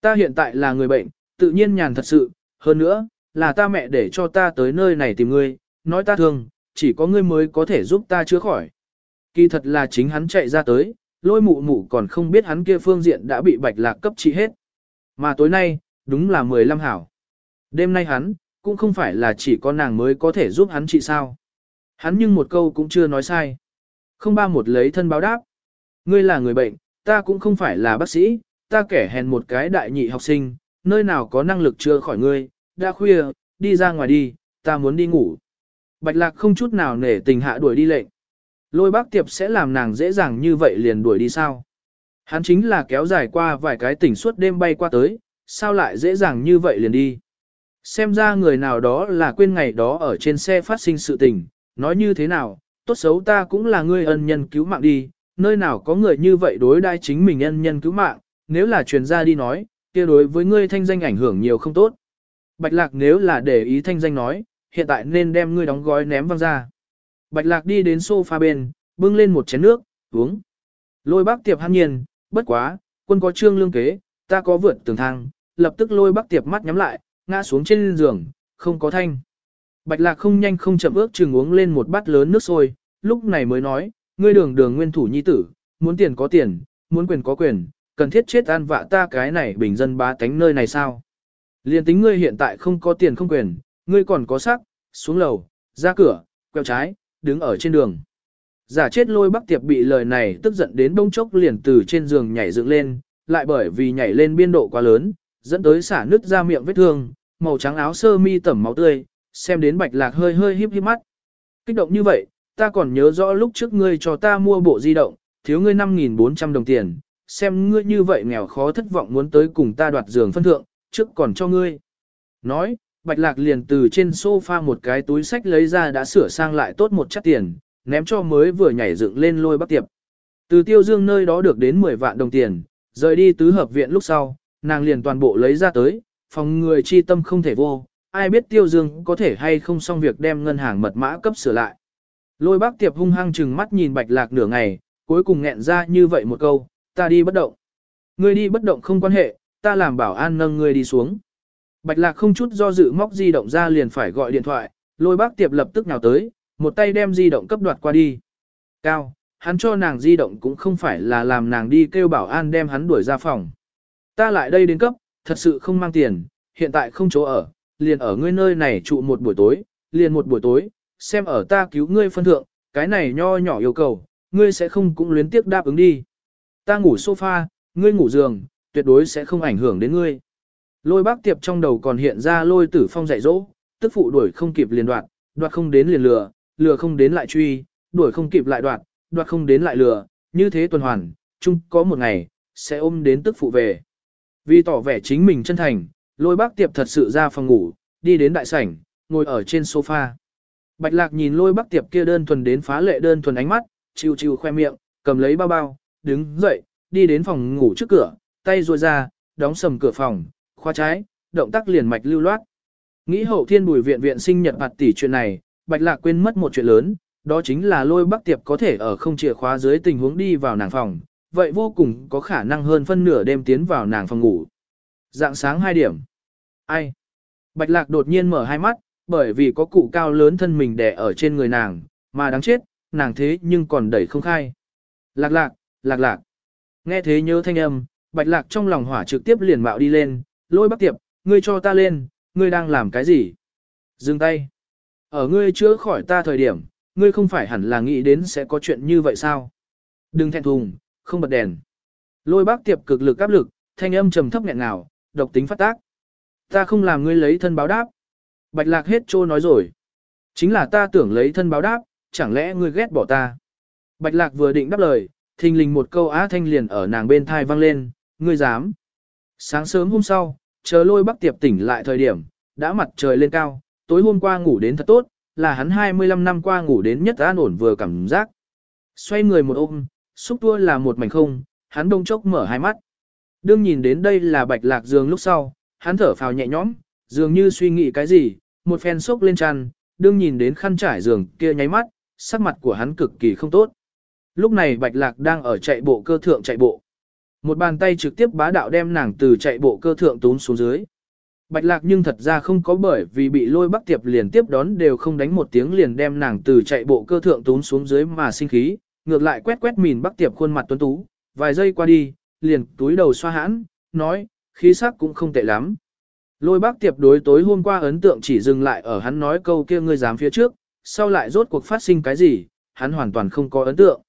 S1: Ta hiện tại là người bệnh, tự nhiên nhàn thật sự, hơn nữa, là ta mẹ để cho ta tới nơi này tìm ngươi, nói ta thương, chỉ có ngươi mới có thể giúp ta chữa khỏi. Kỳ thật là chính hắn chạy ra tới, lôi mụ mụ còn không biết hắn kia phương diện đã bị bạch lạc cấp trị hết. Mà tối nay, đúng là 15 hảo. Đêm nay hắn, cũng không phải là chỉ có nàng mới có thể giúp hắn trị sao. Hắn nhưng một câu cũng chưa nói sai. Không ba một lấy thân báo đáp. Ngươi là người bệnh, ta cũng không phải là bác sĩ, ta kẻ hèn một cái đại nhị học sinh, nơi nào có năng lực chữa khỏi ngươi, đã khuya, đi ra ngoài đi, ta muốn đi ngủ. Bạch lạc không chút nào nể tình hạ đuổi đi lệnh. Lôi bác tiệp sẽ làm nàng dễ dàng như vậy liền đuổi đi sao? Hắn chính là kéo dài qua vài cái tỉnh suốt đêm bay qua tới, sao lại dễ dàng như vậy liền đi? Xem ra người nào đó là quên ngày đó ở trên xe phát sinh sự tình, nói như thế nào, tốt xấu ta cũng là người ân nhân cứu mạng đi, nơi nào có người như vậy đối đai chính mình nhân nhân cứu mạng, nếu là truyền ra đi nói, kia đối với ngươi thanh danh ảnh hưởng nhiều không tốt. Bạch lạc nếu là để ý thanh danh nói, hiện tại nên đem ngươi đóng gói ném văng ra. Bạch lạc đi đến sofa bên, bưng lên một chén nước, uống. Lôi bác tiệp hăng nhiên, bất quá, quân có trương lương kế, ta có vượt tường thang, lập tức lôi bác tiệp mắt nhắm lại, ngã xuống trên giường, không có thanh. Bạch lạc không nhanh không chậm ước chừng uống lên một bát lớn nước sôi, lúc này mới nói, ngươi đường đường nguyên thủ nhi tử, muốn tiền có tiền, muốn quyền có quyền, cần thiết chết an vạ ta cái này bình dân bá tánh nơi này sao. Liên tính ngươi hiện tại không có tiền không quyền, ngươi còn có sắc, xuống lầu, ra cửa, quẹo trái, đứng ở trên đường. Giả chết lôi bắc tiệp bị lời này tức giận đến bông chốc liền từ trên giường nhảy dựng lên, lại bởi vì nhảy lên biên độ quá lớn, dẫn tới xả nứt ra miệng vết thương, màu trắng áo sơ mi tẩm máu tươi, xem đến bạch lạc hơi hơi híp híp mắt. Kích động như vậy, ta còn nhớ rõ lúc trước ngươi cho ta mua bộ di động, thiếu ngươi 5.400 đồng tiền, xem ngươi như vậy nghèo khó thất vọng muốn tới cùng ta đoạt giường phân thượng, trước còn cho ngươi. Nói, Bạch Lạc liền từ trên sofa một cái túi sách lấy ra đã sửa sang lại tốt một chất tiền, ném cho mới vừa nhảy dựng lên lôi bắc tiệp. Từ tiêu dương nơi đó được đến 10 vạn đồng tiền, rời đi tứ hợp viện lúc sau, nàng liền toàn bộ lấy ra tới, phòng người chi tâm không thể vô, ai biết tiêu dương có thể hay không xong việc đem ngân hàng mật mã cấp sửa lại. Lôi bác tiệp hung hăng chừng mắt nhìn bạch lạc nửa ngày, cuối cùng nghẹn ra như vậy một câu, ta đi bất động. Ngươi đi bất động không quan hệ, ta làm bảo an nâng ngươi đi xuống. Bạch lạc không chút do dự móc di động ra liền phải gọi điện thoại, lôi bác tiệp lập tức nào tới, một tay đem di động cấp đoạt qua đi. Cao, hắn cho nàng di động cũng không phải là làm nàng đi kêu bảo an đem hắn đuổi ra phòng. Ta lại đây đến cấp, thật sự không mang tiền, hiện tại không chỗ ở, liền ở ngươi nơi này trụ một buổi tối, liền một buổi tối, xem ở ta cứu ngươi phân thượng, cái này nho nhỏ yêu cầu, ngươi sẽ không cũng luyến tiếc đáp ứng đi. Ta ngủ sofa, ngươi ngủ giường, tuyệt đối sẽ không ảnh hưởng đến ngươi. Lôi bác tiệp trong đầu còn hiện ra lôi tử phong dạy dỗ, tức phụ đuổi không kịp liền đoạt, đoạt không đến liền lừa, lừa không đến lại truy, đuổi không kịp lại đoạt, đoạt không đến lại lừa, như thế tuần hoàn, chung có một ngày, sẽ ôm đến tức phụ về. Vì tỏ vẻ chính mình chân thành, lôi bác tiệp thật sự ra phòng ngủ, đi đến đại sảnh, ngồi ở trên sofa. Bạch lạc nhìn lôi Bắc tiệp kia đơn thuần đến phá lệ đơn thuần ánh mắt, chiều chiều khoe miệng, cầm lấy bao bao, đứng dậy, đi đến phòng ngủ trước cửa, tay ruôi ra, đóng sầm cửa phòng, khóa trái, động tác liền mạch lưu loát. Nghĩ hậu thiên bùi viện viện sinh nhật bạt tỷ chuyện này, bạch lạc quên mất một chuyện lớn, đó chính là lôi bắc tiệp có thể ở không chìa khóa dưới tình huống đi vào nàng phòng, vậy vô cùng có khả năng hơn phân nửa đêm tiến vào nàng phòng ngủ. Dạng sáng 2 điểm. Ai? Bạch lạc đột nhiên mở hai mắt, bởi vì có cụ cao lớn thân mình đè ở trên người nàng, mà đáng chết, nàng thế nhưng còn đẩy không khai. Lạc lạc, lạc lạc. Nghe thế nhớ thanh âm, bạch lạc trong lòng hỏa trực tiếp liền mạo đi lên, lôi bác tiệp, ngươi cho ta lên, ngươi đang làm cái gì? Dừng tay. Ở ngươi chữa khỏi ta thời điểm, ngươi không phải hẳn là nghĩ đến sẽ có chuyện như vậy sao? Đừng thẹn thùng, không bật đèn. Lôi bác tiệp cực lực áp lực, thanh âm trầm thấp nghẹn ngào, độc tính phát tác. Ta không làm ngươi lấy thân báo đáp. Bạch lạc hết trô nói rồi. Chính là ta tưởng lấy thân báo đáp, chẳng lẽ ngươi ghét bỏ ta. Bạch lạc vừa định đáp lời, thình lình một câu á thanh liền ở nàng bên thai vang lên, ngươi dám. Sáng sớm hôm sau, chờ lôi Bắc tiệp tỉnh lại thời điểm, đã mặt trời lên cao, tối hôm qua ngủ đến thật tốt, là hắn 25 năm qua ngủ đến nhất an ổn vừa cảm giác. Xoay người một ôm, xúc tua là một mảnh không, hắn đông chốc mở hai mắt. Đương nhìn đến đây là bạch lạc giường lúc sau, hắn thở phào nhẹ nhõm, dường như suy nghĩ cái gì, một phen sốc lên chăn, đương nhìn đến khăn trải giường kia nháy mắt, sắc mặt của hắn cực kỳ không tốt. Lúc này bạch lạc đang ở chạy bộ cơ thượng chạy bộ. Một bàn tay trực tiếp bá đạo đem nàng từ chạy bộ cơ thượng tún xuống dưới. Bạch lạc nhưng thật ra không có bởi vì bị lôi bắc tiệp liền tiếp đón đều không đánh một tiếng liền đem nàng từ chạy bộ cơ thượng tún xuống dưới mà sinh khí, ngược lại quét quét mìn bắc tiệp khuôn mặt tuấn tú, vài giây qua đi, liền túi đầu xoa hãn, nói, khí sắc cũng không tệ lắm. Lôi bác tiệp đối tối hôm qua ấn tượng chỉ dừng lại ở hắn nói câu kia ngươi dám phía trước, sau lại rốt cuộc phát sinh cái gì, hắn hoàn toàn không có ấn tượng.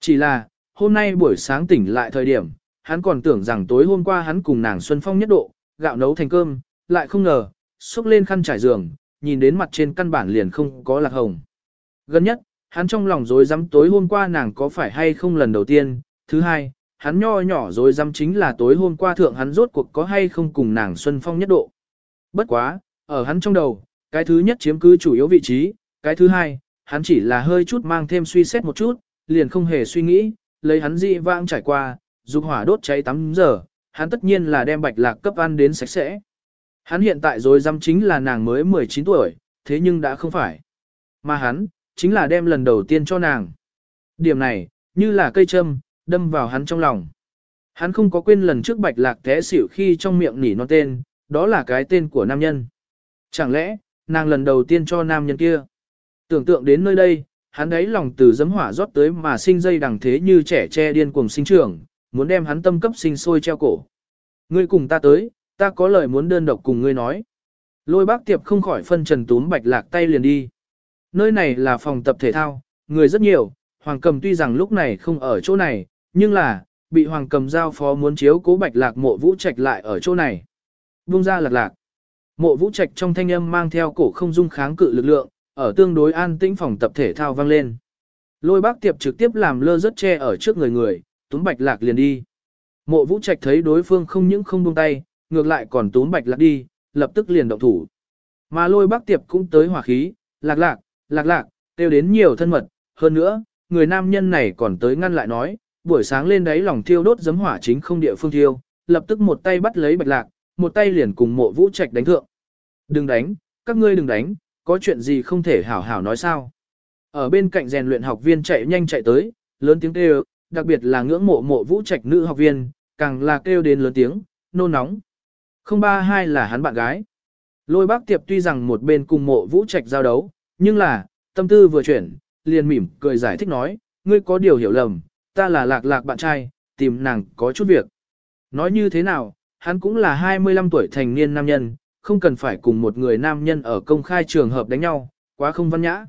S1: Chỉ là, hôm nay buổi sáng tỉnh lại thời điểm, hắn còn tưởng rằng tối hôm qua hắn cùng nàng Xuân Phong nhất độ, gạo nấu thành cơm, lại không ngờ, xúc lên khăn trải giường, nhìn đến mặt trên căn bản liền không có lạc hồng. Gần nhất, hắn trong lòng dối rắm tối hôm qua nàng có phải hay không lần đầu tiên, thứ hai, hắn nho nhỏ rồi dám chính là tối hôm qua thượng hắn rốt cuộc có hay không cùng nàng Xuân Phong nhất độ. Bất quá, ở hắn trong đầu, cái thứ nhất chiếm cứ chủ yếu vị trí, cái thứ hai, hắn chỉ là hơi chút mang thêm suy xét một chút, liền không hề suy nghĩ, lấy hắn dị vãng trải qua, dục hỏa đốt cháy 8 giờ, hắn tất nhiên là đem bạch lạc cấp ăn đến sạch sẽ. Hắn hiện tại rồi dám chính là nàng mới 19 tuổi, thế nhưng đã không phải. Mà hắn, chính là đem lần đầu tiên cho nàng. Điểm này, như là cây châm, đâm vào hắn trong lòng. Hắn không có quên lần trước bạch lạc té xỉu khi trong miệng nỉ non tên, đó là cái tên của nam nhân. Chẳng lẽ, nàng lần đầu tiên cho nam nhân kia. Tưởng tượng đến nơi đây, hắn ấy lòng từ giấm hỏa rót tới mà sinh dây đằng thế như trẻ che điên cuồng sinh trưởng, muốn đem hắn tâm cấp sinh sôi treo cổ. Ngươi cùng ta tới, ta có lời muốn đơn độc cùng ngươi nói. Lôi bác tiệp không khỏi phân trần túm bạch lạc tay liền đi. Nơi này là phòng tập thể thao, người rất nhiều, Hoàng Cầm tuy rằng lúc này không ở chỗ này, nhưng là, bị Hoàng Cầm giao phó muốn chiếu cố bạch lạc mộ vũ trạch lại ở chỗ này. Vung ra lạc lạc. Mộ vũ trạch trong thanh âm mang theo cổ không dung kháng cự lực lượng, ở tương đối an tĩnh phòng tập thể thao vang lên. Lôi bác tiệp trực tiếp làm lơ rất che ở trước người người, túm bạch lạc liền đi. Mộ vũ trạch thấy đối phương không những không buông tay, ngược lại còn túm bạch lạc đi, lập tức liền động thủ. Mà lôi bác tiệp cũng tới hỏa khí, lạc lạc, lạc lạc, tiêu đến nhiều thân mật, hơn nữa, người nam nhân này còn tới ngăn lại nói, buổi sáng lên đấy lòng thiêu đốt giấm hỏa chính không địa phương thiêu, lập tức một tay bắt lấy bạch lạc, một tay liền cùng mộ vũ trạch đánh thượng. Đừng đánh, các ngươi đừng đánh, có chuyện gì không thể hảo hảo nói sao. Ở bên cạnh rèn luyện học viên chạy nhanh chạy tới, lớn tiếng kêu, đặc biệt là ngưỡng mộ mộ vũ trạch nữ học viên, càng là kêu đến lớn tiếng, nôn nóng. 032 là hắn bạn gái. Lôi bác tiệp tuy rằng một bên cùng mộ vũ trạch giao đấu, nhưng là, tâm tư vừa chuyển, liền mỉm cười giải thích nói, ngươi có điều hiểu lầm, ta là lạc lạc bạn trai, tìm nàng có chút việc. Nói như thế nào, hắn cũng là 25 tuổi thành niên nam nhân, không cần phải cùng một người nam nhân ở công khai trường hợp đánh nhau, quá không văn nhã.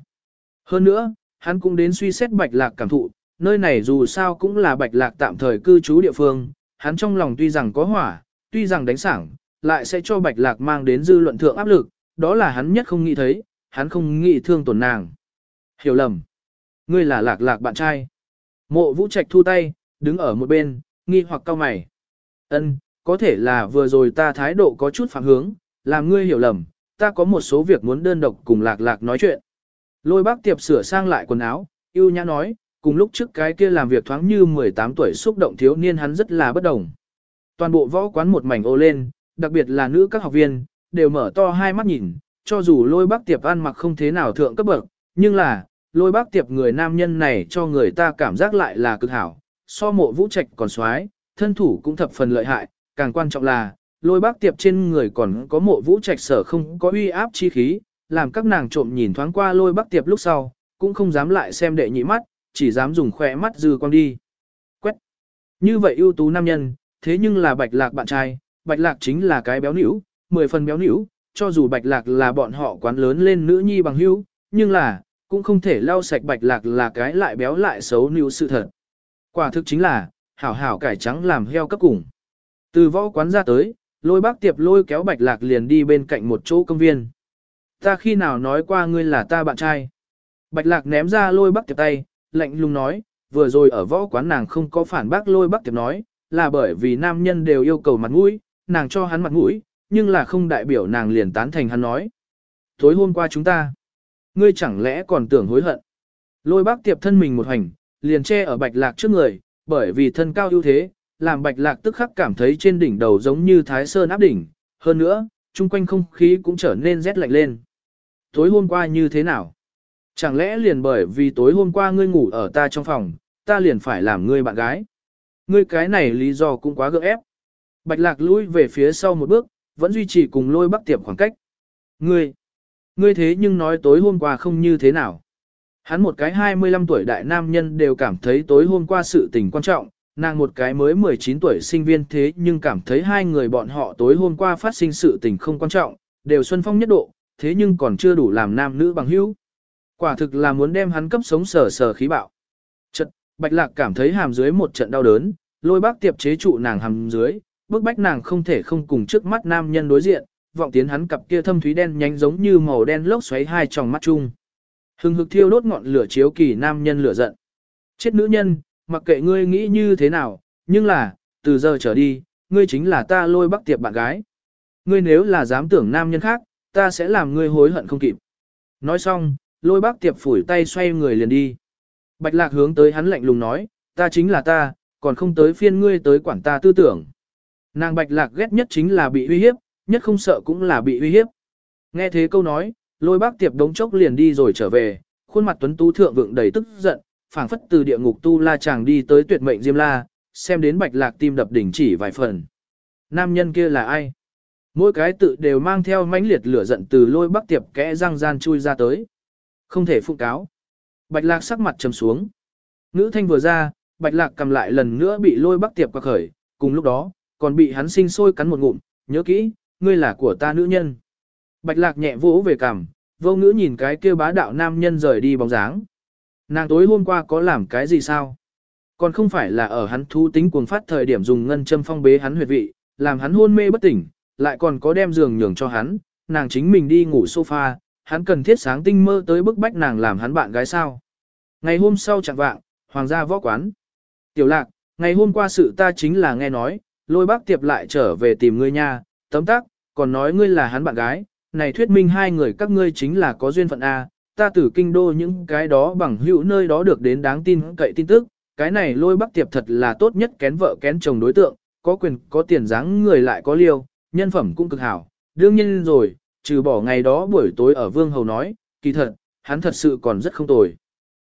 S1: Hơn nữa, hắn cũng đến suy xét bạch lạc cảm thụ, nơi này dù sao cũng là bạch lạc tạm thời cư trú địa phương, hắn trong lòng tuy rằng có hỏa, tuy rằng đánh sảng, lại sẽ cho bạch lạc mang đến dư luận thượng áp lực, đó là hắn nhất không nghĩ thấy, hắn không nghĩ thương tổn nàng. Hiểu lầm. Ngươi là lạc lạc bạn trai. Mộ vũ trạch thu tay, đứng ở một bên, nghi hoặc cao mày. Ân, có thể là vừa rồi ta thái độ có chút phạm hướng, làm ngươi hiểu lầm, ta có một số việc muốn đơn độc cùng lạc lạc nói chuyện. Lôi bác tiệp sửa sang lại quần áo, yêu nhã nói, cùng lúc trước cái kia làm việc thoáng như 18 tuổi xúc động thiếu niên hắn rất là bất đồng. Toàn bộ võ quán một mảnh ô lên, đặc biệt là nữ các học viên, đều mở to hai mắt nhìn, cho dù lôi bác tiệp ăn mặc không thế nào thượng cấp bậc, nhưng là, lôi bác tiệp người nam nhân này cho người ta cảm giác lại là cực hảo, so mộ vũ trạch còn xoái, thân thủ cũng thập phần lợi hại, càng quan trọng là, lôi bác tiệp trên người còn có mộ vũ trạch sở không có uy áp chi khí, làm các nàng trộm nhìn thoáng qua lôi bác tiệp lúc sau, cũng không dám lại xem đệ nhị mắt, chỉ dám dùng khỏe mắt dư quang đi. Quét. Như vậy ưu tú nam nhân, thế nhưng là bạch lạc bạn trai, bạch lạc chính là cái béo nỉu, mười phần béo nỉu, cho dù bạch lạc là bọn họ quán lớn lên nữ nhi bằng hữu, nhưng là, cũng không thể lau sạch bạch lạc là cái lại béo lại xấu nữ sự thật. Quả thực chính là, hảo hảo cải trắng làm heo cấp cùng. Từ võ quán ra tới, lôi bác tiệp lôi kéo bạch lạc liền đi bên cạnh một chỗ công viên. Ta khi nào nói qua ngươi là ta bạn trai? Bạch lạc ném ra lôi bác tiệp tay, lạnh lùng nói, vừa rồi ở võ quán nàng không có phản bác lôi bác tiệp nói, là bởi vì nam nhân đều yêu cầu mặt mũi, nàng cho hắn mặt mũi, nhưng là không đại biểu nàng liền tán thành hắn nói. Tối hôm qua chúng ta, ngươi chẳng lẽ còn tưởng hối hận? Lôi bác tiệp thân mình một hành, liền che ở bạch lạc trước người, bởi vì thân cao ưu thế, làm bạch lạc tức khắc cảm thấy trên đỉnh đầu giống như thái sơn áp đỉnh, hơn nữa, chung quanh không khí cũng trở nên rét lạnh lên. Tối hôm qua như thế nào? Chẳng lẽ liền bởi vì tối hôm qua ngươi ngủ ở ta trong phòng, ta liền phải làm ngươi bạn gái? Ngươi cái này lý do cũng quá gượng ép. Bạch lạc lui về phía sau một bước, vẫn duy trì cùng lôi bắc tiệp khoảng cách. Ngươi, ngươi thế nhưng nói tối hôm qua không như thế nào. Hắn một cái 25 tuổi đại nam nhân đều cảm thấy tối hôm qua sự tình quan trọng, nàng một cái mới 19 tuổi sinh viên thế nhưng cảm thấy hai người bọn họ tối hôm qua phát sinh sự tình không quan trọng, đều xuân phong nhất độ, thế nhưng còn chưa đủ làm nam nữ bằng hữu. Quả thực là muốn đem hắn cấp sống sờ sờ khí bạo. Chật, Bạch Lạc cảm thấy hàm dưới một trận đau đớn, lôi bác tiệp chế trụ nàng hàm dưới, bức bách nàng không thể không cùng trước mắt nam nhân đối diện, vọng tiến hắn cặp kia thâm thúy đen nhánh giống như màu đen lốc xoáy hai tròng mắt chung. Hừng hực thiêu đốt ngọn lửa chiếu kỳ nam nhân lửa giận. Chết nữ nhân, mặc kệ ngươi nghĩ như thế nào, nhưng là, từ giờ trở đi, ngươi chính là ta lôi bắc tiệp bạn gái. Ngươi nếu là dám tưởng nam nhân khác, ta sẽ làm ngươi hối hận không kịp. Nói xong, lôi bác tiệp phủi tay xoay người liền đi. Bạch lạc hướng tới hắn lạnh lùng nói, ta chính là ta, còn không tới phiên ngươi tới quản ta tư tưởng. Nàng bạch lạc ghét nhất chính là bị uy hiếp, nhất không sợ cũng là bị uy hiếp. Nghe thế câu nói, lôi bác tiệp đống chốc liền đi rồi trở về, khuôn mặt tuấn tú thượng vượng đầy tức giận, phảng phất từ địa ngục tu la chàng đi tới tuyệt mệnh diêm la, xem đến bạch lạc tim đập đỉnh chỉ vài phần. Nam nhân kia là ai? Mỗi cái tự đều mang theo mãnh liệt lửa giận từ lôi bắc tiệp kẽ răng gian chui ra tới. Không thể phụ cáo. Bạch lạc sắc mặt trầm xuống. Ngữ thanh vừa ra, bạch lạc cầm lại lần nữa bị lôi bắc tiệp qua khởi, cùng lúc đó, còn bị hắn sinh sôi cắn một ngụm, nhớ kỹ, ngươi là của ta nữ nhân. Bạch lạc nhẹ vỗ về cằm, vô ngữ nhìn cái kia bá đạo nam nhân rời đi bóng dáng. Nàng tối hôm qua có làm cái gì sao? Còn không phải là ở hắn thu tính cuồng phát thời điểm dùng ngân châm phong bế hắn huyệt vị, làm hắn hôn mê bất tỉnh, lại còn có đem giường nhường cho hắn, nàng chính mình đi ngủ sofa, hắn cần thiết sáng tinh mơ tới bức bách nàng làm hắn bạn gái sao. Ngày hôm sau chẳng vạng, hoàng gia võ quán. Tiểu lạc, ngày hôm qua sự ta chính là nghe nói, lôi bác tiệp lại trở về tìm ngươi nha, tấm tắc, còn nói ngươi là hắn bạn gái, này thuyết minh hai người các ngươi chính là có duyên phận A, ta từ kinh đô những cái đó bằng hữu nơi đó được đến đáng tin cậy tin tức, cái này lôi bắc tiệp thật là tốt nhất kén vợ kén chồng đối tượng, có quyền có tiền dáng người lại có liêu, nhân phẩm cũng cực hảo, đương nhiên rồi, trừ bỏ ngày đó buổi tối ở Vương Hầu nói, kỳ thật, hắn thật sự còn rất không tồi.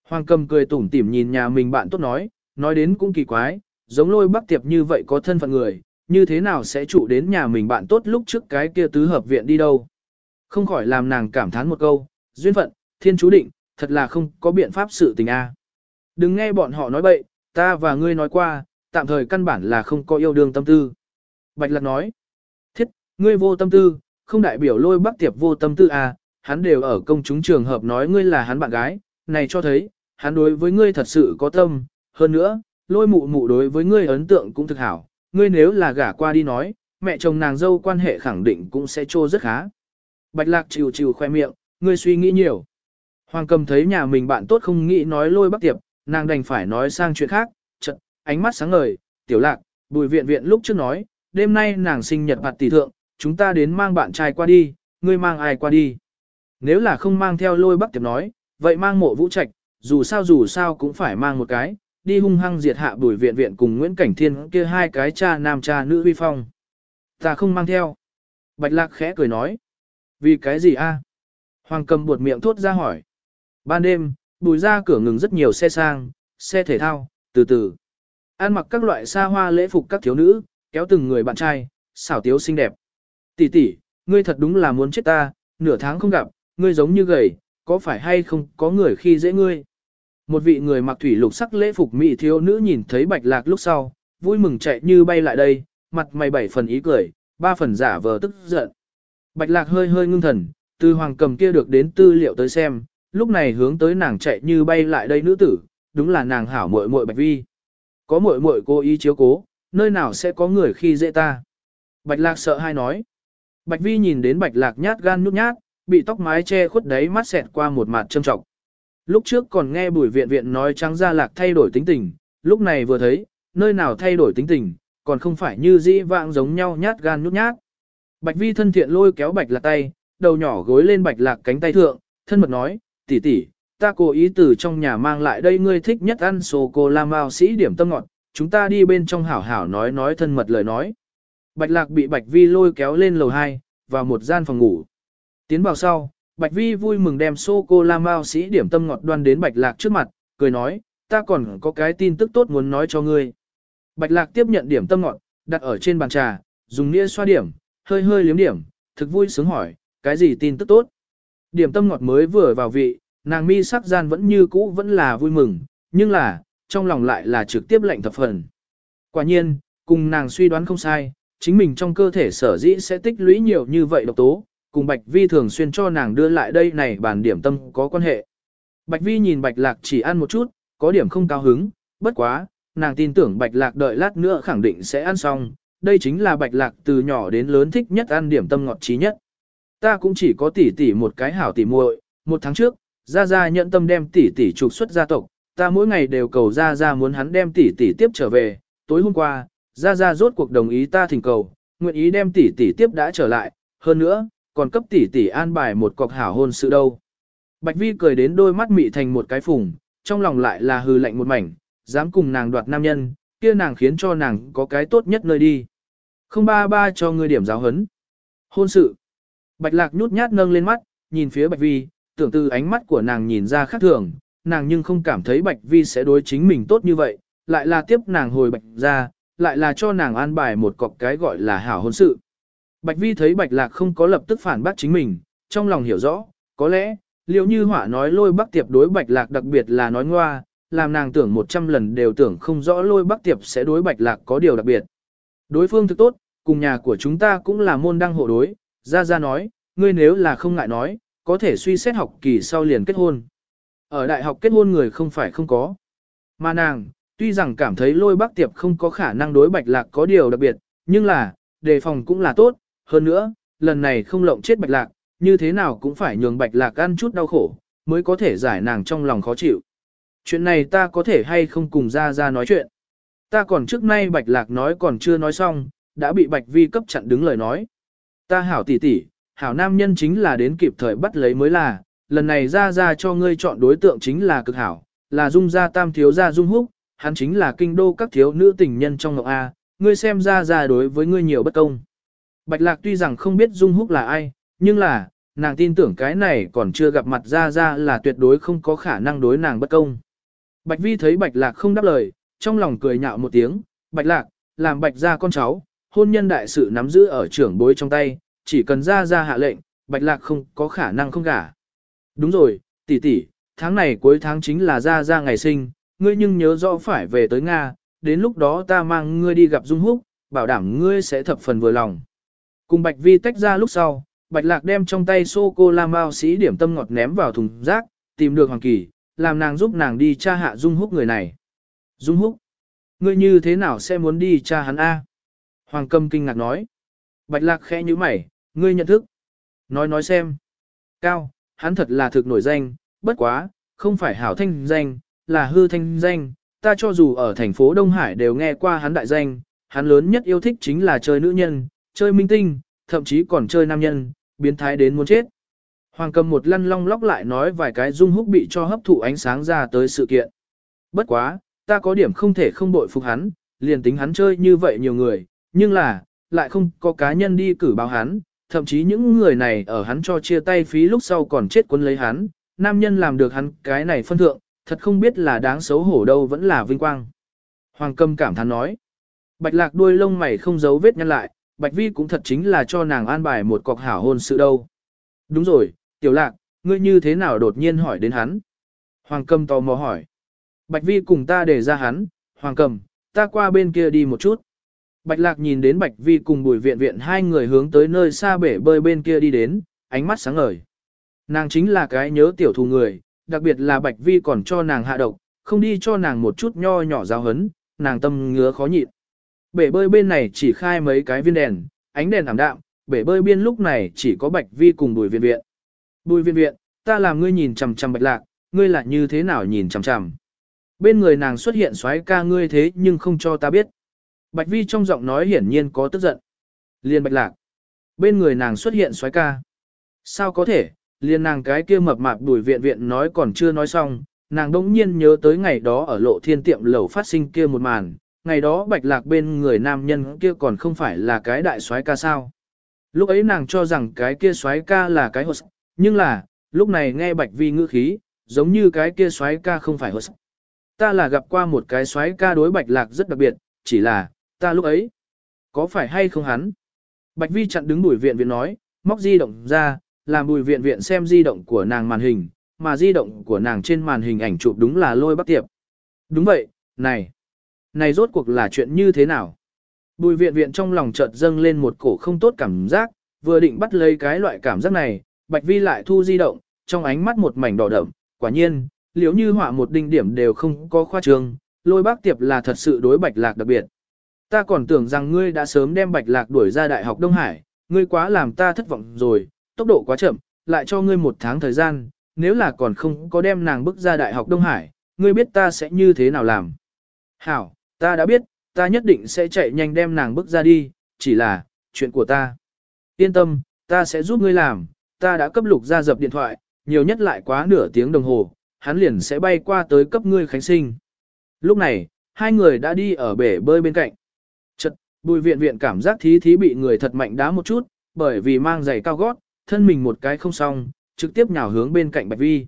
S1: Hoàng cầm cười tủm tỉm nhìn nhà mình bạn tốt nói, nói đến cũng kỳ quái, giống lôi bắc tiệp như vậy có thân phận người, như thế nào sẽ trụ đến nhà mình bạn tốt lúc trước cái kia tứ hợp viện đi đâu. Không khỏi làm nàng cảm thán một câu, duyên phận, thiên chú định, thật là không có biện pháp sự tình a. Đừng nghe bọn họ nói bậy, ta và ngươi nói qua, tạm thời căn bản là không có yêu đương tâm tư. Bạch Lạc nói, thiết, ngươi vô tâm tư, không đại biểu lôi bắc tiệp vô tâm tư à, hắn đều ở công chúng trường hợp nói ngươi là hắn bạn gái, này cho thấy, hắn đối với ngươi thật sự có tâm, hơn nữa, lôi mụ mụ đối với ngươi ấn tượng cũng thực hảo, ngươi nếu là gả qua đi nói, mẹ chồng nàng dâu quan hệ khẳng định cũng sẽ trô rất khá. Bạch lạc chịu chịu khoe miệng, ngươi suy nghĩ nhiều. Hoàng cầm thấy nhà mình bạn tốt không nghĩ nói lôi bắc tiệp, nàng đành phải nói sang chuyện khác, chật, ánh mắt sáng ngời, tiểu lạc, bùi viện viện lúc trước nói, đêm nay nàng sinh nhật bạt tỷ thượng, chúng ta đến mang bạn trai qua đi, ngươi mang ai qua đi. Nếu là không mang theo lôi bắc tiệp nói, vậy mang mộ vũ trạch, dù sao dù sao cũng phải mang một cái, đi hung hăng diệt hạ bùi viện viện cùng Nguyễn Cảnh Thiên kia hai cái cha nam cha nữ vi phong. Ta không mang theo. Bạch lạc khẽ cười nói. Vì cái gì a? Hoàng cầm buột miệng thốt ra hỏi. Ban đêm, bùi ra cửa ngừng rất nhiều xe sang, xe thể thao, từ từ. Ăn mặc các loại xa hoa lễ phục các thiếu nữ, kéo từng người bạn trai, xảo tiếu xinh đẹp. Tỷ tỷ, ngươi thật đúng là muốn chết ta, nửa tháng không gặp, ngươi giống như gầy, có phải hay không có người khi dễ ngươi. Một vị người mặc thủy lục sắc lễ phục mỹ thiếu nữ nhìn thấy bạch lạc lúc sau, vui mừng chạy như bay lại đây, mặt mày bảy phần ý cười, ba phần giả vờ tức giận. Bạch lạc hơi hơi ngưng thần, từ hoàng cầm kia được đến tư liệu tới xem, lúc này hướng tới nàng chạy như bay lại đây nữ tử, đúng là nàng hảo muội muội bạch vi. Có muội muội cô ý chiếu cố, nơi nào sẽ có người khi dễ ta. Bạch lạc sợ hai nói. Bạch vi nhìn đến bạch lạc nhát gan nhút nhát, bị tóc mái che khuất đấy mắt xẹt qua một mặt châm trọng. Lúc trước còn nghe bùi viện viện nói trắng ra lạc thay đổi tính tình, lúc này vừa thấy, nơi nào thay đổi tính tình, còn không phải như dĩ vãng giống nhau nhát gan nhút nhát. Bạch vi thân thiện lôi kéo bạch lạc tay, đầu nhỏ gối lên bạch lạc cánh tay thượng, thân mật nói, tỷ tỷ, ta cố ý từ trong nhà mang lại đây ngươi thích nhất ăn sô cô la mao sĩ điểm tâm ngọt, chúng ta đi bên trong hảo hảo nói nói thân mật lời nói. Bạch lạc bị bạch vi lôi kéo lên lầu 2, vào một gian phòng ngủ. Tiến vào sau, Bạch Vi vui mừng đem sô-cô-la mao sĩ điểm tâm ngọt đoan đến Bạch Lạc trước mặt, cười nói, ta còn có cái tin tức tốt muốn nói cho ngươi. Bạch Lạc tiếp nhận điểm tâm ngọt, đặt ở trên bàn trà, dùng nĩa xoa điểm, hơi hơi liếm điểm, thực vui sướng hỏi, cái gì tin tức tốt. Điểm tâm ngọt mới vừa vào vị, nàng mi sắc gian vẫn như cũ vẫn là vui mừng, nhưng là, trong lòng lại là trực tiếp lệnh thập phần. Quả nhiên, cùng nàng suy đoán không sai, chính mình trong cơ thể sở dĩ sẽ tích lũy nhiều như vậy độc tố, cùng Bạch Vi thường xuyên cho nàng đưa lại đây này bàn điểm tâm có quan hệ. Bạch Vi nhìn Bạch Lạc chỉ ăn một chút, có điểm không cao hứng, bất quá, nàng tin tưởng Bạch Lạc đợi lát nữa khẳng định sẽ ăn xong, đây chính là Bạch Lạc từ nhỏ đến lớn thích nhất ăn điểm tâm ngọt trí nhất. Ta cũng chỉ có tỷ tỷ một cái hảo tỷ muội, một tháng trước, Gia Gia nhận tâm đem tỷ tỷ trục xuất gia tộc, ta mỗi ngày đều cầu Gia Gia muốn hắn đem tỷ tỷ tiếp trở về, tối hôm qua, Gia Gia rốt cuộc đồng ý ta thỉnh cầu, nguyện ý đem tỷ tỷ tiếp đã trở lại, hơn nữa, còn cấp tỷ tỷ an bài một cọc hảo hôn sự đâu. Bạch Vi cười đến đôi mắt mị thành một cái phùng, trong lòng lại là hư lạnh một mảnh, dám cùng nàng đoạt nam nhân, kia nàng khiến cho nàng có cái tốt nhất nơi đi. Không ba ba cho ngươi điểm giáo hấn. Hôn sự. Bạch lạc nhút nhát nâng lên mắt, nhìn phía Bạch Vi, tưởng từ ánh mắt của nàng nhìn ra khác thường, nàng nhưng không cảm thấy Bạch Vi sẽ đối chính mình tốt như vậy, lại là tiếp nàng hồi Bạch ra, lại là cho nàng an bài một cọc cái gọi là hảo hôn sự. Bạch Vi thấy Bạch Lạc không có lập tức phản bác chính mình, trong lòng hiểu rõ, có lẽ, liệu như hỏa nói lôi bắc tiệp đối Bạch Lạc đặc biệt là nói ngoa, làm nàng tưởng một trăm lần đều tưởng không rõ lôi bắc tiệp sẽ đối Bạch Lạc có điều đặc biệt. Đối phương thực tốt, cùng nhà của chúng ta cũng là môn đăng hộ đối, ra ra nói, ngươi nếu là không ngại nói, có thể suy xét học kỳ sau liền kết hôn. Ở đại học kết hôn người không phải không có. Mà nàng, tuy rằng cảm thấy lôi bắc tiệp không có khả năng đối Bạch Lạc có điều đặc biệt, nhưng là, đề phòng cũng là tốt, hơn nữa, lần này không lộng chết bạch lạc, như thế nào cũng phải nhường bạch lạc ăn chút đau khổ, mới có thể giải nàng trong lòng khó chịu. Chuyện này ta có thể hay không cùng ra ra nói chuyện. Ta còn trước nay bạch lạc nói còn chưa nói xong, đã bị bạch vi cấp chặn đứng lời nói. Ta hảo tỷ tỷ, hảo nam nhân chính là đến kịp thời bắt lấy mới là, lần này ra ra cho ngươi chọn đối tượng chính là cực hảo, là dung gia tam thiếu gia dung húc, hắn chính là kinh đô các thiếu nữ tình nhân trong ngọc A, ngươi xem ra ra đối với ngươi nhiều bất công. Bạch lạc tuy rằng không biết dung húc là ai, nhưng là, nàng tin tưởng cái này còn chưa gặp mặt ra ra là tuyệt đối không có khả năng đối nàng bất công. Bạch vi thấy bạch lạc không đáp lời, trong lòng cười nhạo một tiếng, bạch lạc, làm bạch ra con cháu, hôn nhân đại sự nắm giữ ở trưởng bối trong tay, chỉ cần ra ra hạ lệnh, bạch lạc không có khả năng không gả. Đúng rồi, tỷ tỷ, tháng này cuối tháng chính là ra ra ngày sinh, ngươi nhưng nhớ rõ phải về tới Nga, đến lúc đó ta mang ngươi đi gặp Dung Húc, bảo đảm ngươi sẽ thập phần vừa lòng. Cùng Bạch Vi tách ra lúc sau, Bạch Lạc đem trong tay sô-cô-la mao sĩ điểm tâm ngọt ném vào thùng rác, tìm được Hoàng Kỳ, làm nàng giúp nàng đi tra hạ Dung Húc người này. Dung Húc, ngươi như thế nào sẽ muốn đi tra hắn A? Hoàng Cầm kinh ngạc nói. Bạch Lạc khẽ như mày, ngươi nhận thức. Nói nói xem. Cao, hắn thật là thực nổi danh, bất quá, không phải hảo thanh danh, là hư thanh danh. Ta cho dù ở thành phố Đông Hải đều nghe qua hắn đại danh, hắn lớn nhất yêu thích chính là chơi nữ nhân, chơi minh tinh, thậm chí còn chơi nam nhân, biến thái đến muốn chết. Hoàng cầm một lăn long lóc lại nói vài cái dung húc bị cho hấp thụ ánh sáng ra tới sự kiện. Bất quá, ta có điểm không thể không bội phục hắn, liền tính hắn chơi như vậy nhiều người, nhưng là, lại không có cá nhân đi cử báo hắn, thậm chí những người này ở hắn cho chia tay phí lúc sau còn chết quân lấy hắn, nam nhân làm được hắn cái này phân thượng, thật không biết là đáng xấu hổ đâu vẫn là vinh quang. Hoàng cầm cảm thán nói, bạch lạc đuôi lông mày không giấu vết nhăn lại, bạch vi cũng thật chính là cho nàng an bài một cọc hảo hôn sự đâu. Đúng rồi, tiểu lạc, ngươi như thế nào đột nhiên hỏi đến hắn? Hoàng cầm tò mò hỏi. Bạch vi cùng ta để ra hắn, hoàng cầm, ta qua bên kia đi một chút. Bạch lạc nhìn đến bạch vi cùng bùi viện viện hai người hướng tới nơi xa bể bơi bên kia đi đến, ánh mắt sáng ngời. Nàng chính là cái nhớ tiểu thù người, đặc biệt là bạch vi còn cho nàng hạ độc, không đi cho nàng một chút nho nhỏ giáo hấn, nàng tâm ngứa khó nhịn. Bể bơi bên này chỉ khai mấy cái viên đèn, ánh đèn ảm đạm, bể bơi biên lúc này chỉ có bạch vi cùng bùi viện viện. Bùi viện viện, ta làm ngươi nhìn chằm chằm bạch lạc, ngươi lại như thế nào nhìn chằm chằm. Bên người nàng xuất hiện soái ca ngươi thế nhưng không cho ta biết. Bạch vi trong giọng nói hiển nhiên có tức giận. Liên bạch lạc. Bên người nàng xuất hiện soái ca. Sao có thể, liên nàng cái kia mập mạp đuổi viện viện nói còn chưa nói xong, nàng đỗng nhiên nhớ tới ngày đó ở lộ thiên tiệm lẩu phát sinh kia một màn, ngày đó bạch lạc bên người nam nhân kia còn không phải là cái đại soái ca sao. Lúc ấy nàng cho rằng cái kia soái ca là cái hột, nhưng là, lúc này nghe bạch vi ngữ khí, giống như cái kia soái ca không phải hột. Ta là gặp qua một cái soái ca đối bạch lạc rất đặc biệt, chỉ là, ta lúc ấy, có phải hay không hắn? Bạch vi chặn đứng bùi viện viện nói, móc di động ra, làm bùi viện viện xem di động của nàng màn hình, mà di động của nàng trên màn hình ảnh chụp đúng là lôi bắc tiệp. Đúng vậy, này, này rốt cuộc là chuyện như thế nào? Bùi viện viện trong lòng chợt dâng lên một cổ không tốt cảm giác, vừa định bắt lấy cái loại cảm giác này, Bạch Vi lại thu di động, trong ánh mắt một mảnh đỏ đậm, quả nhiên, liếu như họa một đinh điểm đều không có khoa trương, lôi bác tiệp là thật sự đối Bạch Lạc đặc biệt. Ta còn tưởng rằng ngươi đã sớm đem Bạch Lạc đuổi ra Đại học Đông Hải, ngươi quá làm ta thất vọng rồi, tốc độ quá chậm, lại cho ngươi một tháng thời gian, nếu là còn không có đem nàng bước ra Đại học Đông Hải, ngươi biết ta sẽ như thế nào làm. Hảo, Ta đã biết, ta nhất định sẽ chạy nhanh đem nàng bước ra đi, chỉ là, chuyện của ta. Yên tâm, ta sẽ giúp ngươi làm, ta đã cấp lục ra dập điện thoại, nhiều nhất lại quá nửa tiếng đồng hồ, hắn liền sẽ bay qua tới cấp ngươi khánh sinh. Lúc này, hai người đã đi ở bể bơi bên cạnh. Chật, bùi viện viện cảm giác thí thí bị người thật mạnh đá một chút, bởi vì mang giày cao gót, thân mình một cái không xong, trực tiếp nhào hướng bên cạnh Bạch Vi.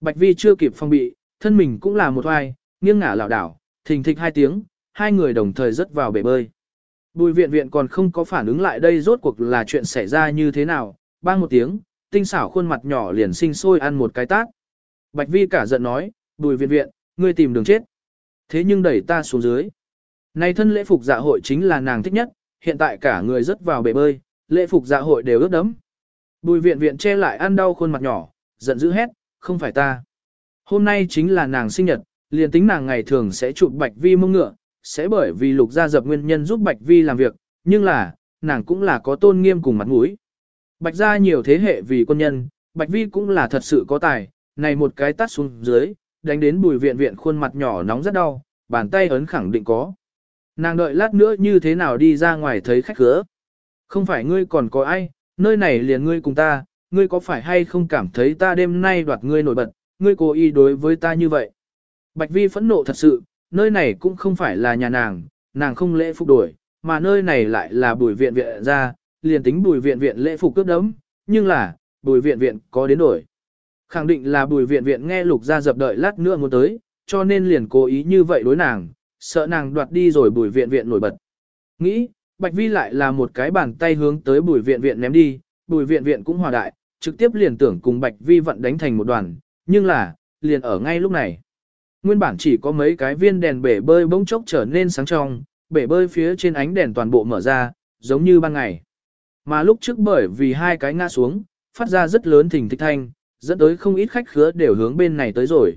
S1: Bạch Vi chưa kịp phong bị, thân mình cũng là một hoài, nghiêng ngả lảo đảo, Thình thịch hai tiếng, hai người đồng thời rớt vào bể bơi. Bùi viện viện còn không có phản ứng lại đây rốt cuộc là chuyện xảy ra như thế nào, bang một tiếng, tinh xảo khuôn mặt nhỏ liền sinh sôi ăn một cái tát. Bạch vi cả giận nói, bùi viện viện, ngươi tìm đường chết. Thế nhưng đẩy ta xuống dưới. Này thân lễ phục dạ hội chính là nàng thích nhất, hiện tại cả người rớt vào bể bơi, lễ phục dạ hội đều ướt đẫm. Bùi viện viện che lại ăn đau khuôn mặt nhỏ, giận dữ hét, không phải ta. Hôm nay chính là nàng sinh nhật, liền tính nàng ngày thường sẽ chụp Bạch Vi mông ngựa, sẽ bởi vì lục gia dập nguyên nhân giúp Bạch Vi làm việc, nhưng là, nàng cũng là có tôn nghiêm cùng mặt mũi. Bạch gia nhiều thế hệ vì quân nhân, Bạch Vi cũng là thật sự có tài, này một cái tát xuống dưới, đánh đến bùi viện viện khuôn mặt nhỏ nóng rất đau, bàn tay ấn khẳng định có. Nàng đợi lát nữa như thế nào đi ra ngoài thấy khách khứa. Không phải ngươi còn có ai, nơi này liền ngươi cùng ta, ngươi có phải hay không cảm thấy ta đêm nay đoạt ngươi nổi bật, ngươi cố ý đối với ta như vậy. Bạch Vi phẫn nộ thật sự, nơi này cũng không phải là nhà nàng, nàng không lễ phục đổi, mà nơi này lại là bùi viện viện ra, liền tính bùi viện viện lễ phục cướp đấm, nhưng là, bùi viện viện có đến đổi. Khẳng định là bùi viện viện nghe lục ra dập đợi lát nữa muốn tới, cho nên liền cố ý như vậy đối nàng, sợ nàng đoạt đi rồi bùi viện viện nổi bật. Nghĩ, Bạch Vi lại là một cái bàn tay hướng tới bùi viện viện ném đi, bùi viện viện cũng hòa đại, trực tiếp liền tưởng cùng Bạch Vi vận đánh thành một đoàn, nhưng là, liền ở ngay lúc này. Nguyên bản chỉ có mấy cái viên đèn bể bơi bỗng chốc trở nên sáng trong, bể bơi phía trên ánh đèn toàn bộ mở ra, giống như ban ngày. Mà lúc trước bởi vì hai cái ngã xuống, phát ra rất lớn thình thích thanh, dẫn tới không ít khách khứa đều hướng bên này tới rồi.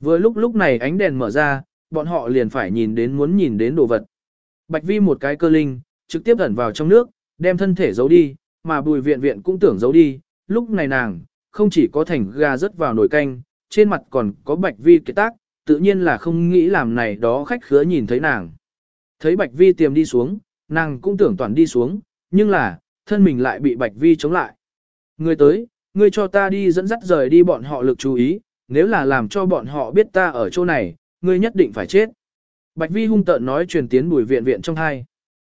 S1: Vừa lúc lúc này ánh đèn mở ra, bọn họ liền phải nhìn đến muốn nhìn đến đồ vật. Bạch vi một cái cơ linh, trực tiếp ẩn vào trong nước, đem thân thể giấu đi, mà bùi viện viện cũng tưởng giấu đi, lúc này nàng, không chỉ có thành gà rớt vào nồi canh, trên mặt còn có bạch vi kế tác, tự nhiên là không nghĩ làm này đó khách khứa nhìn thấy nàng. Thấy bạch vi tiềm đi xuống, nàng cũng tưởng toàn đi xuống, nhưng là, thân mình lại bị bạch vi chống lại. Người tới, ngươi cho ta đi dẫn dắt rời đi bọn họ lực chú ý, nếu là làm cho bọn họ biết ta ở chỗ này, ngươi nhất định phải chết. Bạch vi hung tợn nói truyền tiến bùi viện viện trong hai.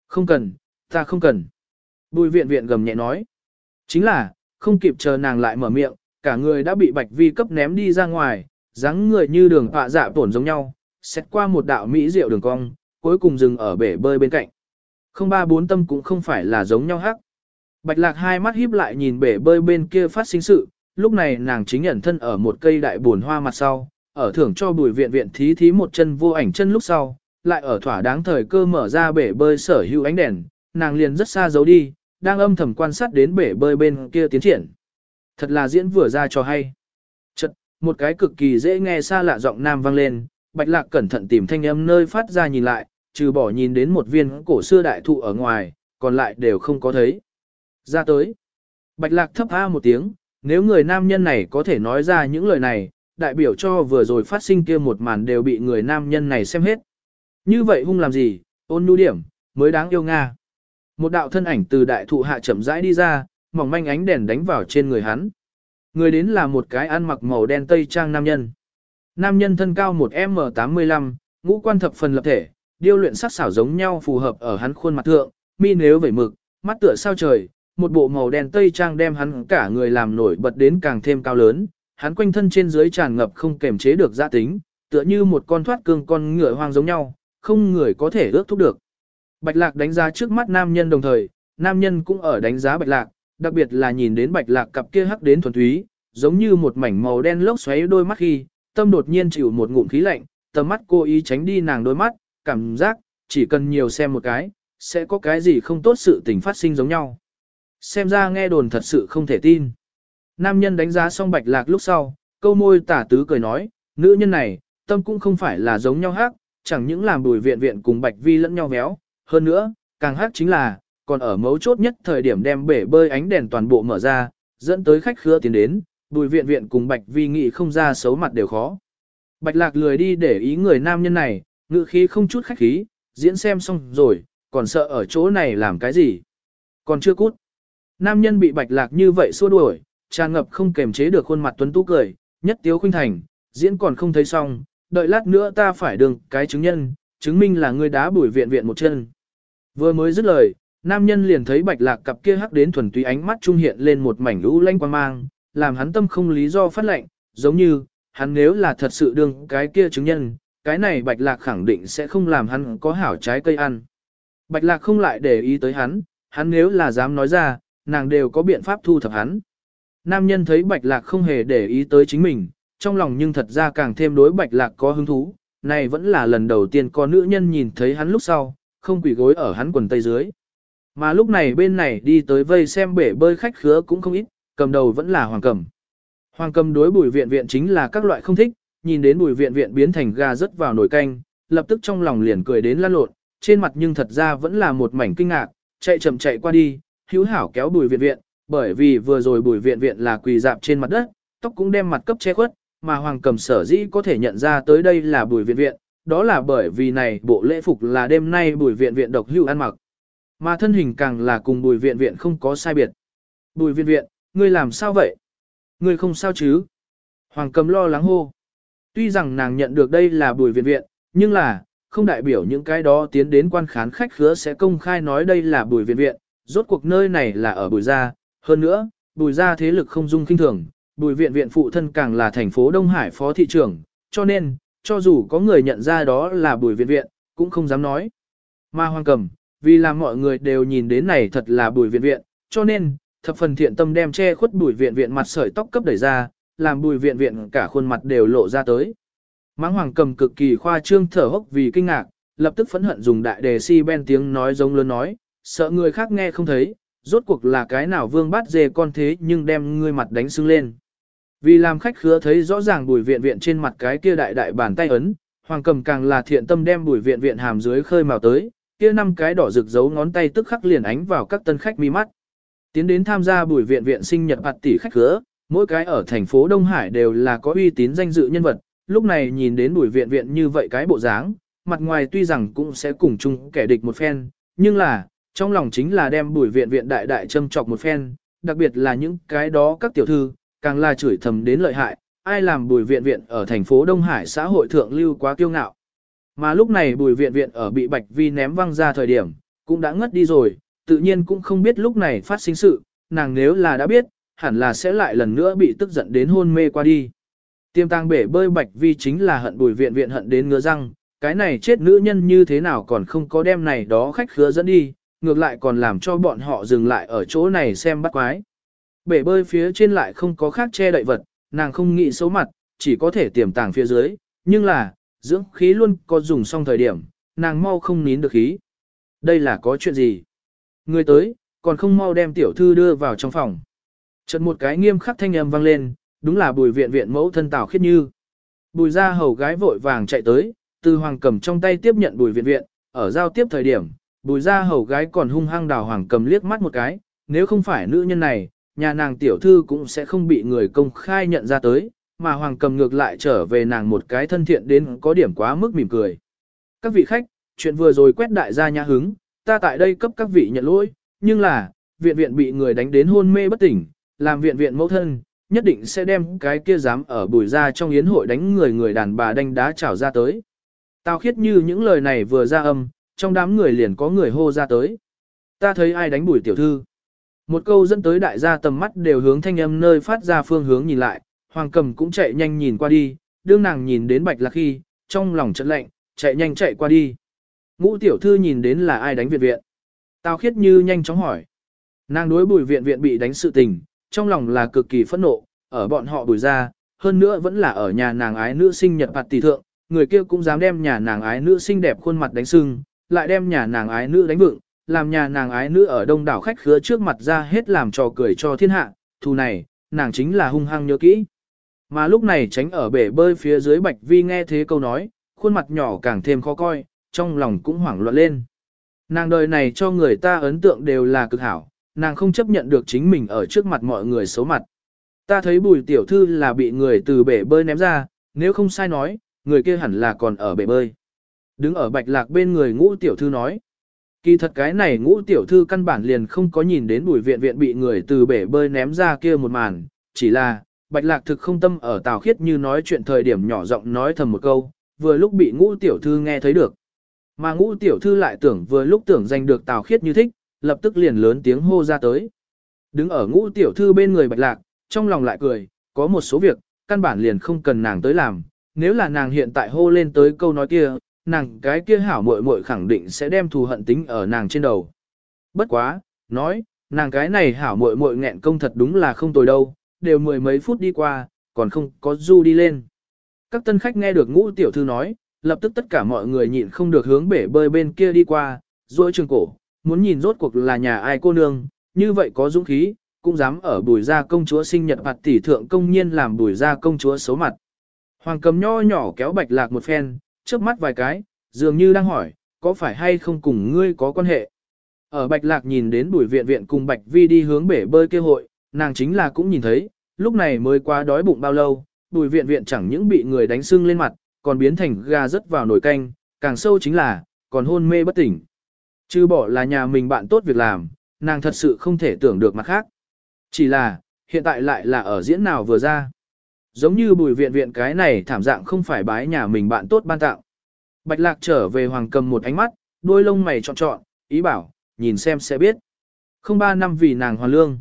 S1: Không cần, ta không cần. Bùi viện viện gầm nhẹ nói. Chính là, không kịp chờ nàng lại mở miệng, cả người đã bị bạch vi cấp ném đi ra ngoài, dáng người như đường họa dạ tổn giống nhau, xét qua một đạo mỹ diệu đường cong, cuối cùng dừng ở bể bơi bên cạnh. Không ba bốn tâm cũng không phải là giống nhau hắc. Bạch lạc hai mắt híp lại nhìn bể bơi bên kia phát sinh sự, lúc này nàng chính ẩn thân ở một cây đại buồn hoa mặt sau, ở thưởng cho bùi viện viện thí thí một chân vô ảnh chân lúc sau, lại ở thỏa đáng thời cơ mở ra bể bơi sở hữu ánh đèn, nàng liền rất xa giấu đi, đang âm thầm quan sát đến bể bơi bên kia tiến triển. Thật là diễn vừa ra cho hay. Một cái cực kỳ dễ nghe xa lạ giọng nam vang lên, bạch lạc cẩn thận tìm thanh âm nơi phát ra nhìn lại, trừ bỏ nhìn đến một viên cổ xưa đại thụ ở ngoài, còn lại đều không có thấy. Ra tới. Bạch lạc thấp a một tiếng, nếu người nam nhân này có thể nói ra những lời này, đại biểu cho vừa rồi phát sinh kia một màn đều bị người nam nhân này xem hết. Như vậy hung làm gì, ôn nhu điểm, mới đáng yêu Nga. Một đạo thân ảnh từ đại thụ hạ chậm rãi đi ra, mỏng manh ánh đèn đánh vào trên người hắn. Người đến là một cái ăn mặc màu đen tây trang nam nhân. Nam nhân thân cao 1M85, ngũ quan thập phần lập thể, điêu luyện sắc xảo giống nhau phù hợp ở hắn khuôn mặt thượng, mi nếu vẩy mực, mắt tựa sao trời, một bộ màu đen tây trang đem hắn cả người làm nổi bật đến càng thêm cao lớn, hắn quanh thân trên dưới tràn ngập không kềm chế được gia tính, tựa như một con thoát cương con ngựa hoang giống nhau, không người có thể ước thúc được. Bạch Lạc đánh giá trước mắt nam nhân đồng thời, nam nhân cũng ở đánh giá Bạch Lạc, đặc biệt là nhìn đến Bạch Lạc cặp kia hắc đến thuần túy, giống như một mảnh màu đen lốc xoáy đôi mắt khi, tâm đột nhiên chịu một ngụm khí lạnh, tầm mắt cô ý tránh đi nàng đôi mắt, cảm giác, chỉ cần nhiều xem một cái, sẽ có cái gì không tốt sự tình phát sinh giống nhau. Xem ra nghe đồn thật sự không thể tin. Nam nhân đánh giá xong bạch lạc lúc sau, câu môi tả tứ cười nói, nữ nhân này, tâm cũng không phải là giống nhau hát, chẳng những làm bùi viện viện cùng bạch vi lẫn nhau véo, hơn nữa, càng hát chính là, còn ở mấu chốt nhất thời điểm đem bể bơi ánh đèn toàn bộ mở ra, dẫn tới khách khứa tiến đến, bùi viện viện cùng bạch vi nghị không ra xấu mặt đều khó. Bạch lạc lười đi để ý người nam nhân này, ngự khí không chút khách khí, diễn xem xong rồi, còn sợ ở chỗ này làm cái gì. Còn chưa cút. Nam nhân bị bạch lạc như vậy xua đuổi, tràn ngập không kềm chế được khuôn mặt tuấn tú cười, nhất tiếu khuynh thành, diễn còn không thấy xong, đợi lát nữa ta phải đường cái chứng nhân, chứng minh là ngươi đá bùi viện viện một chân. Vừa mới dứt lời, nam nhân liền thấy bạch lạc cặp kia hắc đến thuần túy ánh mắt trung hiện lên một mảnh lũ lanh quang mang, làm hắn tâm không lý do phát lệnh, giống như, hắn nếu là thật sự đương cái kia chứng nhân, cái này bạch lạc khẳng định sẽ không làm hắn có hảo trái cây ăn. Bạch lạc không lại để ý tới hắn, hắn nếu là dám nói ra, nàng đều có biện pháp thu thập hắn. Nam nhân thấy bạch lạc không hề để ý tới chính mình, trong lòng nhưng thật ra càng thêm đối bạch lạc có hứng thú, này vẫn là lần đầu tiên có nữ nhân nhìn thấy hắn lúc sau, không quỷ gối ở hắn quần tây dưới. Mà lúc này bên này đi tới vây xem bể bơi khách khứa cũng không ít, cầm đầu vẫn là hoàng cầm. Hoàng cầm đối bùi viện viện chính là các loại không thích, nhìn đến bùi viện viện biến thành gà rớt vào nồi canh, lập tức trong lòng liền cười đến lăn lộn, trên mặt nhưng thật ra vẫn là một mảnh kinh ngạc, chạy chậm chạy qua đi, hữu hảo kéo bùi viện viện, bởi vì vừa rồi bùi viện viện là quỳ dạp trên mặt đất, tóc cũng đem mặt cấp che khuất, mà hoàng cầm sở dĩ có thể nhận ra tới đây là bùi viện viện, đó là bởi vì này bộ lễ phục là đêm nay bùi viện viện độc hữu ăn mặc. Mà thân hình càng là cùng bùi viện viện không có sai biệt. Bùi viện viện, ngươi làm sao vậy? Ngươi không sao chứ? Hoàng cầm lo lắng hô. Tuy rằng nàng nhận được đây là bùi viện viện, nhưng là, không đại biểu những cái đó tiến đến quan khán khách khứa sẽ công khai nói đây là bùi viện viện, rốt cuộc nơi này là ở bùi gia, hơn nữa, bùi gia thế lực không dung kinh thường, bùi viện viện phụ thân càng là thành phố Đông Hải phó thị trưởng, cho nên, cho dù có người nhận ra đó là bùi viện viện, cũng không dám nói. Mà hoàng cầm, vì làm mọi người đều nhìn đến này thật là bùi viện viện, cho nên, thập phần thiện tâm đem che khuất bùi viện viện mặt sợi tóc cấp đẩy ra, làm bùi viện viện cả khuôn mặt đều lộ ra tới. Mãng hoàng cầm cực kỳ khoa trương thở hốc vì kinh ngạc, lập tức phẫn hận dùng đại đề si ben tiếng nói giống lớn nói, sợ người khác nghe không thấy, rốt cuộc là cái nào vương bát dê con thế nhưng đem ngươi mặt đánh sưng lên. Vì làm khách khứa thấy rõ ràng bùi viện viện trên mặt cái kia đại đại bàn tay ấn, hoàng cầm càng là thiện tâm đem bùi viện viện hàm dưới khơi màu tới, kia năm cái đỏ rực giấu ngón tay tức khắc liền ánh vào các tân khách mi mắt. Tiến đến tham gia buổi viện viện sinh nhật bạt tỷ khách khứa, mỗi cái ở thành phố Đông Hải đều là có uy tín danh dự nhân vật, lúc này nhìn đến buổi viện viện như vậy cái bộ dáng, mặt ngoài tuy rằng cũng sẽ cùng chung kẻ địch một phen, nhưng là, trong lòng chính là đem buổi viện viện đại đại châm chọc một phen, đặc biệt là những cái đó các tiểu thư, càng là chửi thầm đến lợi hại, ai làm buổi viện viện ở thành phố Đông Hải xã hội thượng lưu quá kiêu ngạo. Mà lúc này bùi viện viện ở bị Bạch Vi ném văng ra thời điểm, cũng đã ngất đi rồi, tự nhiên cũng không biết lúc này phát sinh sự, nàng nếu là đã biết, hẳn là sẽ lại lần nữa bị tức giận đến hôn mê qua đi. Tiêm tang bể bơi Bạch Vi chính là hận bùi viện viện hận đến ngứa răng, cái này chết nữ nhân như thế nào còn không có đem này đó khách khứa dẫn đi, ngược lại còn làm cho bọn họ dừng lại ở chỗ này xem bắt quái. Bể bơi phía trên lại không có khác che đậy vật, nàng không nghĩ xấu mặt, chỉ có thể tiềm tàng phía dưới, nhưng là, dưỡng khí luôn có dùng xong thời điểm, nàng mau không nín được khí. Đây là có chuyện gì? Người tới, còn không mau đem tiểu thư đưa vào trong phòng. Chợt một cái nghiêm khắc thanh âm vang lên, đúng là bùi viện viện mẫu thân tào khiết như. Bùi ra hầu gái vội vàng chạy tới, từ hoàng cầm trong tay tiếp nhận bùi viện viện, ở giao tiếp thời điểm, bùi ra hầu gái còn hung hăng đào hoàng cầm liếc mắt một cái, nếu không phải nữ nhân này, nhà nàng tiểu thư cũng sẽ không bị người công khai nhận ra tới, mà hoàng cầm ngược lại trở về nàng một cái thân thiện đến có điểm quá mức mỉm cười. Các vị khách, chuyện vừa rồi quét đại gia nhà hứng, ta tại đây cấp các vị nhận lỗi, nhưng là, viện viện bị người đánh đến hôn mê bất tỉnh, làm viện viện mẫu thân, nhất định sẽ đem cái kia dám ở bùi ra trong yến hội đánh người người đàn bà đánh đá trảo ra tới. Tao khiết như những lời này vừa ra âm, trong đám người liền có người hô ra tới. Ta thấy ai đánh bùi tiểu thư. Một câu dẫn tới đại gia tầm mắt đều hướng thanh âm nơi phát ra phương hướng nhìn lại, hoàng cầm cũng chạy nhanh nhìn qua đi, đương nàng nhìn đến bạch lạc khi, trong lòng chợt lạnh, chạy nhanh chạy qua đi. Ngũ tiểu thư nhìn đến là ai đánh viện viện. Tào khiết như nhanh chóng hỏi. Nàng đối bùi viện viện bị đánh sự tình, trong lòng là cực kỳ phẫn nộ, ở bọn họ bùi ra, hơn nữa vẫn là ở nhà nàng ái nữ sinh nhật bạt tỷ thượng, người kia cũng dám đem nhà nàng ái nữ xinh đẹp khuôn mặt đánh sưng, lại đem nhà nàng ái nữ đánh vựng, làm nhà nàng ái nữ ở đông đảo khách khứa trước mặt ra hết làm trò cười cho thiên hạ, thù này, nàng chính là hung hăng nhớ kỹ. Mà lúc này tránh ở bể bơi phía dưới Bạch Vi nghe thế câu nói, khuôn mặt nhỏ càng thêm khó coi, trong lòng cũng hoảng loạn lên. Nàng đời này cho người ta ấn tượng đều là cực hảo, nàng không chấp nhận được chính mình ở trước mặt mọi người xấu mặt. Ta thấy bùi tiểu thư là bị người từ bể bơi ném ra, nếu không sai nói, người kia hẳn là còn ở bể bơi. Đứng ở bạch lạc bên người ngũ tiểu thư nói. Kỳ thật cái này ngũ tiểu thư căn bản liền không có nhìn đến bùi viện viện bị người từ bể bơi ném ra kia một màn, chỉ là, bạch lạc thực không tâm ở tào khiết như nói chuyện thời điểm nhỏ giọng nói thầm một câu, vừa lúc bị ngũ tiểu thư nghe thấy được. Mà ngũ tiểu thư lại tưởng vừa lúc tưởng giành được tào khiết như thích, lập tức liền lớn tiếng hô ra tới. Đứng ở ngũ tiểu thư bên người bạch lạc, trong lòng lại cười, có một số việc, căn bản liền không cần nàng tới làm, nếu là nàng hiện tại hô lên tới câu nói kia, nàng cái kia hảo muội muội khẳng định sẽ đem thù hận tính ở nàng trên đầu. Bất quá, nói, nàng cái này hảo muội muội nghẹn công thật đúng là không tồi đâu, đều mười mấy phút đi qua, còn không có du đi lên. Các tân khách nghe được ngũ tiểu thư nói, lập tức tất cả mọi người nhịn không được hướng bể bơi bên kia đi qua, duỗi trường cổ, muốn nhìn rốt cuộc là nhà ai cô nương, như vậy có dũng khí, cũng dám ở bùi gia công chúa sinh nhật mặt tỷ thượng công nhiên làm bùi gia công chúa xấu mặt. Hoàng cầm nho nhỏ kéo bạch lạc một phen, trước mắt vài cái, dường như đang hỏi, có phải hay không cùng ngươi có quan hệ. Ở Bạch Lạc nhìn đến bùi viện viện cùng Bạch Vi đi hướng bể bơi kêu hội, nàng chính là cũng nhìn thấy, lúc này mới quá đói bụng bao lâu, bùi viện viện chẳng những bị người đánh sưng lên mặt, còn biến thành gà rớt vào nồi canh, càng sâu chính là, còn hôn mê bất tỉnh. Chứ bỏ là nhà mình bạn tốt việc làm, nàng thật sự không thể tưởng được mặt khác. Chỉ là, hiện tại lại là ở diễn nào vừa ra. Giống như bùi viện viện cái này thảm dạng không phải bái nhà mình bạn tốt ban tặng, Bạch lạc trở về hoàng cầm một ánh mắt, đôi lông mày trọn trọn, ý bảo, nhìn xem sẽ biết. Không ba năm vì nàng hoàn lương.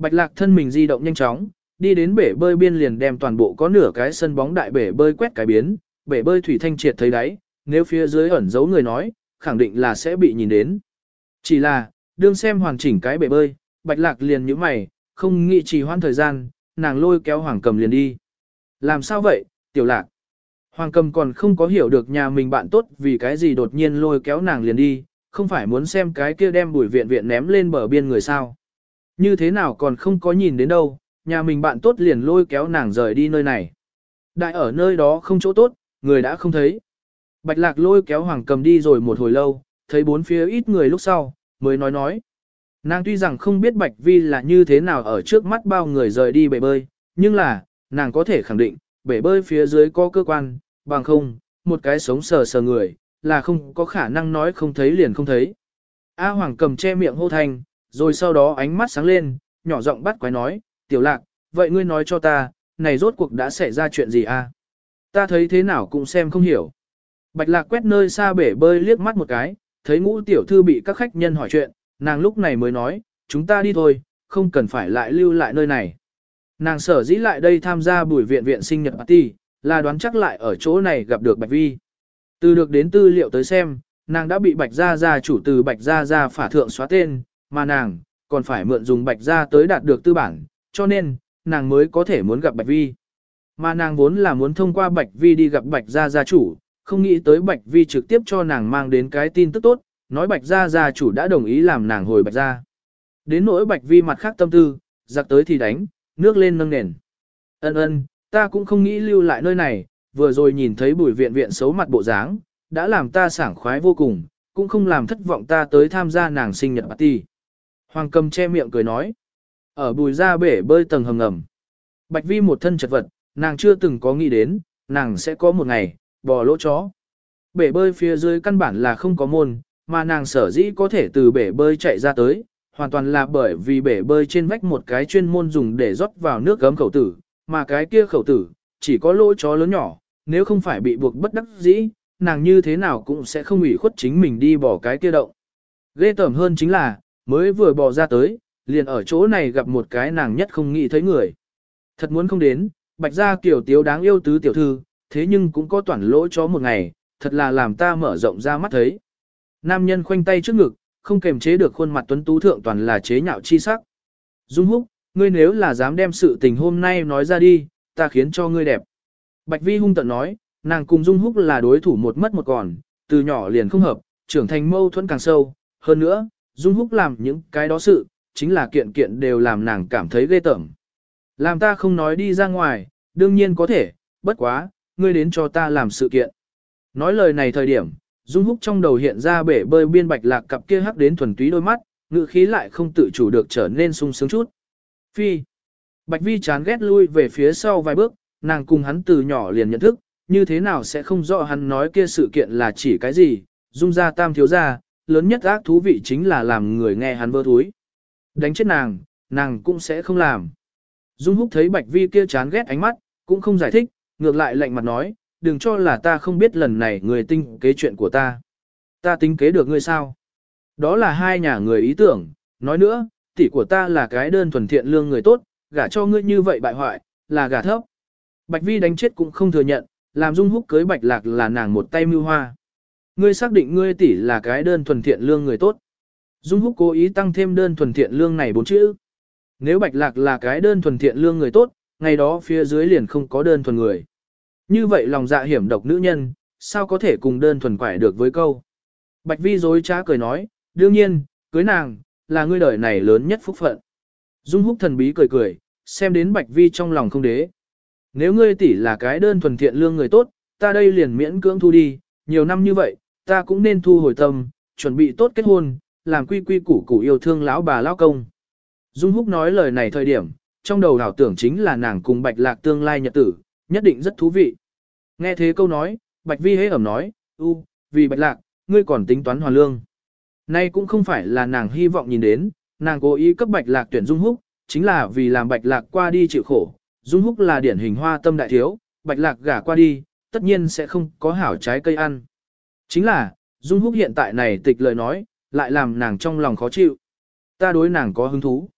S1: Bạch lạc thân mình di động nhanh chóng, đi đến bể bơi biên liền đem toàn bộ có nửa cái sân bóng đại bể bơi quét cái biến, bể bơi thủy thanh triệt thấy đáy, nếu phía dưới ẩn giấu người nói, khẳng định là sẽ bị nhìn đến. Chỉ là, đương xem hoàn chỉnh cái bể bơi, bạch lạc liền như mày, không nghĩ trì hoãn thời gian, nàng lôi kéo hoàng cầm liền đi. Làm sao vậy, tiểu lạc? Hoàng cầm còn không có hiểu được nhà mình bạn tốt vì cái gì đột nhiên lôi kéo nàng liền đi, không phải muốn xem cái kia đem bùi viện viện ném lên bờ biên người sao. Như thế nào còn không có nhìn đến đâu, nhà mình bạn tốt liền lôi kéo nàng rời đi nơi này. Đại ở nơi đó không chỗ tốt, người đã không thấy. Bạch lạc lôi kéo hoàng cầm đi rồi một hồi lâu, thấy bốn phía ít người lúc sau, mới nói nói. Nàng tuy rằng không biết Bạch Vi là như thế nào ở trước mắt bao người rời đi bể bơi, nhưng là, nàng có thể khẳng định, bể bơi phía dưới có cơ quan, bằng không, một cái sống sờ sờ người, là không có khả năng nói không thấy liền không thấy. A Hoàng cầm che miệng hô thanh, rồi sau đó ánh mắt sáng lên, nhỏ giọng bắt quái nói, tiểu lạc, vậy ngươi nói cho ta, này rốt cuộc đã xảy ra chuyện gì a? Ta thấy thế nào cũng xem không hiểu. Bạch lạc quét nơi xa bể bơi liếc mắt một cái, thấy ngũ tiểu thư bị các khách nhân hỏi chuyện, nàng lúc này mới nói, chúng ta đi thôi, không cần phải lại lưu lại nơi này. Nàng sở dĩ lại đây tham gia buổi viện viện sinh nhật party, là đoán chắc lại ở chỗ này gặp được Bạch Vi. Từ được đến tư liệu tới xem, nàng đã bị Bạch Gia Gia chủ từ Bạch Gia Gia phả thượng xóa tên, mà nàng, còn phải mượn dùng Bạch Gia tới đạt được tư bản, cho nên, nàng mới có thể muốn gặp Bạch Vi. Mà nàng vốn là muốn thông qua Bạch Vi đi gặp Bạch Gia Gia chủ, không nghĩ tới Bạch Vi trực tiếp cho nàng mang đến cái tin tức tốt, nói Bạch Gia Gia chủ đã đồng ý làm nàng hồi Bạch Gia. Đến nỗi Bạch Vi mặt khác tâm tư, giặc tới thì đánh, nước lên nâng nền. Ân ân, ta cũng không nghĩ lưu lại nơi này, vừa rồi nhìn thấy bùi viện viện xấu mặt bộ dáng, đã làm ta sảng khoái vô cùng, cũng không làm thất vọng ta tới tham gia nàng sinh nhật party. Hoàng cầm che miệng cười nói. Ở bùi ra bể bơi tầng hầm ngầm. Bạch vi một thân chật vật, nàng chưa từng có nghĩ đến, nàng sẽ có một ngày, bò lỗ chó. Bể bơi phía dưới căn bản là không có môn, mà nàng sở dĩ có thể từ bể bơi chạy ra tới, hoàn toàn là bởi vì bể bơi trên vách một cái chuyên môn dùng để rót vào nước gấm khẩu tử, mà cái kia khẩu tử, chỉ có lỗ chó lớn nhỏ, nếu không phải bị buộc bất đắc dĩ, nàng như thế nào cũng sẽ không ủy khuất chính mình đi bỏ cái kia động. Ghê tởm hơn chính là, mới vừa bỏ ra tới, liền ở chỗ này gặp một cái nàng nhất không nghĩ thấy người. Thật muốn không đến, bạch gia kiểu tiếu đáng yêu tứ tiểu thư, thế nhưng cũng có toàn lỗ chó một ngày, thật là làm ta mở rộng ra mắt thấy. Nam nhân khoanh tay trước ngực, không kềm chế được khuôn mặt tuấn tú thượng toàn là chế nhạo chi sắc. Dung húc, ngươi nếu là dám đem sự tình hôm nay nói ra đi, ta khiến cho ngươi đẹp. Bạch Vi hung tận nói, nàng cùng Dung húc là đối thủ một mất một còn, từ nhỏ liền không hợp, trưởng thành mâu thuẫn càng sâu. Hơn nữa, Dung húc làm những cái đó sự, chính là kiện kiện đều làm nàng cảm thấy ghê tởm. Làm ta không nói đi ra ngoài, đương nhiên có thể, bất quá, ngươi đến cho ta làm sự kiện. Nói lời này thời điểm, Dung Húc trong đầu hiện ra bể bơi biên bạch lạc cặp kia hắc đến thuần túy đôi mắt, ngự khí lại không tự chủ được trở nên sung sướng chút. Phi. Bạch Vi chán ghét lui về phía sau vài bước, nàng cùng hắn từ nhỏ liền nhận thức, như thế nào sẽ không rõ hắn nói kia sự kiện là chỉ cái gì, dung ra tam thiếu ra, lớn nhất ác thú vị chính là làm người nghe hắn vơ thúi. Đánh chết nàng, nàng cũng sẽ không làm. Dung Húc thấy Bạch Vi kia chán ghét ánh mắt, cũng không giải thích, ngược lại lạnh mặt nói, đừng cho là ta không biết lần này người tinh kế chuyện của ta. Ta tính kế được ngươi sao? Đó là hai nhà người ý tưởng, nói nữa, tỷ của ta là cái đơn thuần thiện lương người tốt, gả cho ngươi như vậy bại hoại, là gả thấp. Bạch Vi đánh chết cũng không thừa nhận, làm Dung Húc cưới Bạch Lạc là nàng một tay mưu hoa. Ngươi xác định ngươi tỷ là cái đơn thuần thiện lương người tốt. Dung Húc cố ý tăng thêm đơn thuần thiện lương này bốn chữ. Nếu Bạch Lạc là cái đơn thuần thiện lương người tốt, ngày đó phía dưới liền không có đơn thuần người. Như vậy lòng dạ hiểm độc nữ nhân, sao có thể cùng đơn thuần quải được với câu. Bạch Vi dối trá cười nói, đương nhiên, cưới nàng, là ngươi đời này lớn nhất phúc phận. Dung húc thần bí cười cười, xem đến Bạch Vi trong lòng không đế. Nếu ngươi tỷ là cái đơn thuần thiện lương người tốt, ta đây liền miễn cưỡng thu đi, nhiều năm như vậy, ta cũng nên thu hồi tâm, chuẩn bị tốt kết hôn, làm quy quy củ củ yêu thương lão bà lão công. Dung Húc nói lời này thời điểm, trong đầu đảo tưởng chính là nàng cùng Bạch Lạc tương lai nhật tử, nhất định rất thú vị. Nghe thế câu nói, Bạch Vi hế ẩm nói, u, vì Bạch Lạc, ngươi còn tính toán hoàn lương. Nay cũng không phải là nàng hy vọng nhìn đến, nàng cố ý cấp Bạch Lạc tuyển Dung Húc, chính là vì làm Bạch Lạc qua đi chịu khổ. Dung Húc là điển hình hoa tâm đại thiếu, Bạch Lạc gả qua đi, tất nhiên sẽ không có hảo trái cây ăn. Chính là, Dung Húc hiện tại này tịch lời nói, lại làm nàng trong lòng khó chịu. Ta đối nàng có hứng thú.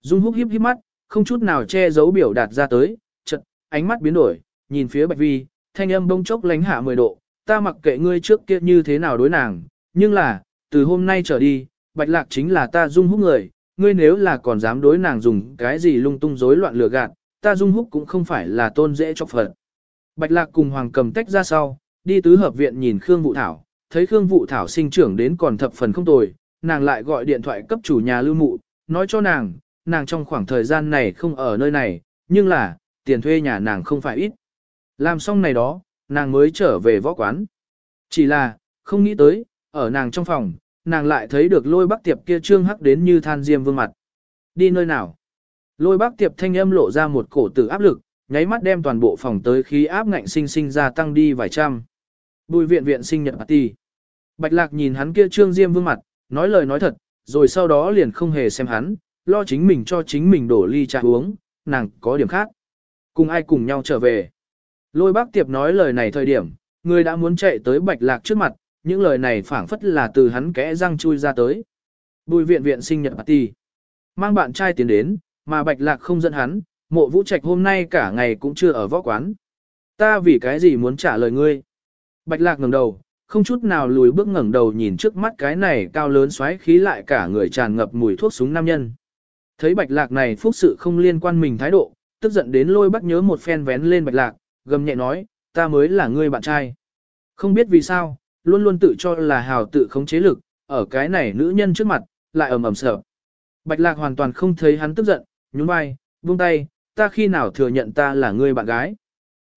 S1: Dung Húc hiếp hiếp mắt, không chút nào che giấu biểu đạt ra tới, chợt ánh mắt biến đổi, nhìn phía Bạch Vi, thanh âm bông chốc lánh hạ 10 độ, ta mặc kệ ngươi trước kia như thế nào đối nàng, nhưng là, từ hôm nay trở đi, Bạch Lạc chính là ta Dung Húc người, ngươi nếu là còn dám đối nàng dùng cái gì lung tung rối loạn lừa gạt, ta Dung Húc cũng không phải là tôn dễ cho phật. Bạch Lạc cùng Hoàng Cầm tách ra sau, đi tứ hợp viện nhìn Khương Vũ Thảo, thấy Khương Vũ Thảo sinh trưởng đến còn thập phần không tồi, nàng lại gọi điện thoại cấp chủ nhà lưu mụ, nói cho nàng, nàng trong khoảng thời gian này không ở nơi này, nhưng là, tiền thuê nhà nàng không phải ít. Làm xong này đó, nàng mới trở về võ quán. Chỉ là, không nghĩ tới, ở nàng trong phòng, nàng lại thấy được lôi bác tiệp kia trương hắc đến như than diêm vương mặt. Đi nơi nào? Lôi bác tiệp thanh âm lộ ra một cổ tử áp lực, nháy mắt đem toàn bộ phòng tới khí áp ngạnh sinh sinh ra tăng đi vài trăm. Bùi viện viện sinh nhật party. Bạch lạc nhìn hắn kia trương diêm vương mặt, nói lời nói thật, rồi sau đó liền không hề xem hắn, lo chính mình cho chính mình đổ ly trà uống, nàng có điểm khác. Cùng ai cùng nhau trở về. Lôi bác tiệp nói lời này thời điểm, người đã muốn chạy tới bạch lạc trước mặt, những lời này phảng phất là từ hắn kẽ răng chui ra tới. Bùi viện viện sinh nhật party. Mang bạn trai tiến đến, mà bạch lạc không dẫn hắn, mộ vũ trạch hôm nay cả ngày cũng chưa ở võ quán. Ta vì cái gì muốn trả lời ngươi? Bạch lạc ngẩng đầu, không chút nào lùi bước ngẩng đầu nhìn trước mắt cái này cao lớn xoáy khí lại cả người tràn ngập mùi thuốc súng nam nhân. Thấy bạch lạc này phúc sự không liên quan mình thái độ, tức giận đến lôi bắt nhớ một phen vén lên bạch lạc, gầm nhẹ nói, ta mới là ngươi bạn trai. Không biết vì sao, luôn luôn tự cho là hào tự khống chế lực, ở cái này nữ nhân trước mặt, lại ầm ầm sợ. Bạch lạc hoàn toàn không thấy hắn tức giận, nhún vai, buông tay, ta khi nào thừa nhận ta là ngươi bạn gái.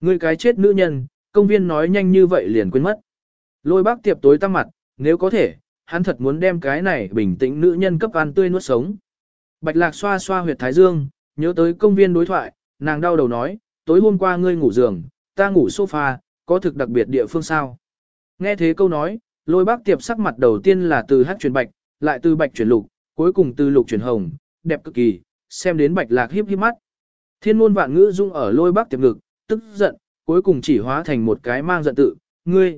S1: Ngươi cái chết nữ nhân, công viên nói nhanh như vậy liền quên mất. Lôi bác tiệp tối tăm mặt, nếu có thể, hắn thật muốn đem cái này bình tĩnh nữ nhân cấp ăn tươi nuốt sống. Bạch lạc xoa xoa huyệt thái dương, nhớ tới công viên đối thoại, nàng đau đầu nói, tối hôm qua ngươi ngủ giường, ta ngủ sofa, có thực đặc biệt địa phương sao? Nghe thế câu nói, lôi bác tiệp sắc mặt đầu tiên là từ hát chuyển bạch, lại từ bạch chuyển lục, cuối cùng từ lục chuyển hồng, đẹp cực kỳ, xem đến bạch lạc hiếp hiếp mắt. Thiên môn vạn ngữ dung ở lôi bác tiệp ngực, tức giận, cuối cùng chỉ hóa thành một cái mang giận tự, ngươi.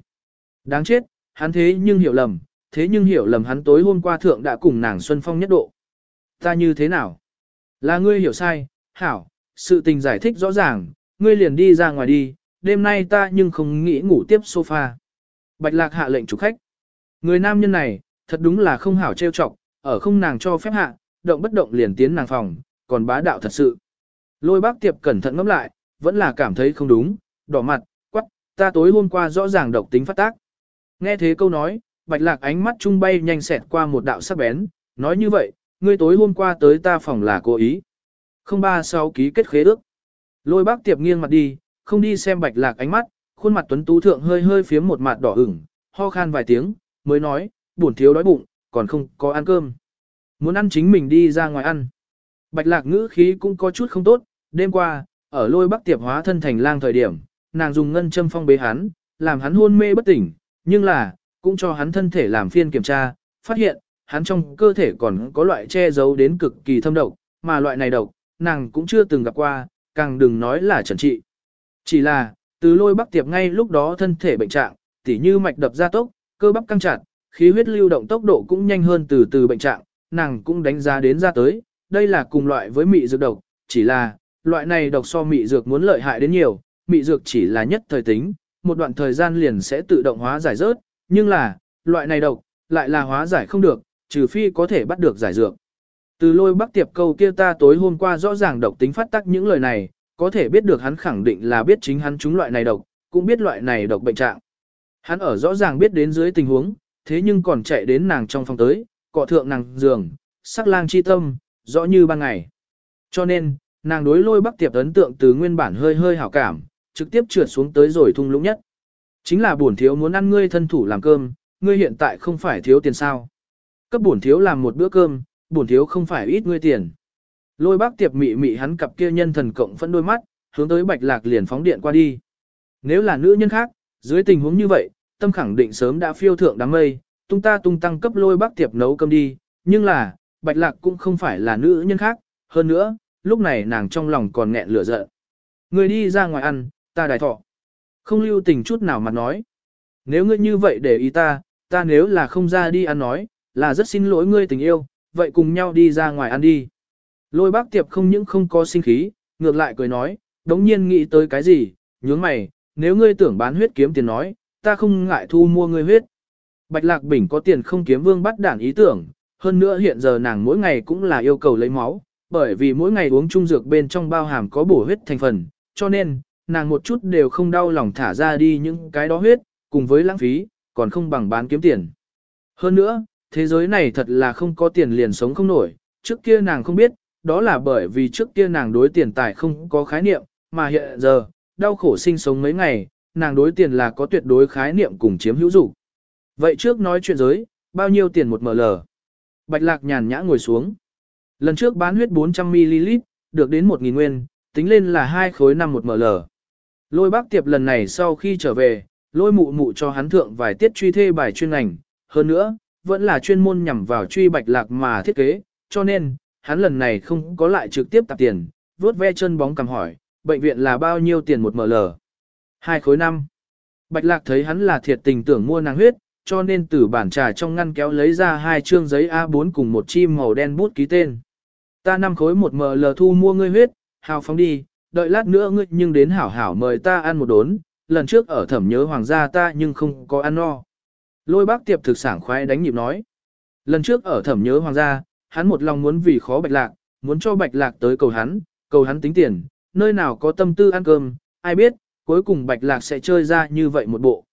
S1: Đáng chết, hắn thế nhưng hiểu lầm, thế nhưng hiểu lầm hắn tối hôm qua thượng đã cùng nàng Xuân Phong nhất độ. Ta như thế nào? Là ngươi hiểu sai, hảo, sự tình giải thích rõ ràng, ngươi liền đi ra ngoài đi, đêm nay ta nhưng không nghĩ ngủ tiếp sofa. Bạch lạc hạ lệnh chủ khách. Người nam nhân này, thật đúng là không hảo trêu chọc, ở không nàng cho phép hạ, động bất động liền tiến nàng phòng, còn bá đạo thật sự. Lôi bác tiệp cẩn thận ngẫm lại, vẫn là cảm thấy không đúng, đỏ mặt, quắc, ta tối hôm qua rõ ràng độc tính phát tác. Nghe thế câu nói, bạch lạc ánh mắt trung bay nhanh xẹt qua một đạo sắc bén, nói như vậy, ngươi tối hôm qua tới ta phòng là cố ý. Không ba sáu ký kết khế ước. Lôi bác tiệp nghiêng mặt đi, không đi xem bạch lạc ánh mắt, khuôn mặt tuấn tú thượng hơi hơi phiếm một mặt đỏ ửng, ho khan vài tiếng, mới nói, buồn thiếu đói bụng, còn không có ăn cơm. Muốn ăn chính mình đi ra ngoài ăn. Bạch lạc ngữ khí cũng có chút không tốt, đêm qua, ở lôi bắc tiệp hóa thân thành lang thời điểm, nàng dùng ngân châm phong bế hắn, làm hắn hôn mê bất tỉnh, nhưng là, cũng cho hắn thân thể làm phiên kiểm tra, phát hiện, hắn trong cơ thể còn có loại che giấu đến cực kỳ thâm độc, mà loại này độc, nàng cũng chưa từng gặp qua, càng đừng nói là trần trị. Chỉ là, từ lôi bắc tiệp ngay lúc đó thân thể bệnh trạng, tỉ như mạch đập gia tốc, cơ bắp căng chặt, khí huyết lưu động tốc độ cũng nhanh hơn từ từ bệnh trạng, nàng cũng đánh giá đến ra tới, đây là cùng loại với mị dược độc, chỉ là, loại này độc so mị dược muốn lợi hại đến nhiều, mị dược chỉ là nhất thời tính, một đoạn thời gian liền sẽ tự động hóa giải rớt, nhưng là, loại này độc, lại là hóa giải không được, trừ phi có thể bắt được giải dược. Từ lôi bắc tiệp câu kia ta tối hôm qua rõ ràng độc tính phát tắc những lời này, có thể biết được hắn khẳng định là biết chính hắn chúng loại này độc, cũng biết loại này độc bệnh trạng. Hắn ở rõ ràng biết đến dưới tình huống, thế nhưng còn chạy đến nàng trong phòng tới, cọ thượng nàng giường, sắc lang chi tâm, rõ như ban ngày. Cho nên, nàng đối lôi bắc tiệp ấn tượng từ nguyên bản hơi hơi hảo cảm, trực tiếp trượt xuống tới rồi thung lũng nhất. Chính là buồn thiếu muốn ăn ngươi thân thủ làm cơm, ngươi hiện tại không phải thiếu tiền sao. cấp bổn thiếu làm một bữa cơm, bổn thiếu không phải ít ngươi tiền. Lôi bác tiệp mị mị hắn cặp kia nhân thần cộng phẫn đôi mắt, hướng tới bạch lạc liền phóng điện qua đi. Nếu là nữ nhân khác, dưới tình huống như vậy, tâm khẳng định sớm đã phiêu thượng đám mây, tung ta tung tăng cấp lôi bác tiệp nấu cơm đi, nhưng là, bạch lạc cũng không phải là nữ nhân khác, hơn nữa, lúc này nàng trong lòng còn nghẹn lửa giận. Người đi ra ngoài ăn, ta đài thọ. Không lưu tình chút nào mà nói. Nếu ngươi như vậy để ý ta, ta nếu là không ra đi ăn nói, là rất xin lỗi ngươi tình yêu, vậy cùng nhau đi ra ngoài ăn đi. Lôi bác tiệp không những không có sinh khí, ngược lại cười nói, đống nhiên nghĩ tới cái gì, nhướng mày, nếu ngươi tưởng bán huyết kiếm tiền nói, ta không ngại thu mua ngươi huyết. Bạch Lạc Bình có tiền không kiếm vương bắt đản ý tưởng, hơn nữa hiện giờ nàng mỗi ngày cũng là yêu cầu lấy máu, bởi vì mỗi ngày uống trung dược bên trong bao hàm có bổ huyết thành phần, cho nên, nàng một chút đều không đau lòng thả ra đi những cái đó huyết, cùng với lãng phí, còn không bằng bán kiếm tiền. Hơn nữa, thế giới này thật là không có tiền liền sống không nổi, trước kia nàng không biết, đó là bởi vì trước kia nàng đối tiền tài không có khái niệm, mà hiện giờ, đau khổ sinh sống mấy ngày, nàng đối tiền là có tuyệt đối khái niệm cùng chiếm hữu dục. Vậy trước nói chuyện giới, bao nhiêu tiền một ml? Bạch lạc nhàn nhã ngồi xuống. Lần trước bán huyết 400ml, được đến 1.000 nguyên, tính lên là hai khối năm một ml. Lôi bác tiệp lần này sau khi trở về, lôi mụ mụ cho hắn thượng vài tiết truy thê bài chuyên ngành, hơn nữa, vẫn là chuyên môn nhằm vào truy bạch lạc mà thiết kế, cho nên, hắn lần này không có lại trực tiếp tạp tiền, vớt ve chân bóng cầm hỏi, bệnh viện là bao nhiêu tiền một ml? Hai khối năm. Bạch lạc thấy hắn là thiệt tình tưởng mua nàng huyết, cho nên từ bản trà trong ngăn kéo lấy ra hai chương giấy A4 cùng một chim màu đen bút ký tên. Ta năm khối một ml thu mua ngươi huyết, hào phóng đi, đợi lát nữa ngươi nhưng đến hảo hảo mời ta ăn một đốn, lần trước ở thẩm nhớ hoàng gia ta nhưng không có ăn no. Lôi bác tiệp thực sảng khoái đánh nhịp nói. Lần trước ở thẩm nhớ hoàng gia, hắn một lòng muốn vì khó bạch lạc, muốn cho bạch lạc tới cầu hắn, cầu hắn tính tiền, nơi nào có tâm tư ăn cơm, ai biết, cuối cùng bạch lạc sẽ chơi ra như vậy một bộ.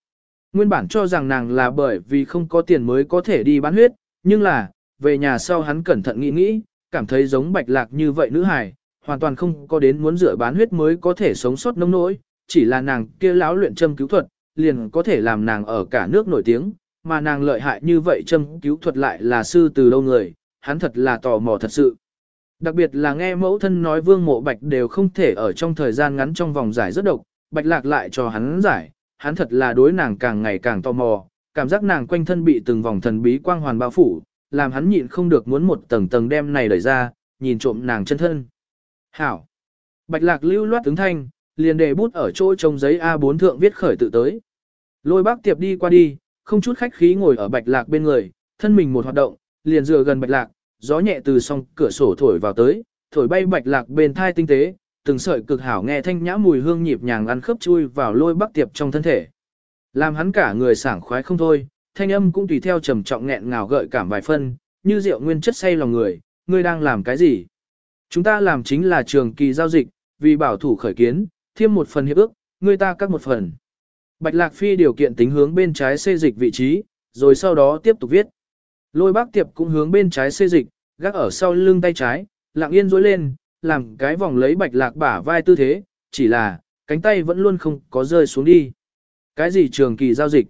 S1: Nguyên bản cho rằng nàng là bởi vì không có tiền mới có thể đi bán huyết, nhưng là, về nhà sau hắn cẩn thận nghĩ nghĩ, cảm thấy giống bạch lạc như vậy nữ hài, hoàn toàn không có đến muốn rửa bán huyết mới có thể sống sót nông nỗi, chỉ là nàng kia lão luyện châm cứu thuật, liền có thể làm nàng ở cả nước nổi tiếng, mà nàng lợi hại như vậy châm cứu thuật lại là sư từ lâu người, hắn thật là tò mò thật sự. Đặc biệt là nghe mẫu thân nói vương mộ bạch đều không thể ở trong thời gian ngắn trong vòng giải rất độc, bạch lạc lại cho hắn giải, hắn thật là đối nàng càng ngày càng tò mò, cảm giác nàng quanh thân bị từng vòng thần bí quang hoàn bao phủ, làm hắn nhịn không được muốn một tầng tầng đem này đẩy ra, nhìn trộm nàng chân thân. Hảo! Bạch lạc lưu loát tướng thanh, liền đề bút ở chỗ trông giấy A4 thượng viết khởi tự tới. Lôi bác tiệp đi qua đi, không chút khách khí ngồi ở bạch lạc bên người, thân mình một hoạt động, liền dựa gần bạch lạc, gió nhẹ từ song cửa sổ thổi vào tới, thổi bay bạch lạc bên thai tinh tế, từng sợi cực hảo nghe thanh nhã mùi hương nhịp nhàng ăn khớp chui vào lôi bác tiệp trong thân thể. Làm hắn cả người sảng khoái không thôi, thanh âm cũng tùy theo trầm trọng nghẹn ngào gợi cảm vài phân, như rượu nguyên chất say lòng người, ngươi đang làm cái gì? Chúng ta làm chính là trường kỳ giao dịch, vì bảo thủ khởi kiến, thêm một phần hiệp ước, người ta cắt một phần. Bạch Lạc Phi điều kiện tính hướng bên trái xê dịch vị trí, rồi sau đó tiếp tục viết. Lôi bác tiệp cũng hướng bên trái xê dịch, gác ở sau lưng tay trái, lặng yên dối lên, làm cái vòng lấy bạch lạc bả vai tư thế, chỉ là, cánh tay vẫn luôn không có rơi xuống đi. Cái gì trường kỳ giao dịch?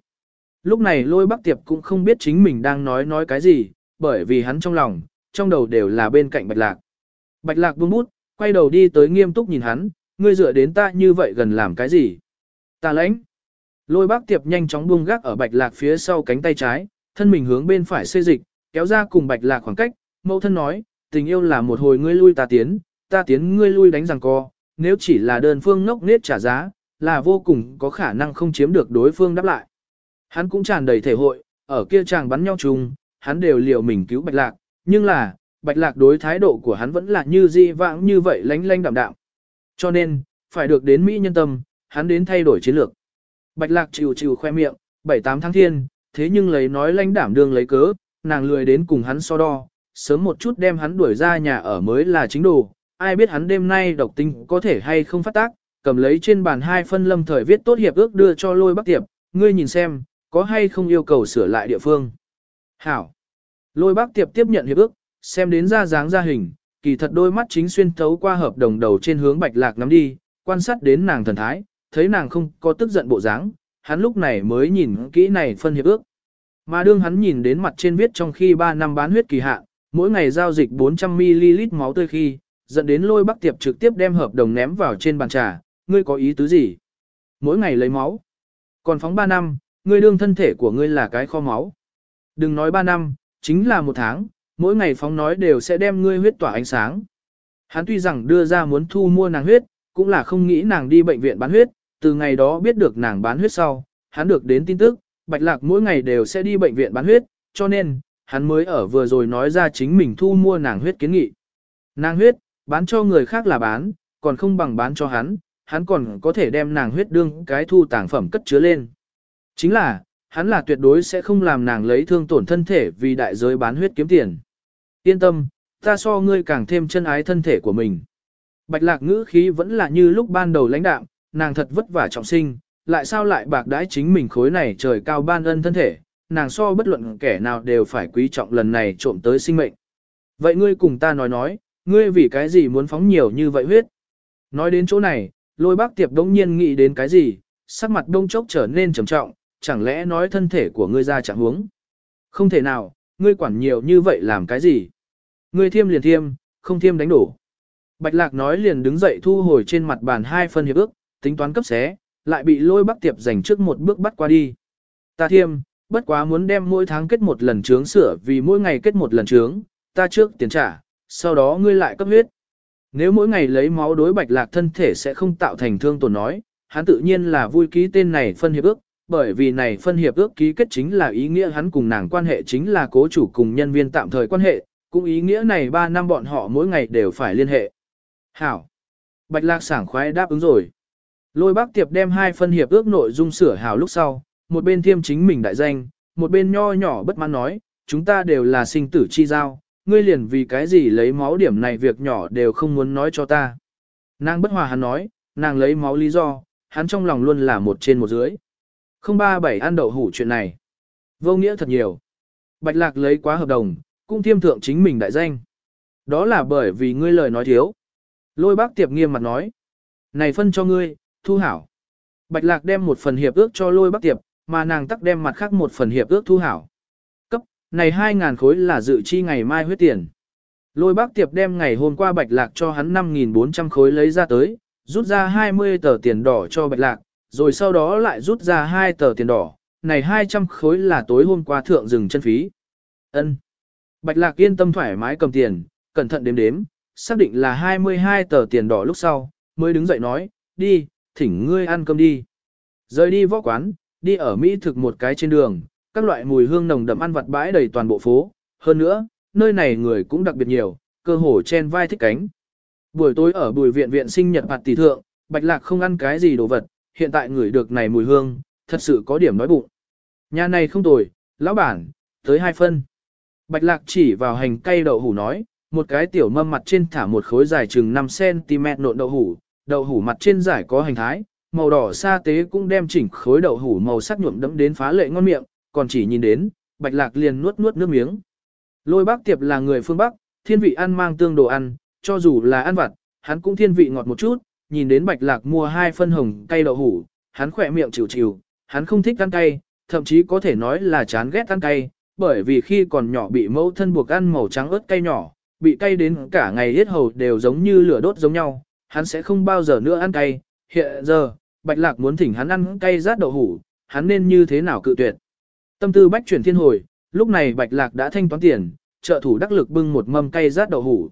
S1: Lúc này lôi bác tiệp cũng không biết chính mình đang nói nói cái gì, bởi vì hắn trong lòng, trong đầu đều là bên cạnh bạch lạc. Bạch lạc buông bút, quay đầu đi tới nghiêm túc nhìn hắn, ngươi dựa đến ta như vậy gần làm cái gì? Ta lãnh. Lôi bác tiệp nhanh chóng buông gác ở bạch lạc phía sau cánh tay trái, thân mình hướng bên phải xê dịch, kéo ra cùng bạch lạc khoảng cách, mẫu thân nói, tình yêu là một hồi ngươi lui ta tiến, ta tiến ngươi lui đánh rằng co, nếu chỉ là đơn phương ngốc nết trả giá, là vô cùng có khả năng không chiếm được đối phương đáp lại. Hắn cũng tràn đầy thể hội, ở kia chàng bắn nhau chung, hắn đều liều mình cứu bạch lạc, nhưng là, bạch lạc đối thái độ của hắn vẫn là như di vãng như vậy lánh lánh đạm đạm. Cho nên, phải được đến Mỹ nhân tâm, hắn đến thay đổi chiến lược. Bạch lạc chịu chịu khoe miệng, 7-8 tháng thiên, thế nhưng lấy nói lãnh đảm đương lấy cớ, nàng lười đến cùng hắn so đo, sớm một chút đem hắn đuổi ra nhà ở mới là chính đồ, ai biết hắn đêm nay độc tinh có thể hay không phát tác, cầm lấy trên bàn hai phân lâm thời viết tốt hiệp ước đưa cho lôi bắc tiệp, ngươi nhìn xem, có hay không yêu cầu sửa lại địa phương. Hảo. Lôi bác tiệp tiếp nhận hiệp ước, xem đến ra dáng ra hình, kỳ thật đôi mắt chính xuyên thấu qua hợp đồng đầu trên hướng bạch lạc nắm đi, quan sát đến nàng thần thái, thấy nàng không có tức giận bộ dáng, hắn lúc này mới nhìn kỹ này phân hiệp ước. Mà đương hắn nhìn đến mặt trên viết trong khi 3 năm bán huyết kỳ hạn, mỗi ngày giao dịch 400ml máu tươi khi, dẫn đến lôi bắc tiệp trực tiếp đem hợp đồng ném vào trên bàn trà, ngươi có ý tứ gì? Mỗi ngày lấy máu. Còn phóng 3 năm, ngươi đương thân thể của ngươi là cái kho máu. Đừng nói 3 năm, chính là một tháng, mỗi ngày phóng nói đều sẽ đem ngươi huyết tỏa ánh sáng. Hắn tuy rằng đưa ra muốn thu mua nàng huyết, cũng là không nghĩ nàng đi bệnh viện bán huyết, từ ngày đó biết được nàng bán huyết sau, hắn được đến tin tức, Bạch Lạc mỗi ngày đều sẽ đi bệnh viện bán huyết, cho nên, hắn mới ở vừa rồi nói ra chính mình thu mua nàng huyết kiến nghị. Nàng huyết, bán cho người khác là bán, còn không bằng bán cho hắn, hắn còn có thể đem nàng huyết đương cái thu tàng phẩm cất chứa lên. Chính là, hắn là tuyệt đối sẽ không làm nàng lấy thương tổn thân thể vì đại giới bán huyết kiếm tiền. Yên tâm, ta so ngươi càng thêm chân ái thân thể của mình. Bạch lạc ngữ khí vẫn là như lúc ban đầu lãnh đạm, nàng thật vất vả trọng sinh, lại sao lại bạc đãi chính mình khối này trời cao ban ân thân thể, nàng so bất luận kẻ nào đều phải quý trọng lần này trộm tới sinh mệnh. Vậy ngươi cùng ta nói nói, ngươi vì cái gì muốn phóng nhiều như vậy huyết? Nói đến chỗ này, lôi bác tiệp đông nhiên nghĩ đến cái gì, sắc mặt đông chốc trở nên trầm trọng, chẳng lẽ nói thân thể của ngươi ra chẳng huống? Không thể nào, ngươi quản nhiều như vậy làm cái gì? Ngươi thiêm liền thiêm, không thiêm đánh đổ. Bạch lạc nói liền đứng dậy thu hồi trên mặt bàn hai phân hiệp ước, tính toán cấp xé, lại bị lôi bắc tiệp giành trước một bước bắt qua đi. Ta thiêm, bất quá muốn đem mỗi tháng kết một lần trướng sửa vì mỗi ngày kết một lần trướng, ta trước tiền trả, sau đó ngươi lại cấp huyết. Nếu mỗi ngày lấy máu đối bạch lạc thân thể sẽ không tạo thành thương tổn nói, hắn tự nhiên là vui ký tên này phân hiệp ước, bởi vì này phân hiệp ước ký kết chính là ý nghĩa hắn cùng nàng quan hệ chính là cố chủ cùng nhân viên tạm thời quan hệ, cũng ý nghĩa này 3 năm bọn họ mỗi ngày đều phải liên hệ. Hảo! Bạch lạc sảng khoái đáp ứng rồi. Lôi bác tiệp đem hai phân hiệp ước nội dung sửa hào lúc sau, một bên thiêm chính mình đại danh, một bên nho nhỏ bất mãn nói, chúng ta đều là sinh tử chi giao, ngươi liền vì cái gì lấy máu điểm này việc nhỏ đều không muốn nói cho ta. Nàng bất hòa hắn nói, nàng lấy máu lý do, hắn trong lòng luôn là một trên một dưới. Không ba bảy ăn đậu hủ chuyện này. Vô nghĩa thật nhiều. Bạch lạc lấy quá hợp đồng, cũng thiêm thượng chính mình đại danh. Đó là bởi vì ngươi lời nói thiếu. Lôi bác tiệp nghiêm mặt nói. Này phân cho ngươi, thu hảo. Bạch lạc đem một phần hiệp ước cho lôi bác tiệp, mà nàng tắc đem mặt khác một phần hiệp ước thu hảo. Cấp, này 2.000 khối là dự chi ngày mai huyết tiền. Lôi bác tiệp đem ngày hôm qua bạch lạc cho hắn 5.400 khối lấy ra tới, rút ra 20 tờ tiền đỏ cho bạch lạc, rồi sau đó lại rút ra hai tờ tiền đỏ, này 200 khối là tối hôm qua thượng dừng chân phí. ân Bạch lạc yên tâm thoải mái cầm tiền, cẩn thận đếm đếm, xác định là 22 tờ tiền đỏ lúc sau, mới đứng dậy nói, đi, thỉnh ngươi ăn cơm đi. Rời đi võ quán, đi ở Mỹ thực một cái trên đường, các loại mùi hương nồng đậm ăn vặt bãi đầy toàn bộ phố. Hơn nữa, nơi này người cũng đặc biệt nhiều, cơ hồ chen vai thích cánh. Buổi tối ở bùi viện viện sinh nhật mặt tỷ thượng, Bạch Lạc không ăn cái gì đồ vật, hiện tại người được này mùi hương, thật sự có điểm nói bụng. Nhà này không tồi, lão bản, tới hai phân. Bạch Lạc chỉ vào hành cây đậu hủ nói, một cái tiểu mâm mặt trên thả một khối dài chừng 5cm nộn đậu hủ, đậu hủ mặt trên giải có hành thái, màu đỏ sa tế cũng đem chỉnh khối đậu hủ màu sắc nhuộm đẫm đến phá lệ ngon miệng, còn chỉ nhìn đến, bạch lạc liền nuốt nuốt nước miếng. Lôi bác tiệp là người phương Bắc, thiên vị ăn mang tương đồ ăn, cho dù là ăn vặt, hắn cũng thiên vị ngọt một chút, nhìn đến bạch lạc mua hai phân hồng cay đậu hủ, hắn khỏe miệng chịu chịu, hắn không thích ăn cay, thậm chí có thể nói là chán ghét ăn cay, bởi vì khi còn nhỏ bị mẫu thân buộc ăn màu trắng ớt cay nhỏ, bị cay đến cả ngày hết hầu đều giống như lửa đốt giống nhau, hắn sẽ không bao giờ nữa ăn cay, hiện giờ, Bạch Lạc muốn thỉnh hắn ăn cay rát đậu hủ, hắn nên như thế nào cự tuyệt. Tâm tư bách chuyển thiên hồi, lúc này Bạch Lạc đã thanh toán tiền, trợ thủ đắc lực bưng một mâm cay rát đậu hủ.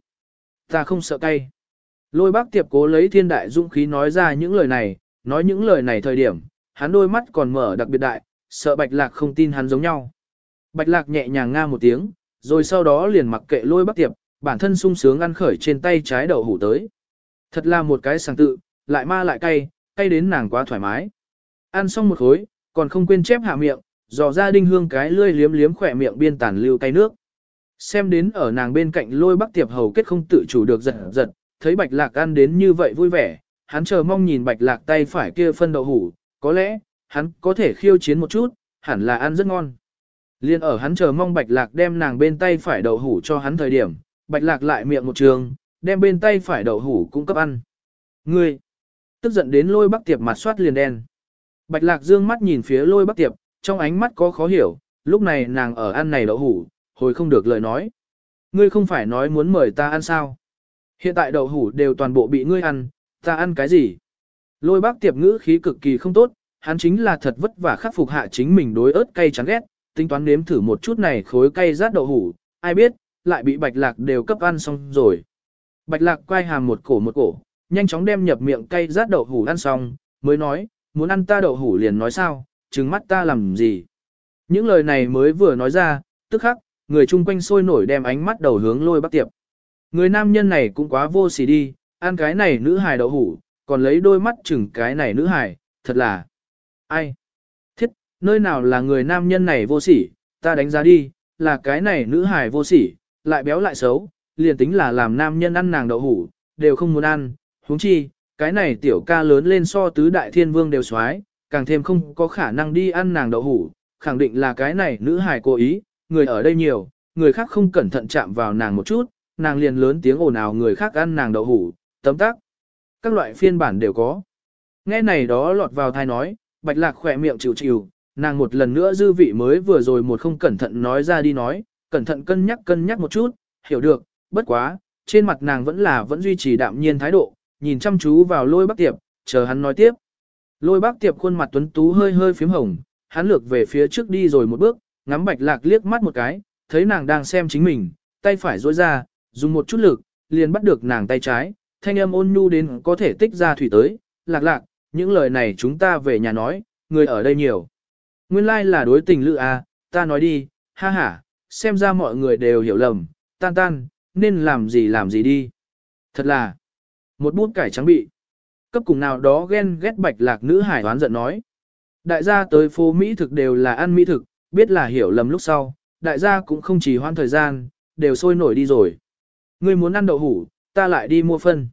S1: Ta không sợ cay. Lôi bác tiệp cố lấy thiên đại dũng khí nói ra những lời này, nói những lời này thời điểm, hắn đôi mắt còn mở đặc biệt đại, sợ Bạch Lạc không tin hắn giống nhau. Bạch Lạc nhẹ nhàng nga một tiếng, rồi sau đó liền mặc kệ lôi bác tiệp, bản thân sung sướng ăn khởi trên tay trái đậu hủ tới. Thật là một cái sàng tự, lại ma lại cay, cay đến nàng quá thoải mái. Ăn xong một khối, còn không quên chép hạ miệng, dò ra đinh hương cái lươi liếm liếm khỏe miệng biên tàn lưu cay nước. Xem đến ở nàng bên cạnh lôi bắc tiệp hầu kết không tự chủ được giật giật, thấy bạch lạc ăn đến như vậy vui vẻ, hắn chờ mong nhìn bạch lạc tay phải kia phân đậu hủ, có lẽ, hắn có thể khiêu chiến một chút, hẳn là ăn rất ngon. Liên ở hắn chờ mong bạch lạc đem nàng bên tay phải đậu hủ cho hắn thời điểm, bạch lạc lại miệng một trường, đem bên tay phải đậu hủ cũng cấp ăn. Ngươi! Tức giận đến lôi bắc tiệp mặt soát liền đen. Bạch lạc dương mắt nhìn phía lôi bắc tiệp, trong ánh mắt có khó hiểu, lúc này nàng ở ăn này đậu hủ, hồi không được lời nói. Ngươi không phải nói muốn mời ta ăn sao? Hiện tại đậu hủ đều toàn bộ bị ngươi ăn, ta ăn cái gì? Lôi bác tiệp ngữ khí cực kỳ không tốt, hắn chính là thật vất vả khắc phục hạ chính mình đối ớt cay chán ghét, tính toán nếm thử một chút này khối cay rát đậu hủ, ai biết, lại bị bạch lạc đều cấp ăn xong rồi. Bạch lạc quay hàm một cổ một cổ, nhanh chóng đem nhập miệng cay rát đậu hủ ăn xong, mới nói, muốn ăn ta đậu hủ liền nói sao, trừng mắt ta làm gì. Những lời này mới vừa nói ra, tức khắc, người chung quanh sôi nổi đem ánh mắt đầu hướng lôi bác tiệp. Người nam nhân này cũng quá vô sỉ đi, ăn cái này nữ hài đậu hủ, còn lấy đôi mắt chừng cái này nữ hài, thật là... Ai? Thiết, nơi nào là người nam nhân này vô sỉ, ta đánh giá đi, là cái này nữ hài vô sỉ, lại béo lại xấu, liền tính là làm nam nhân ăn nàng đậu hủ, đều không muốn ăn, huống chi, cái này tiểu ca lớn lên so tứ đại thiên vương đều xoái, càng thêm không có khả năng đi ăn nàng đậu hủ, khẳng định là cái này nữ hài cố ý, người ở đây nhiều, người khác không cẩn thận chạm vào nàng một chút, nàng liền lớn tiếng ồn ào người khác ăn nàng đậu hủ, tấm tắc. Các loại phiên bản đều có. Nghe này đó lọt vào thai nói, bạch lạc khỏe miệng chịu chịu, nàng một lần nữa dư vị mới vừa rồi một không cẩn thận nói ra đi nói, cẩn thận cân nhắc cân nhắc một chút, hiểu được, bất quá, trên mặt nàng vẫn là vẫn duy trì đạm nhiên thái độ, nhìn chăm chú vào lôi bác tiệp, chờ hắn nói tiếp. Lôi bác tiệp khuôn mặt tuấn tú hơi hơi phím hồng, hắn lược về phía trước đi rồi một bước, ngắm bạch lạc liếc mắt một cái, thấy nàng đang xem chính mình, tay phải duỗi ra, dùng một chút lực, liền bắt được nàng tay trái, thanh âm ôn nhu đến có thể tích ra thủy tới, lạc lạc, những lời này chúng ta về nhà nói, người ở đây nhiều. Nguyên lai like là đối tình lự à, ta nói đi, ha ha, xem ra mọi người đều hiểu lầm, tan tan, nên làm gì làm gì đi. Thật là, một bút cải trắng bị. Cấp cùng nào đó ghen ghét bạch lạc nữ hải đoán giận nói. Đại gia tới phố Mỹ thực đều là ăn Mỹ thực, biết là hiểu lầm lúc sau, đại gia cũng không chỉ hoan thời gian, đều sôi nổi đi rồi. Ngươi muốn ăn đậu hủ, ta lại đi mua phân.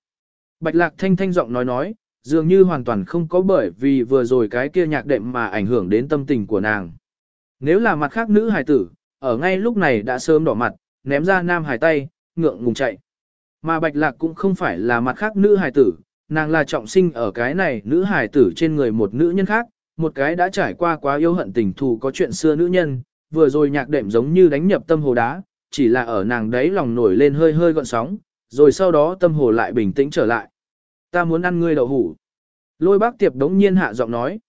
S1: Bạch lạc thanh thanh giọng nói nói, dường như hoàn toàn không có bởi vì vừa rồi cái kia nhạc đệm mà ảnh hưởng đến tâm tình của nàng. Nếu là mặt khác nữ hài tử, ở ngay lúc này đã sớm đỏ mặt, ném ra nam hài tay, ngượng ngùng chạy. Mà bạch lạc cũng không phải là mặt khác nữ hài tử, nàng là trọng sinh ở cái này nữ hài tử trên người một nữ nhân khác, một cái đã trải qua quá yêu hận tình thù có chuyện xưa nữ nhân, vừa rồi nhạc đệm giống như đánh nhập tâm hồ đá, chỉ là ở nàng đấy lòng nổi lên hơi hơi gọn sóng, rồi sau đó tâm hồ lại bình tĩnh trở lại. Ta muốn ăn ngươi đậu hủ. Lôi bác tiệp đống nhiên hạ giọng nói.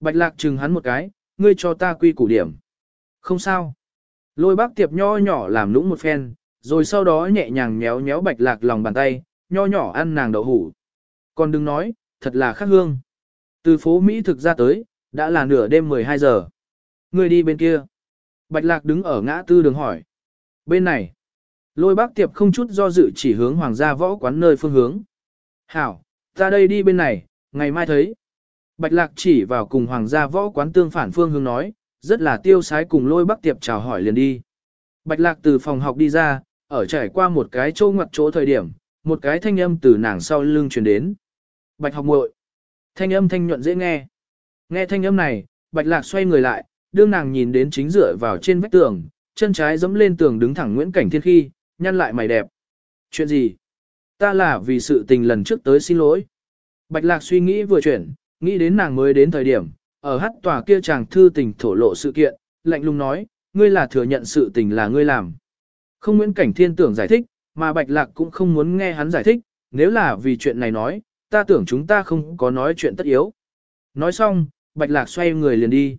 S1: Bạch lạc chừng hắn một cái, ngươi cho ta quy củ điểm. Không sao. Lôi bác tiệp nho nhỏ làm lũng một phen, rồi sau đó nhẹ nhàng nhéo nhéo bạch lạc lòng bàn tay, nho nhỏ ăn nàng đậu hủ. Còn đừng nói, thật là khác hương. Từ phố Mỹ thực ra tới, đã là nửa đêm 12 giờ. Ngươi đi bên kia. Bạch lạc đứng ở ngã tư đường hỏi. Bên này. Lôi bác tiệp không chút do dự chỉ hướng hoàng gia võ quán nơi phương hướng. Hảo, ta đây đi bên này, ngày mai thấy. Bạch lạc chỉ vào cùng hoàng gia võ quán tương phản phương hướng nói, rất là tiêu sái cùng lôi bác tiệp chào hỏi liền đi. Bạch lạc từ phòng học đi ra, ở trải qua một cái chỗ ngoặt chỗ thời điểm, một cái thanh âm từ nàng sau lưng truyền đến. Bạch học muội Thanh âm thanh nhuận dễ nghe. Nghe thanh âm này, bạch lạc xoay người lại, đương nàng nhìn đến chính dựa vào trên vách tường, chân trái dẫm lên tường đứng thẳng Nguyễn Cảnh Thiên khi, nhăn lại mày đẹp. Chuyện gì? Ta là vì sự tình lần trước tới xin lỗi. Bạch lạc suy nghĩ vừa chuyển, nghĩ đến nàng mới đến thời điểm, ở hát tòa kia chàng thư tình thổ lộ sự kiện, lạnh lùng nói, ngươi là thừa nhận sự tình là ngươi làm. Không Nguyễn Cảnh Thiên tưởng giải thích, mà Bạch Lạc cũng không muốn nghe hắn giải thích, nếu là vì chuyện này nói, ta tưởng chúng ta không có nói chuyện tất yếu. Nói xong, Bạch Lạc xoay người liền đi.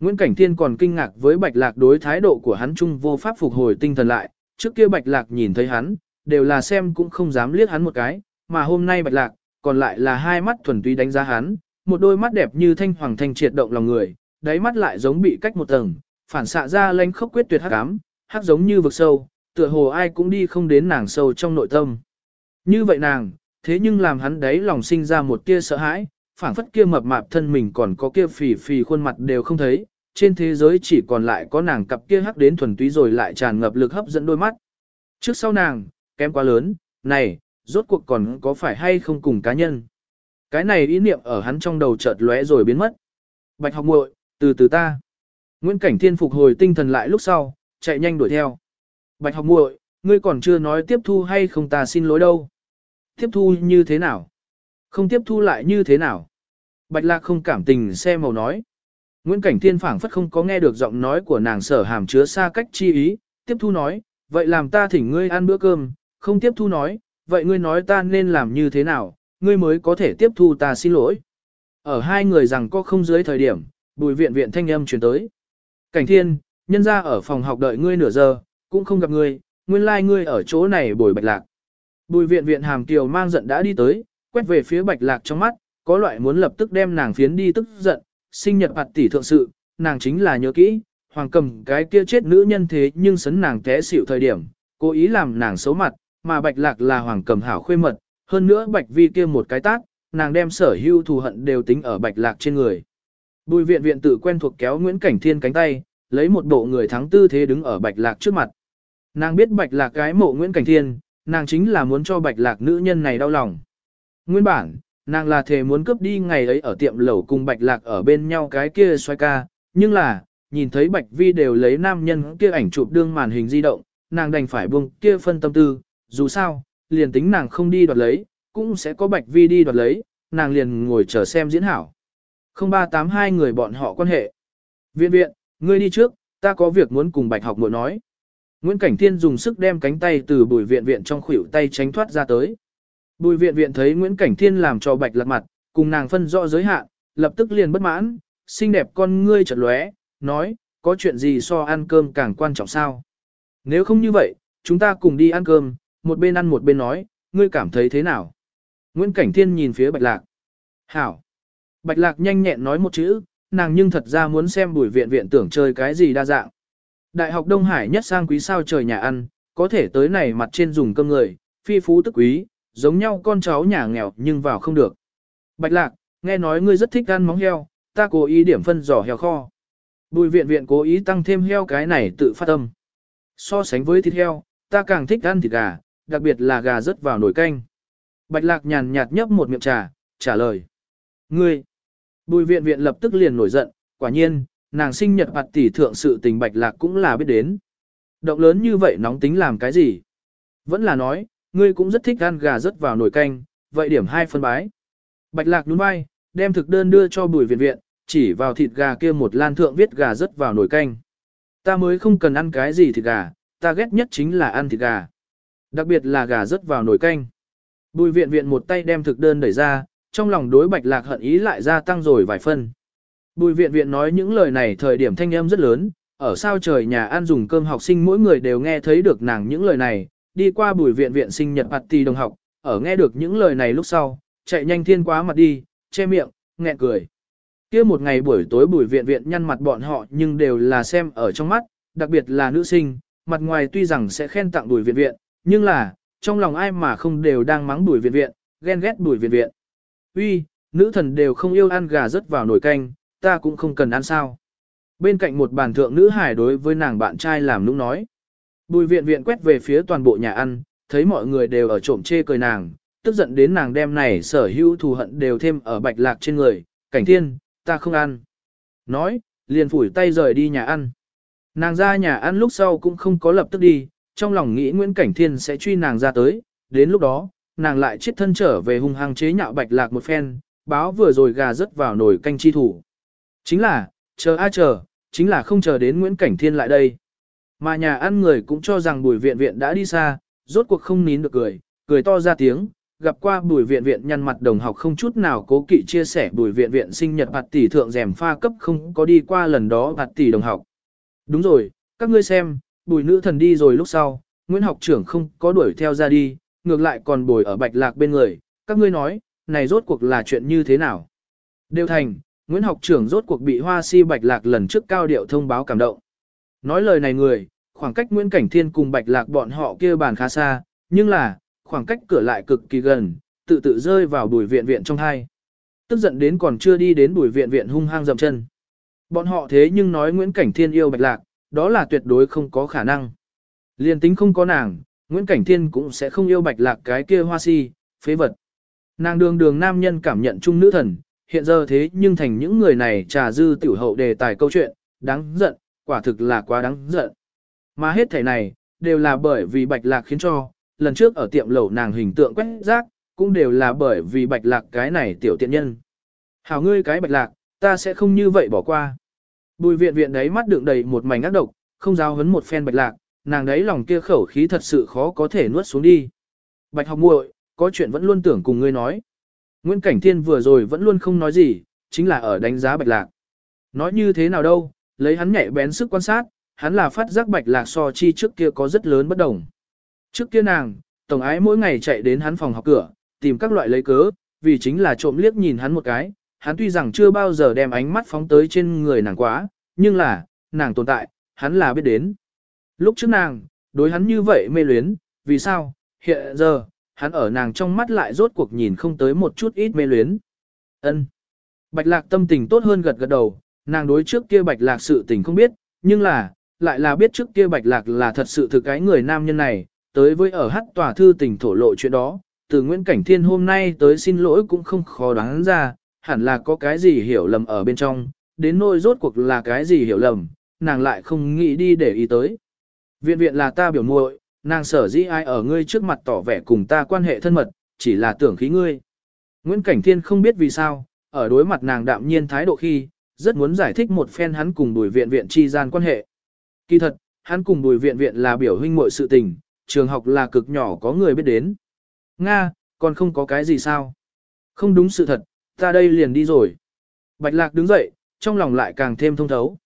S1: Nguyễn Cảnh Thiên còn kinh ngạc với Bạch Lạc đối thái độ của hắn chung vô pháp phục hồi tinh thần lại, trước kia Bạch Lạc nhìn thấy hắn, đều là xem cũng không dám liếc hắn một cái, mà hôm nay Bạch Lạc, còn lại là hai mắt thuần túy đánh giá hắn, một đôi mắt đẹp như thanh hoàng thanh triệt động lòng người, đáy mắt lại giống bị cách một tầng, phản xạ ra lanh khốc quyết tuyệt hắc ám, hắc giống như vực sâu, tựa hồ ai cũng đi không đến nàng sâu trong nội tâm. Như vậy nàng, thế nhưng làm hắn đấy lòng sinh ra một tia sợ hãi, phảng phất kia mập mạp thân mình còn có kia phì phì khuôn mặt đều không thấy, trên thế giới chỉ còn lại có nàng cặp kia hắc đến thuần túy rồi lại tràn ngập lực hấp dẫn đôi mắt. Trước sau nàng, kém quá lớn, này, rốt cuộc còn có phải hay không cùng cá nhân. Cái này ý niệm ở hắn trong đầu chợt lóe rồi biến mất. Bạch học muội, từ từ ta. Nguyễn Cảnh Thiên phục hồi tinh thần lại lúc sau, chạy nhanh đuổi theo. Bạch học muội, ngươi còn chưa nói tiếp thu hay không ta xin lỗi đâu. Tiếp thu như thế nào? Không tiếp thu lại như thế nào? Bạch lạc không cảm tình xe màu nói. Nguyễn Cảnh Thiên phảng phất không có nghe được giọng nói của nàng sở hàm chứa xa cách chi ý, tiếp thu nói, vậy làm ta thỉnh ngươi ăn bữa cơm, không tiếp thu nói, vậy ngươi nói ta nên làm như thế nào, ngươi mới có thể tiếp thu ta xin lỗi. Ở hai người rằng có không dưới thời điểm, bùi viện viện thanh âm chuyển tới. Cảnh Thiên, nhân ra ở phòng học đợi ngươi nửa giờ, cũng không gặp ngươi, nguyên lai like ngươi ở chỗ này bồi bạch lạc. Bùi viện viện hàm kiều mang giận đã đi tới, quét về phía bạch lạc trong mắt, có loại muốn lập tức đem nàng phiến đi tức giận, sinh nhật hạt tỷ thượng sự, nàng chính là nhớ kỹ, hoàng cầm cái kia chết nữ nhân thế nhưng sấn nàng té xỉu thời điểm, cố ý làm nàng xấu mặt, mà bạch lạc là hoàng cầm hảo khuê mật, hơn nữa bạch vi kia một cái tác, nàng đem sở hưu thù hận đều tính ở bạch lạc trên người. Bùi viện viện tự quen thuộc kéo Nguyễn Cảnh Thiên cánh tay, lấy một bộ người thắng tư thế đứng ở bạch lạc trước mặt. Nàng biết bạch lạc cái mộ Nguyễn Cảnh Thiên, nàng chính là muốn cho bạch lạc nữ nhân này đau lòng. Nguyên bản, nàng là thề muốn cướp đi ngày ấy ở tiệm lẩu cùng bạch lạc ở bên nhau cái kia xoay ca, nhưng là, nhìn thấy bạch vi đều lấy nam nhân kia ảnh chụp đương màn hình di động, nàng đành phải buông kia phân tâm tư, dù sao, liền tính nàng không đi đoạt lấy, cũng sẽ có bạch vi đi đoạt lấy, nàng liền ngồi chờ xem diễn hảo. 0382 người bọn họ quan hệ. Viện viện, ngươi đi trước, ta có việc muốn cùng bạch học muội nói. Nguyễn Cảnh Thiên dùng sức đem cánh tay từ bùi viện viện trong khuỷu tay tránh thoát ra tới. Bùi viện viện thấy Nguyễn Cảnh Thiên làm cho bạch lật mặt, cùng nàng phân rõ giới hạn, lập tức liền bất mãn, xinh đẹp con ngươi chợt lóe, nói, có chuyện gì so ăn cơm càng quan trọng sao? Nếu không như vậy, chúng ta cùng đi ăn cơm, một bên ăn một bên nói, ngươi cảm thấy thế nào? Nguyễn Cảnh Thiên nhìn phía Bạch Lạc. Hảo. Bạch Lạc nhanh nhẹn nói một chữ, nàng nhưng thật ra muốn xem bùi viện viện tưởng chơi cái gì đa dạng. Đại học Đông Hải nhất sang quý sao trời nhà ăn, có thể tới này mặt trên dùng cơm người, phi phú tức quý, giống nhau con cháu nhà nghèo nhưng vào không được. Bạch Lạc, nghe nói ngươi rất thích ăn móng heo, ta cố ý điểm phân giỏ heo kho. Bùi viện viện cố ý tăng thêm heo cái này tự phát âm. So sánh với thịt heo, ta càng thích ăn thịt gà, đặc biệt là gà rớt vào nồi canh. Bạch lạc nhàn nhạt nhấp một miệng trà, trả lời. Ngươi! Bùi viện viện lập tức liền nổi giận, quả nhiên, nàng sinh nhật mặt tỷ thượng sự tình bạch lạc cũng là biết đến. Động lớn như vậy nóng tính làm cái gì? Vẫn là nói, ngươi cũng rất thích ăn gà rớt vào nồi canh, vậy điểm hai phân bái. Bạch lạc nhún vai, đem thực đơn đưa cho bùi viện viện, chỉ vào thịt gà kia một lan thượng viết gà rớt vào nồi canh. Ta mới không cần ăn cái gì thịt gà, ta ghét nhất chính là ăn thịt gà. Đặc biệt là gà rớt vào nồi canh. Bùi viện viện một tay đem thực đơn đẩy ra, trong lòng đối bạch lạc hận ý lại gia tăng rồi vài phân. Bùi viện viện nói những lời này thời điểm thanh âm rất lớn, ở sao trời nhà ăn dùng cơm học sinh mỗi người đều nghe thấy được nàng những lời này, đi qua buổi viện viện sinh nhật party đồng học, ở nghe được những lời này lúc sau, chạy nhanh thiên quá mặt đi, che miệng, nghẹn cười. kia một ngày buổi tối buổi viện viện nhăn mặt bọn họ nhưng đều là xem ở trong mắt, đặc biệt là nữ sinh, mặt ngoài tuy rằng sẽ khen tặng buổi viện viện, nhưng là, trong lòng ai mà không đều đang mắng buổi viện viện, ghen ghét buổi viện viện. Uy, nữ thần đều không yêu ăn gà rớt vào nồi canh, ta cũng không cần ăn sao. Bên cạnh một bàn thượng nữ hải đối với nàng bạn trai làm nũng nói. Bùi viện viện quét về phía toàn bộ nhà ăn, thấy mọi người đều ở trộm chê cười nàng, tức giận đến nàng đem này sở hữu thù hận đều thêm ở bạch lạc trên người, cảnh thiên, ta không ăn. Nói, liền phủi tay rời đi nhà ăn. Nàng ra nhà ăn lúc sau cũng không có lập tức đi, trong lòng nghĩ Nguyễn Cảnh Thiên sẽ truy nàng ra tới, đến lúc đó, nàng lại chết thân trở về hung hăng chế nhạo bạch lạc một phen, báo vừa rồi gà rớt vào nồi canh chi thủ. Chính là, chờ a à chờ, chính là không chờ đến Nguyễn Cảnh Thiên lại đây. Mà nhà ăn người cũng cho rằng bùi viện viện đã đi xa, rốt cuộc không nín được cười, cười to ra tiếng, gặp qua bùi viện viện nhăn mặt đồng học không chút nào cố kỵ chia sẻ bùi viện viện sinh nhật bạt tỷ thượng rèm pha cấp không có đi qua lần đó bạt tỷ đồng học. Đúng rồi, các ngươi xem, bùi nữ thần đi rồi lúc sau, Nguyễn học trưởng không có đuổi theo ra đi, ngược lại còn bồi ở bạch lạc bên người, các ngươi nói, này rốt cuộc là chuyện như thế nào? Đều thành, Nguyễn học trưởng rốt cuộc bị hoa si bạch lạc lần trước cao điệu thông báo cảm động. Nói lời này người, khoảng cách Nguyễn Cảnh Thiên cùng bạch lạc bọn họ kia bàn khá xa, nhưng là, khoảng cách cửa lại cực kỳ gần, tự tự rơi vào bùi viện viện trong hai. Tức giận đến còn chưa đi đến bùi viện viện hung hăng dầm chân. Bọn họ thế nhưng nói Nguyễn Cảnh Thiên yêu bạch lạc, đó là tuyệt đối không có khả năng. Liên tính không có nàng, Nguyễn Cảnh Thiên cũng sẽ không yêu bạch lạc cái kia hoa si, phế vật. Nàng đường đường nam nhân cảm nhận chung nữ thần, hiện giờ thế nhưng thành những người này trà dư tiểu hậu đề tài câu chuyện, đáng giận, quả thực là quá đáng giận. Mà hết thể này, đều là bởi vì bạch lạc khiến cho, lần trước ở tiệm lẩu nàng hình tượng quét rác, cũng đều là bởi vì bạch lạc cái này tiểu tiện nhân. Hảo ngươi cái bạch lạc, ta sẽ không như vậy bỏ qua. Bùi viện viện đấy mắt đựng đầy một mảnh ác độc, không giao hấn một phen bạch lạc, nàng đấy lòng kia khẩu khí thật sự khó có thể nuốt xuống đi. Bạch học muội, có chuyện vẫn luôn tưởng cùng ngươi nói. Nguyễn Cảnh Thiên vừa rồi vẫn luôn không nói gì, chính là ở đánh giá bạch lạc. Nói như thế nào đâu, lấy hắn nhạy bén sức quan sát, hắn là phát giác bạch lạc so chi trước kia có rất lớn bất đồng. Trước kia nàng, tổng ái mỗi ngày chạy đến hắn phòng học cửa, tìm các loại lấy cớ, vì chính là trộm liếc nhìn hắn một cái, hắn tuy rằng chưa bao giờ đem ánh mắt phóng tới trên người nàng quá, nhưng là, nàng tồn tại, hắn là biết đến. Lúc trước nàng, đối hắn như vậy mê luyến, vì sao, hiện giờ, hắn ở nàng trong mắt lại rốt cuộc nhìn không tới một chút ít mê luyến. ân Bạch lạc tâm tình tốt hơn gật gật đầu, nàng đối trước kia bạch lạc sự tình không biết, nhưng là, lại là biết trước kia bạch lạc là thật sự thực cái người nam nhân này, tới với ở hát tòa thư tình thổ lộ chuyện đó, từ Nguyễn Cảnh Thiên hôm nay tới xin lỗi cũng không khó đoán ra, hẳn là có cái gì hiểu lầm ở bên trong, đến nỗi rốt cuộc là cái gì hiểu lầm, nàng lại không nghĩ đi để ý tới. Viện viện là ta biểu muội, nàng sở dĩ ai ở ngươi trước mặt tỏ vẻ cùng ta quan hệ thân mật, chỉ là tưởng khí ngươi. Nguyễn Cảnh Thiên không biết vì sao, ở đối mặt nàng đạm nhiên thái độ khi, rất muốn giải thích một phen hắn cùng đuổi viện viện chi gian quan hệ. Kỳ thật, hắn cùng bùi viện viện là biểu huynh muội sự tình, trường học là cực nhỏ có người biết đến. Nga, còn không có cái gì sao? Không đúng sự thật, ta đây liền đi rồi. Bạch Lạc đứng dậy, trong lòng lại càng thêm thông thấu.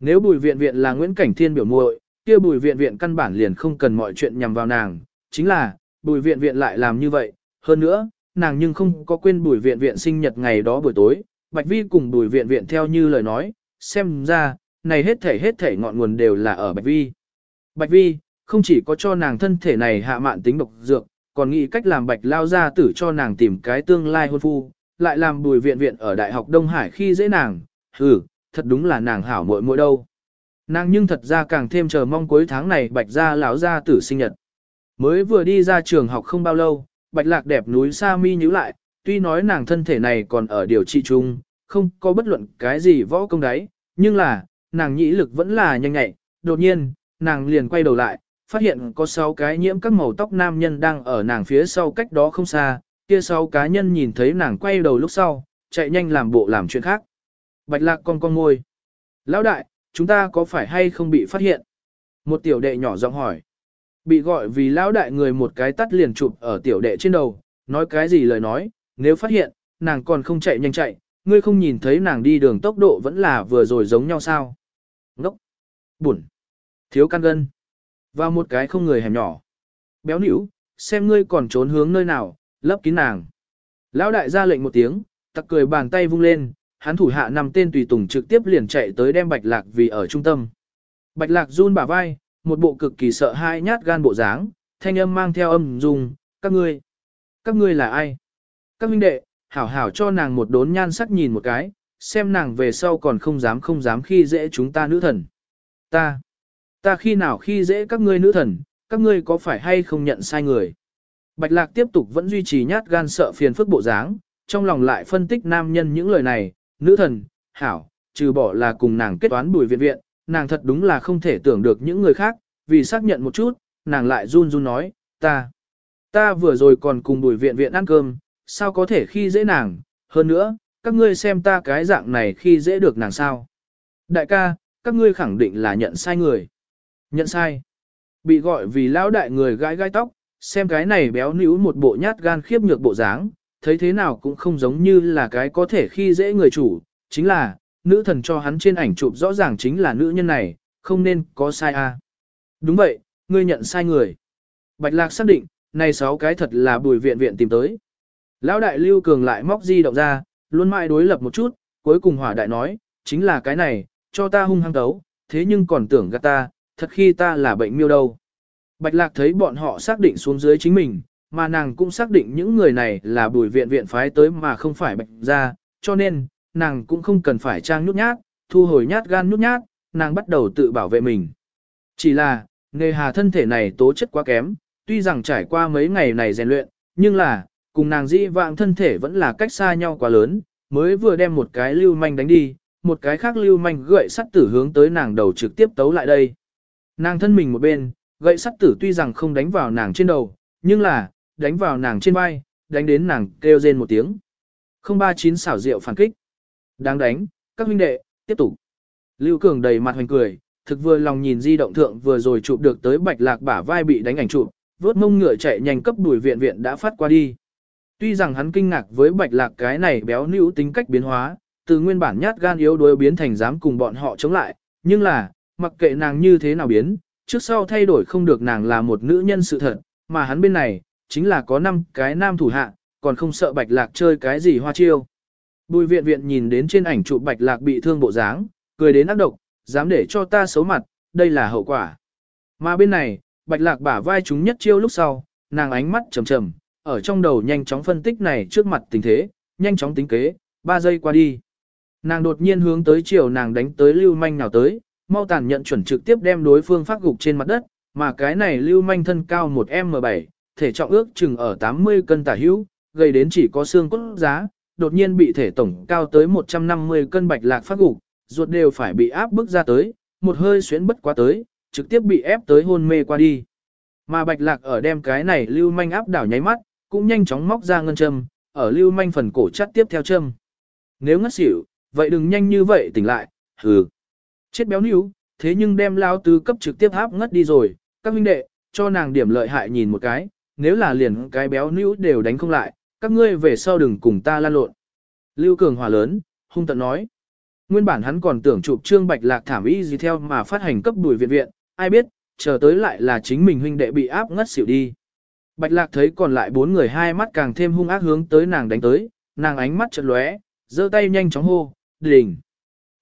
S1: Nếu bùi viện viện là Nguyễn Cảnh Thiên biểu muội, kia bùi viện viện căn bản liền không cần mọi chuyện nhằm vào nàng, chính là, bùi viện viện lại làm như vậy, hơn nữa, nàng nhưng không có quên bùi viện viện sinh nhật ngày đó buổi tối, Bạch Vi cùng bùi viện viện theo như lời nói, xem ra, này hết thể hết thể ngọn nguồn đều là ở Bạch Vi. Bạch Vi, không chỉ có cho nàng thân thể này hạ mạn tính độc dược, còn nghĩ cách làm Bạch Lao ra tử cho nàng tìm cái tương lai hôn phu, lại làm bùi viện viện ở Đại học Đông Hải khi dễ nàng, hừ, thật đúng là nàng hảo muội muội đâu. Nàng nhưng thật ra càng thêm chờ mong cuối tháng này Bạch gia lão gia tử sinh nhật. Mới vừa đi ra trường học không bao lâu, Bạch Lạc đẹp núi Sa Mi nhíu lại, tuy nói nàng thân thể này còn ở điều trị chung, không có bất luận cái gì võ công đấy, nhưng là, nàng nhĩ lực vẫn là nhanh nhạy, đột nhiên, nàng liền quay đầu lại, phát hiện có 6 cái nhiễm các màu tóc nam nhân đang ở nàng phía sau cách đó không xa, kia 6 cá nhân nhìn thấy nàng quay đầu lúc sau, chạy nhanh làm bộ làm chuyện khác. Bạch lạc con con ngôi. Lão đại, chúng ta có phải hay không bị phát hiện? Một tiểu đệ nhỏ giọng hỏi. Bị gọi vì lão đại người một cái tắt liền chụp ở tiểu đệ trên đầu, nói cái gì lời nói, nếu phát hiện, nàng còn không chạy nhanh chạy, ngươi không nhìn thấy nàng đi đường tốc độ vẫn là vừa rồi giống nhau sao? Ngốc! Buồn! Thiếu căn gân! Vào một cái không người hẻm nhỏ. Béo nỉu, xem ngươi còn trốn hướng nơi nào, lấp kín nàng. Lão đại ra lệnh một tiếng, tặc cười bàn tay vung lên, hắn thủ hạ nằm tên tùy tùng trực tiếp liền chạy tới đem bạch lạc vì ở trung tâm. Bạch lạc run bả vai, một bộ cực kỳ sợ hai nhát gan bộ dáng, thanh âm mang theo âm dùng, các ngươi, các ngươi là ai? Các huynh đệ, hảo hảo cho nàng một đốn nhan sắc nhìn một cái, xem nàng về sau còn không dám không dám khi dễ chúng ta nữ thần. Ta, ta khi nào khi dễ các ngươi nữ thần, các ngươi có phải hay không nhận sai người? Bạch lạc tiếp tục vẫn duy trì nhát gan sợ phiền phức bộ dáng, trong lòng lại phân tích nam nhân những lời này, nữ thần, hảo, trừ bỏ là cùng nàng kết toán bùi viện viện, nàng thật đúng là không thể tưởng được những người khác, vì xác nhận một chút, nàng lại run run nói, ta, ta vừa rồi còn cùng bùi viện viện ăn cơm, sao có thể khi dễ nàng, hơn nữa, các ngươi xem ta cái dạng này khi dễ được nàng sao. Đại ca, các ngươi khẳng định là nhận sai người. Nhận sai. Bị gọi vì lão đại người gái gai tóc, xem cái này béo níu một bộ nhát gan khiếp nhược bộ dáng, thấy thế nào cũng không giống như là cái có thể khi dễ người chủ, chính là, nữ thần cho hắn trên ảnh chụp rõ ràng chính là nữ nhân này, không nên có sai a. À. Đúng vậy, ngươi nhận sai người. Bạch Lạc xác định, này sáu cái thật là bùi viện viện tìm tới. Lão đại lưu cường lại móc di động ra, luôn mãi đối lập một chút, cuối cùng hỏa đại nói, chính là cái này, cho ta hung hăng tấu, thế nhưng còn tưởng gạt ta, thật khi ta là bệnh miêu đâu. Bạch lạc thấy bọn họ xác định xuống dưới chính mình, mà nàng cũng xác định những người này là bùi viện viện phái tới mà không phải bạch ra, cho nên, nàng cũng không cần phải trang nhút nhát, thu hồi nhát gan nhút nhát, nàng bắt đầu tự bảo vệ mình. Chỉ là, nghề hà thân thể này tố chất quá kém, tuy rằng trải qua mấy ngày này rèn luyện, nhưng là, cùng nàng dĩ vãng thân thể vẫn là cách xa nhau quá lớn, mới vừa đem một cái lưu manh đánh đi, một cái khác lưu manh gậy sắt tử hướng tới nàng đầu trực tiếp tấu lại đây. Nàng thân mình một bên, gậy sắt tử tuy rằng không đánh vào nàng trên đầu, nhưng là, đánh vào nàng trên vai, đánh đến nàng kêu rên một tiếng. 039 xảo rượu phản kích. Đáng đánh, các huynh đệ, tiếp tục. Lưu Cường đầy mặt hoành cười, thực vừa lòng nhìn di động thượng vừa rồi chụp được tới bạch lạc bả vai bị đánh ảnh chụp, vớt mông ngựa chạy nhanh cấp đuổi viện viện đã phát qua đi. Tuy rằng hắn kinh ngạc với bạch lạc cái này béo nữ tính cách biến hóa, từ nguyên bản nhát gan yếu đuối biến thành dám cùng bọn họ chống lại, nhưng là, mặc kệ nàng như thế nào biến, trước sau thay đổi không được nàng là một nữ nhân sự thật, mà hắn bên này, chính là có năm cái nam thủ hạ, còn không sợ bạch lạc chơi cái gì hoa chiêu. Bùi viện viện nhìn đến trên ảnh chụp bạch lạc bị thương bộ dáng, cười đến ác độc, dám để cho ta xấu mặt, đây là hậu quả. Mà bên này, bạch lạc bả vai chúng nhất chiêu lúc sau, nàng ánh mắt trầm trầm, ở trong đầu nhanh chóng phân tích này trước mặt tình thế, nhanh chóng tính kế, 3 giây qua đi. Nàng đột nhiên hướng tới chiều nàng đánh tới lưu manh nào tới, mau tàn nhận chuẩn trực tiếp đem đối phương phát gục trên mặt đất, mà cái này lưu manh thân cao 1M7, thể trọng ước chừng ở 80 cân tả hữu, gây đến chỉ có xương cốt giá, đột nhiên bị thể tổng cao tới 150 cân bạch lạc phát gục, ruột đều phải bị áp bức ra tới, một hơi xuyến bất quá tới, trực tiếp bị ép tới hôn mê qua đi. Mà bạch lạc ở đem cái này lưu manh áp đảo nháy mắt, cũng nhanh chóng móc ra ngân châm, ở lưu manh phần cổ chắt tiếp theo châm. Nếu ngất xỉu, vậy đừng nhanh như vậy tỉnh lại, hừ. Chết béo níu, thế nhưng đem lao tứ cấp trực tiếp áp ngất đi rồi, các huynh đệ, cho nàng điểm lợi hại nhìn một cái, nếu là liền cái béo níu đều đánh không lại, các ngươi về sau đừng cùng ta lan lộn. Lưu Cường hòa lớn, hung tận nói. Nguyên bản hắn còn tưởng chụp trương bạch lạc thảm y gì theo mà phát hành cấp đuổi viện viện, ai biết, chờ tới lại là chính mình huynh đệ bị áp ngất xỉu đi. Bạch lạc thấy còn lại bốn người hai mắt càng thêm hung ác hướng tới nàng đánh tới, nàng ánh mắt chợt lóe, giơ tay nhanh chóng hô, đỉnh.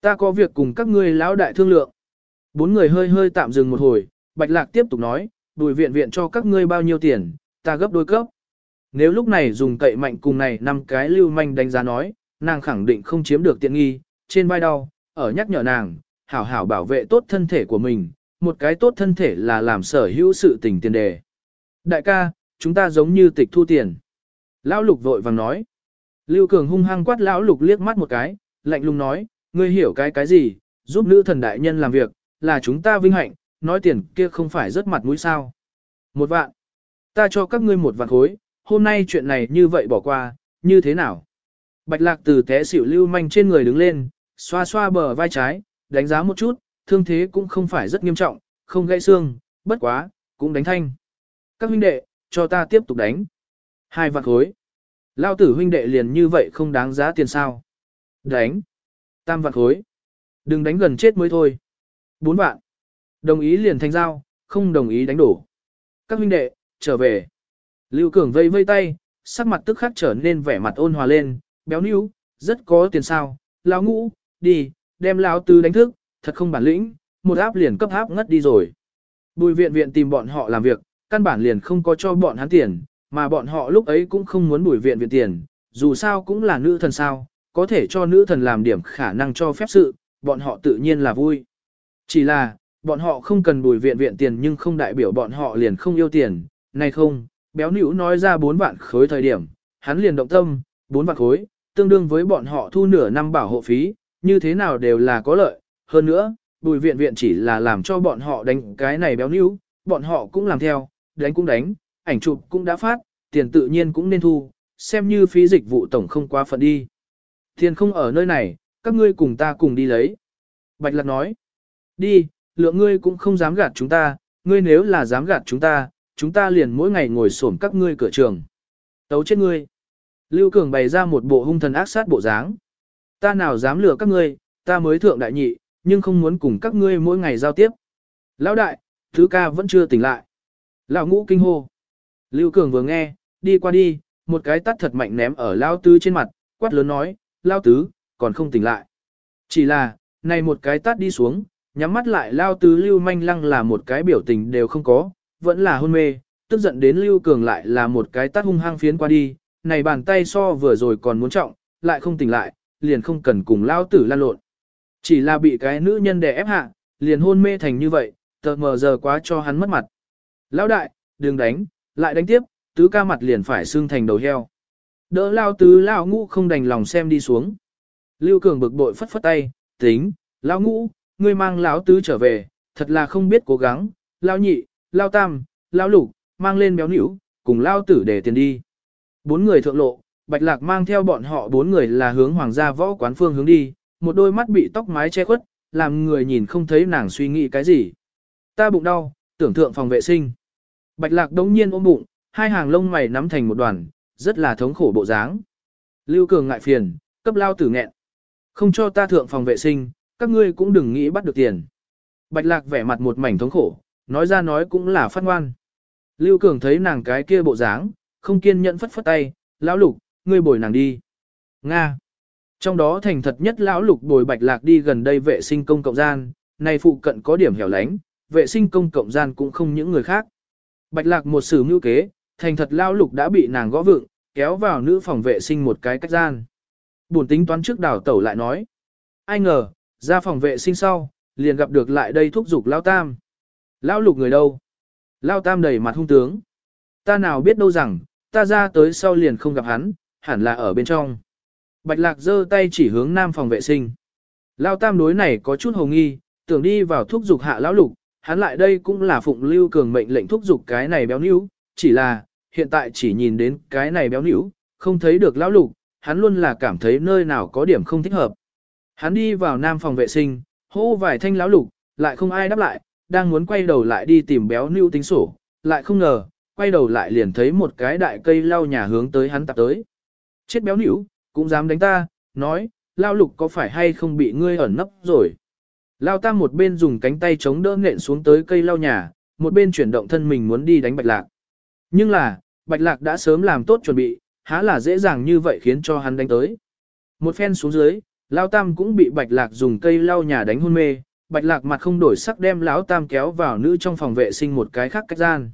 S1: Ta có việc cùng các ngươi lão đại thương lượng. Bốn người hơi hơi tạm dừng một hồi, bạch lạc tiếp tục nói, đùi viện viện cho các ngươi bao nhiêu tiền, ta gấp đôi cấp. Nếu lúc này dùng cậy mạnh cùng này năm cái lưu manh đánh giá nói, nàng khẳng định không chiếm được tiện nghi, trên vai đau, ở nhắc nhở nàng, hảo hảo bảo vệ tốt thân thể của mình, một cái tốt thân thể là làm sở hữu sự tình tiền đề. Đại ca, chúng ta giống như tịch thu tiền. Lão lục vội vàng nói. Lưu Cường hung hăng quát lão lục liếc mắt một cái, lạnh lùng nói, ngươi hiểu cái cái gì, giúp nữ thần đại nhân làm việc, là chúng ta vinh hạnh, nói tiền kia không phải rất mặt mũi sao. Một vạn. Ta cho các ngươi một vạn khối, hôm nay chuyện này như vậy bỏ qua, như thế nào? Bạch lạc từ té xỉu lưu manh trên người đứng lên, xoa xoa bờ vai trái, đánh giá một chút, thương thế cũng không phải rất nghiêm trọng, không gãy xương, bất quá, cũng đánh thanh. Các huynh đệ, cho ta tiếp tục đánh. Hai vạn khối. Lao tử huynh đệ liền như vậy không đáng giá tiền sao. Đánh. Tam vạn khối. Đừng đánh gần chết mới thôi. Bốn vạn. Đồng ý liền thành giao, không đồng ý đánh đổ. Các huynh đệ, trở về. Lưu Cường vây vây tay, sắc mặt tức khắc trở nên vẻ mặt ôn hòa lên, béo níu, rất có tiền sao, lão ngũ, đi, đem lão tứ đánh thức, thật không bản lĩnh, một áp liền cấp áp ngất đi rồi. Bùi viện viện tìm bọn họ làm việc, căn bản liền không có cho bọn hắn tiền, mà bọn họ lúc ấy cũng không muốn bùi viện viện tiền, dù sao cũng là nữ thần sao, có thể cho nữ thần làm điểm khả năng cho phép sự, bọn họ tự nhiên là vui. Chỉ là, bọn họ không cần bùi viện viện tiền nhưng không đại biểu bọn họ liền không yêu tiền, này không, béo nữ nói ra bốn vạn khối thời điểm, hắn liền động tâm, bốn vạn khối, tương đương với bọn họ thu nửa năm bảo hộ phí, như thế nào đều là có lợi, hơn nữa, bùi viện viện chỉ là làm cho bọn họ đánh cái này béo nữ, bọn họ cũng làm theo, đánh cũng đánh, ảnh chụp cũng đã phát, tiền tự nhiên cũng nên thu, xem như phí dịch vụ tổng không quá phận đi. Tiền không ở nơi này, các ngươi cùng ta cùng đi lấy. Bạch Lạc nói, đi, lượng ngươi cũng không dám gạt chúng ta, ngươi nếu là dám gạt chúng ta, chúng ta liền mỗi ngày ngồi xổm các ngươi cửa trường. Tấu chết ngươi. Lưu Cường bày ra một bộ hung thần ác sát bộ dáng. Ta nào dám lừa các ngươi, ta mới thượng đại nhị, nhưng không muốn cùng các ngươi mỗi ngày giao tiếp. Lão đại, thứ ca vẫn chưa tỉnh lại. Lão ngũ kinh hô. Lưu Cường vừa nghe, đi qua đi, một cái tắt thật mạnh ném ở Lao Tứ trên mặt, quát lớn nói, Lao Tứ, còn không tỉnh lại. Chỉ là, này một cái tắt đi xuống, nhắm mắt lại Lao Tứ Lưu Manh Lăng là một cái biểu tình đều không có, vẫn là hôn mê, tức giận đến Lưu Cường lại là một cái tắt hung hăng phiến qua đi, này bàn tay so vừa rồi còn muốn trọng, lại không tỉnh lại, liền không cần cùng Lao Tử lan lộn. Chỉ là bị cái nữ nhân đè ép hạ, liền hôn mê thành như vậy, tờ mờ giờ quá cho hắn mất mặt. Lão đại, đừng đánh, lại đánh tiếp, tứ ca mặt liền phải xương thành đầu heo. Đỡ lao tứ lao ngũ không đành lòng xem đi xuống. Lưu Cường bực bội phất phất tay, tính, lao ngũ, ngươi mang lão tứ trở về, thật là không biết cố gắng, lao nhị, lao tam, lao lục, mang lên béo nỉu, cùng lao tử để tiền đi. Bốn người thượng lộ, Bạch Lạc mang theo bọn họ bốn người là hướng hoàng gia võ quán phương hướng đi, một đôi mắt bị tóc mái che khuất, làm người nhìn không thấy nàng suy nghĩ cái gì. Ta bụng đau, tưởng thượng phòng vệ sinh. Bạch lạc đống nhiên ôm bụng, hai hàng lông mày nắm thành một đoàn, rất là thống khổ bộ dáng. Lưu Cường ngại phiền, cấp lao tử nghẹn. Không cho ta thượng phòng vệ sinh, các ngươi cũng đừng nghĩ bắt được tiền. Bạch lạc vẻ mặt một mảnh thống khổ, nói ra nói cũng là phát ngoan. Lưu Cường thấy nàng cái kia bộ dáng, không kiên nhẫn phất phất tay, lão lục, ngươi bồi nàng đi. Nga. Trong đó thành thật nhất lão lục bồi bạch lạc đi gần đây vệ sinh công cộng gian, này phụ cận có điểm hẻo lánh, vệ sinh công cộng gian cũng không những người khác. Bạch lạc một sử mưu kế, thành thật lão lục đã bị nàng gõ vựng, kéo vào nữ phòng vệ sinh một cái cách gian. Buồn tính toán trước đảo tẩu lại nói. Ai ngờ, ra phòng vệ sinh sau, liền gặp được lại đây thúc giục lão tam. Lão lục người đâu? Lão tam đầy mặt hung tướng. Ta nào biết đâu rằng, ta ra tới sau liền không gặp hắn, hẳn là ở bên trong. Bạch lạc giơ tay chỉ hướng nam phòng vệ sinh. Lão tam đối này có chút hồ nghi, tưởng đi vào thúc giục hạ lão lục, hắn lại đây cũng là phụng lưu cường mệnh lệnh thúc giục cái này béo níu, chỉ là, hiện tại chỉ nhìn đến cái này béo níu, không thấy được lão lục, hắn luôn là cảm thấy nơi nào có điểm không thích hợp. Hắn đi vào nam phòng vệ sinh, hô vài thanh lão lục, lại không ai đáp lại, đang muốn quay đầu lại đi tìm béo níu tính sổ, lại không ngờ, quay đầu lại liền thấy một cái đại cây lau nhà hướng tới hắn tập tới. Chết béo níu, cũng dám đánh ta, nói, lão lục có phải hay không bị ngươi ẩn nấp rồi. Lao tam một bên dùng cánh tay chống đỡ nện xuống tới cây lau nhà, một bên chuyển động thân mình muốn đi đánh bạch lạc. Nhưng là, bạch lạc đã sớm làm tốt chuẩn bị, há là dễ dàng như vậy khiến cho hắn đánh tới. Một phen xuống dưới, Lao tam cũng bị bạch lạc dùng cây lau nhà đánh hôn mê, bạch lạc mặt không đổi sắc đem lão tam kéo vào nữ trong phòng vệ sinh một cái khác cách gian.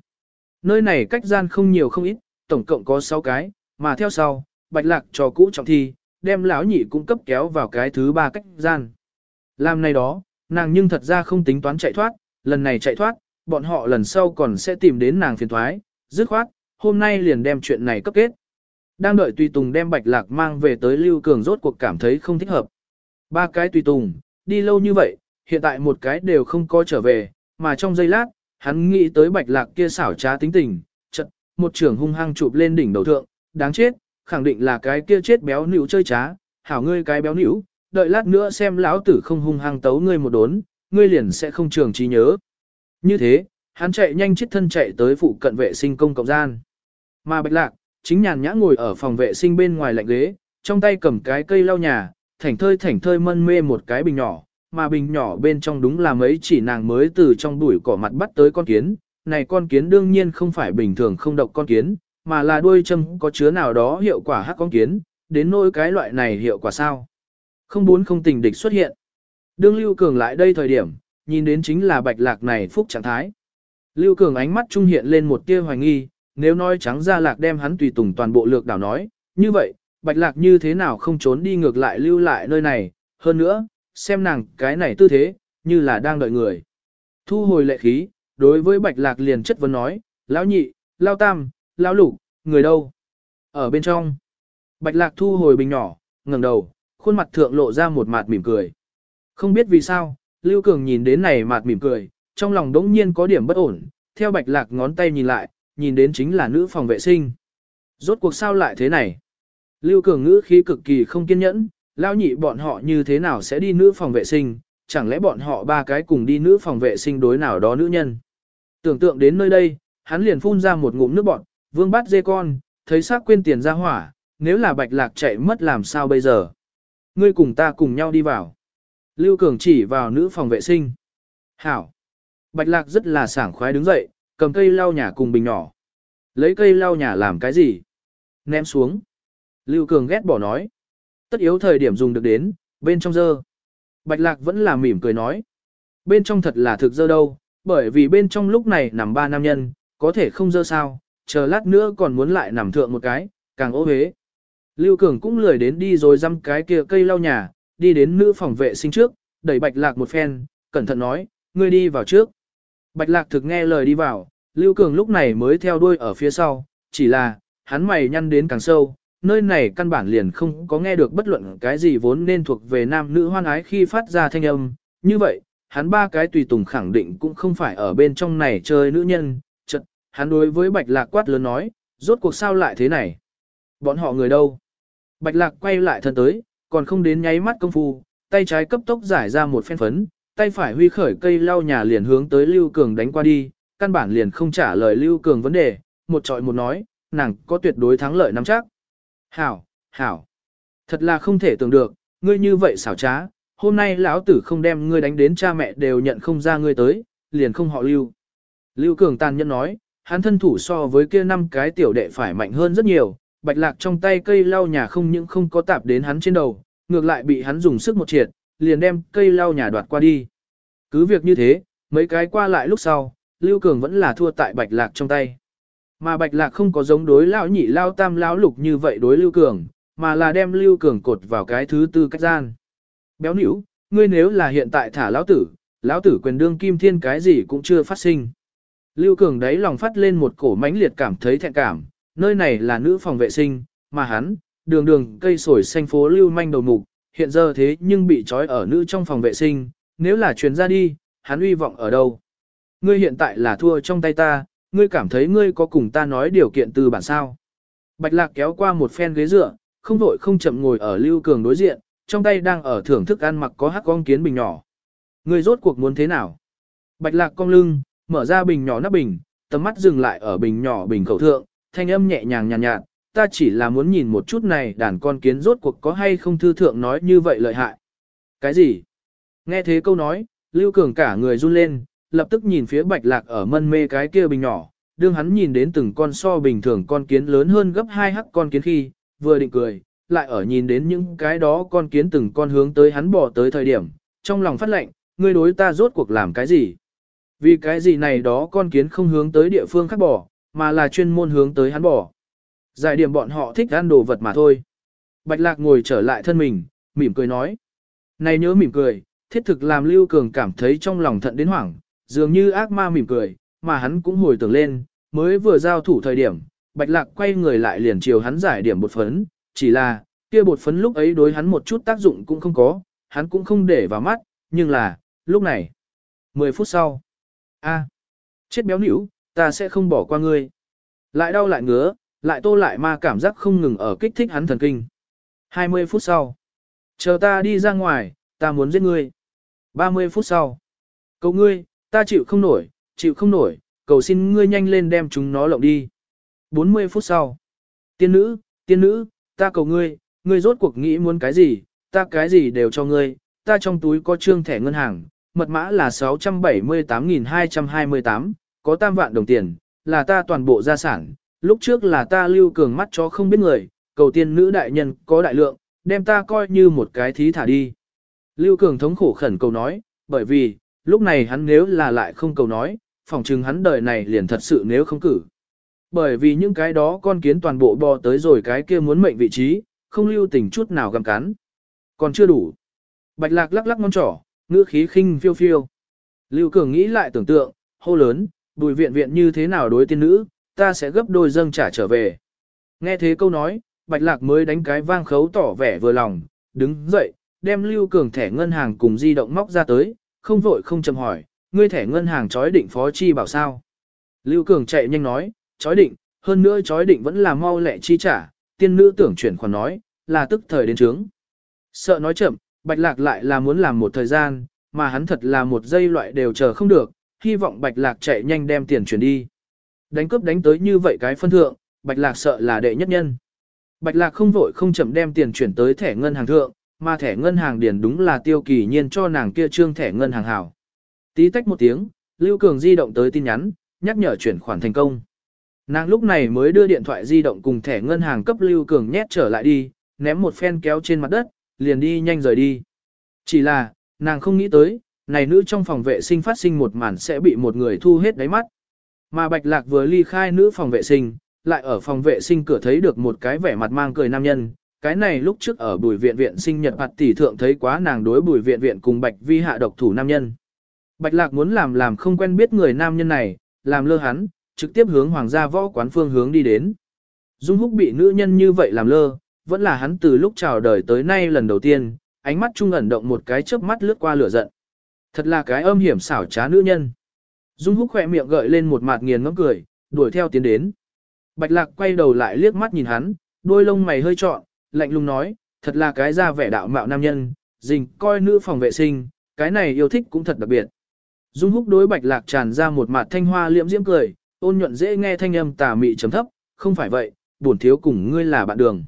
S1: Nơi này cách gian không nhiều không ít, tổng cộng có 6 cái, mà theo sau, bạch lạc cho cũ trọng thi, đem lão nhị cung cấp kéo vào cái thứ ba cách gian. Làm này đó, nàng nhưng thật ra không tính toán chạy thoát, lần này chạy thoát, bọn họ lần sau còn sẽ tìm đến nàng phiền thoái, dứt khoát, hôm nay liền đem chuyện này cấp kết. Đang đợi tùy tùng đem bạch lạc mang về tới lưu cường rốt cuộc cảm thấy không thích hợp. Ba cái tùy tùng, đi lâu như vậy, hiện tại một cái đều không có trở về, mà trong giây lát, hắn nghĩ tới bạch lạc kia xảo trá tính tình, chật, một trưởng hung hăng chụp lên đỉnh đầu thượng, đáng chết, khẳng định là cái kia chết béo nữu chơi trá, hảo ngươi cái béo nữu, đợi lát nữa xem lão tử không hung hăng tấu ngươi một đốn, ngươi liền sẽ không trường trí nhớ. Như thế, hắn chạy nhanh chiếc thân chạy tới phụ cận vệ sinh công cộng gian. Mà bạch lạc, chính nhàn nhã ngồi ở phòng vệ sinh bên ngoài lạnh ghế, trong tay cầm cái cây lau nhà, thảnh thơi thảnh thơi mân mê một cái bình nhỏ, mà bình nhỏ bên trong đúng là mấy chỉ nàng mới từ trong bụi cỏ mặt bắt tới con kiến. Này con kiến đương nhiên không phải bình thường không độc con kiến, mà là đuôi châm có chứa nào đó hiệu quả hắc con kiến, đến nỗi cái loại này hiệu quả sao. Không muốn không tình địch xuất hiện. Đương Lưu Cường lại đây thời điểm, nhìn đến chính là bạch lạc này phúc trạng thái. Lưu Cường ánh mắt trung hiện lên một tia hoài nghi, nếu nói trắng ra lạc đem hắn tùy tùng toàn bộ lược đảo nói, như vậy, bạch lạc như thế nào không trốn đi ngược lại lưu lại nơi này, hơn nữa, xem nàng cái này tư thế, như là đang đợi người. Thu hồi lệ khí, đối với bạch lạc liền chất vấn nói, lão nhị, lao tam, lão lục, người đâu? Ở bên trong. Bạch lạc thu hồi bình nhỏ, ngẩng đầu, khuôn mặt thượng lộ ra một mạt mỉm cười. Không biết vì sao, Lưu Cường nhìn đến này mạt mỉm cười, trong lòng đống nhiên có điểm bất ổn, theo bạch lạc ngón tay nhìn lại, nhìn đến chính là nữ phòng vệ sinh. Rốt cuộc sao lại thế này? Lưu Cường ngữ khí cực kỳ không kiên nhẫn, lao nhị bọn họ như thế nào sẽ đi nữ phòng vệ sinh, chẳng lẽ bọn họ ba cái cùng đi nữ phòng vệ sinh đối nào đó nữ nhân. Tưởng tượng đến nơi đây, hắn liền phun ra một ngụm nước bọn, vương bắt dê con, thấy xác quên tiền ra hỏa, nếu là bạch lạc chạy mất làm sao bây giờ. Ngươi cùng ta cùng nhau đi vào. Lưu Cường chỉ vào nữ phòng vệ sinh. Hảo. Bạch lạc rất là sảng khoái đứng dậy, cầm cây lau nhà cùng bình nhỏ. Lấy cây lau nhà làm cái gì? Ném xuống. Lưu Cường ghét bỏ nói. Tất yếu thời điểm dùng được đến, bên trong dơ. Bạch lạc vẫn là mỉm cười nói. Bên trong thật là thực dơ đâu, bởi vì bên trong lúc này nằm ba nam nhân, có thể không dơ sao, chờ lát nữa còn muốn lại nằm thượng một cái, càng ô hế. Lưu Cường cũng lười đến đi rồi dăm cái kia cây lau nhà, đi đến nữ phòng vệ sinh trước, đẩy bạch lạc một phen, cẩn thận nói, ngươi đi vào trước. Bạch lạc thực nghe lời đi vào, Lưu Cường lúc này mới theo đuôi ở phía sau, chỉ là, hắn mày nhăn đến càng sâu, nơi này căn bản liền không có nghe được bất luận cái gì vốn nên thuộc về nam nữ hoan ái khi phát ra thanh âm, như vậy, hắn ba cái tùy tùng khẳng định cũng không phải ở bên trong này chơi nữ nhân, chật, hắn đối với bạch lạc quát lớn nói, rốt cuộc sao lại thế này? Bọn họ người đâu? Bạch lạc quay lại thân tới, còn không đến nháy mắt công phu, tay trái cấp tốc giải ra một phen phấn, tay phải huy khởi cây lau nhà liền hướng tới Lưu Cường đánh qua đi, căn bản liền không trả lời Lưu Cường vấn đề, một trọi một nói, nàng có tuyệt đối thắng lợi nắm chắc. Hảo, hảo, thật là không thể tưởng được, ngươi như vậy xảo trá, hôm nay lão tử không đem ngươi đánh đến cha mẹ đều nhận không ra ngươi tới, liền không họ Lưu. Lưu Cường tàn nhẫn nói, hắn thân thủ so với kia năm cái tiểu đệ phải mạnh hơn rất nhiều, bạch lạc trong tay cây lau nhà không những không có tạp đến hắn trên đầu, ngược lại bị hắn dùng sức một triệt, liền đem cây lau nhà đoạt qua đi. Cứ việc như thế, mấy cái qua lại lúc sau, Lưu Cường vẫn là thua tại bạch lạc trong tay. Mà bạch lạc không có giống đối lão nhị lao tam lão lục như vậy đối Lưu Cường, mà là đem Lưu Cường cột vào cái thứ tư cách gian. Béo nỉu, ngươi nếu là hiện tại thả lão tử, lão tử quyền đương kim thiên cái gì cũng chưa phát sinh. Lưu Cường đấy lòng phát lên một cổ mãnh liệt cảm thấy thẹn cảm, nơi này là nữ phòng vệ sinh, mà hắn, đường đường cây sồi xanh phố lưu manh đầu mục, hiện giờ thế nhưng bị trói ở nữ trong phòng vệ sinh, nếu là truyền ra đi, hắn uy vọng ở đâu? Ngươi hiện tại là thua trong tay ta, ngươi cảm thấy ngươi có cùng ta nói điều kiện từ bản sao? Bạch Lạc kéo qua một phen ghế dựa, không vội không chậm ngồi ở Lưu Cường đối diện, trong tay đang ở thưởng thức ăn mặc có hắc con kiến bình nhỏ. Ngươi rốt cuộc muốn thế nào? Bạch Lạc cong lưng, mở ra bình nhỏ nắp bình, tầm mắt dừng lại ở bình nhỏ bình khẩu thượng, thanh âm nhẹ nhàng nhàn nhạt, nhạt, ta chỉ là muốn nhìn một chút này đàn con kiến rốt cuộc có hay không thư thượng nói như vậy lợi hại. Cái gì? Nghe thế câu nói, Lưu Cường cả người run lên, lập tức nhìn phía bạch lạc ở mân mê cái kia bình nhỏ, đương hắn nhìn đến từng con so bình thường con kiến lớn hơn gấp hai hắc con kiến khi, vừa định cười, lại ở nhìn đến những cái đó con kiến từng con hướng tới hắn bỏ tới thời điểm, trong lòng phát lệnh, ngươi đối ta rốt cuộc làm cái gì? Vì cái gì này đó con kiến không hướng tới địa phương khác bỏ, mà là chuyên môn hướng tới hắn bỏ. Giải điểm bọn họ thích ăn đồ vật mà thôi. Bạch lạc ngồi trở lại thân mình, mỉm cười nói. Này nhớ mỉm cười, thiết thực làm Lưu Cường cảm thấy trong lòng thận đến hoảng, dường như ác ma mỉm cười, mà hắn cũng hồi tưởng lên, mới vừa giao thủ thời điểm, Bạch Lạc quay người lại liền chiều hắn giải điểm bột phấn, chỉ là, kia bột phấn lúc ấy đối hắn một chút tác dụng cũng không có, hắn cũng không để vào mắt, nhưng là, lúc này, 10 phút sau, a chết béo nỉu, ta sẽ không bỏ qua ngươi. Lại đau lại ngứa, lại tô lại ma cảm giác không ngừng ở kích thích hắn thần kinh. 20 phút sau, chờ ta đi ra ngoài, ta muốn giết ngươi. 30 phút sau, cầu ngươi, ta chịu không nổi, chịu không nổi, cầu xin ngươi nhanh lên đem chúng nó lộng đi. 40 phút sau, tiên nữ, tiên nữ, ta cầu ngươi, ngươi rốt cuộc nghĩ muốn cái gì, ta cái gì đều cho ngươi, ta trong túi có trương thẻ ngân hàng, mật mã là 678.228, có tam vạn đồng tiền, là ta toàn bộ gia sản, lúc trước là ta lưu cường mắt cho không biết người, cầu tiên nữ đại nhân có đại lượng, đem ta coi như một cái thí thả đi. Lưu cường thống khổ khẩn cầu nói, bởi vì, lúc này hắn nếu là lại không cầu nói, phỏng chừng hắn đời này liền thật sự nếu không cử. Bởi vì những cái đó con kiến toàn bộ bò tới rồi cái kia muốn mệnh vị trí, không lưu tình chút nào găm cắn. Còn chưa đủ. Bạch lạc lắc lắc ngón trỏ, ngữ khí khinh phiêu phiêu. Lưu Cường nghĩ lại tưởng tượng, hô lớn, bùi viện viện như thế nào đối tiên nữ, ta sẽ gấp đôi dâng trả trở về. Nghe thế câu nói, Bạch Lạc mới đánh cái vang khấu tỏ vẻ vừa lòng, đứng dậy, đem Lưu Cường thẻ ngân hàng cùng di động móc ra tới, không vội không chậm hỏi, ngươi thẻ ngân hàng chói định phó chi bảo sao. Lưu Cường chạy nhanh nói, chói định, hơn nữa chói định vẫn là mau lẹ chi trả, tiên nữ tưởng chuyển khoản nói, là tức thời đến trướng. Sợ nói chậm, Bạch Lạc lại là muốn làm một thời gian, mà hắn thật là một giây loại đều chờ không được, hy vọng Bạch Lạc chạy nhanh đem tiền chuyển đi. Đánh cướp đánh tới như vậy cái phân thượng, Bạch Lạc sợ là đệ nhất nhân. Bạch Lạc không vội không chậm đem tiền chuyển tới thẻ ngân hàng thượng, mà thẻ ngân hàng điền đúng là tiêu kỳ nhiên cho nàng kia trương thẻ ngân hàng hảo. Tí tách một tiếng, Lưu Cường di động tới tin nhắn, nhắc nhở chuyển khoản thành công. Nàng lúc này mới đưa điện thoại di động cùng thẻ ngân hàng cấp Lưu Cường nhét trở lại đi, ném một phen kéo trên mặt đất, liền đi nhanh rời đi. Chỉ là, nàng không nghĩ tới, này nữ trong phòng vệ sinh phát sinh một màn sẽ bị một người thu hết đáy mắt. Mà Bạch Lạc vừa ly khai nữ phòng vệ sinh, lại ở phòng vệ sinh cửa thấy được một cái vẻ mặt mang cười nam nhân. Cái này lúc trước ở bùi viện viện sinh nhật mặt tỷ thượng thấy quá nàng đối bùi viện viện cùng Bạch Vi hạ độc thủ nam nhân. Bạch Lạc muốn làm làm không quen biết người nam nhân này, làm lơ hắn, trực tiếp hướng hoàng gia võ quán phương hướng đi đến. Dung Húc bị nữ nhân như vậy làm lơ, vẫn là hắn từ lúc chào đời tới nay lần đầu tiên, ánh mắt trung ẩn động một cái chớp mắt lướt qua lửa giận. Thật là cái âm hiểm xảo trá nữ nhân. Dung Húc khỏe miệng gợi lên một mặt nghiền ngẫm cười, đuổi theo tiến đến. Bạch Lạc quay đầu lại liếc mắt nhìn hắn, đôi lông mày hơi trọn, lạnh lùng nói, thật là cái ra vẻ đạo mạo nam nhân, dình coi nữ phòng vệ sinh, cái này yêu thích cũng thật đặc biệt. Dung húc đối bạch lạc tràn ra một mặt thanh hoa liễm diễm cười, ôn nhuận dễ nghe thanh âm tà mị chấm thấp, không phải vậy, bổn thiếu cùng ngươi là bạn đường.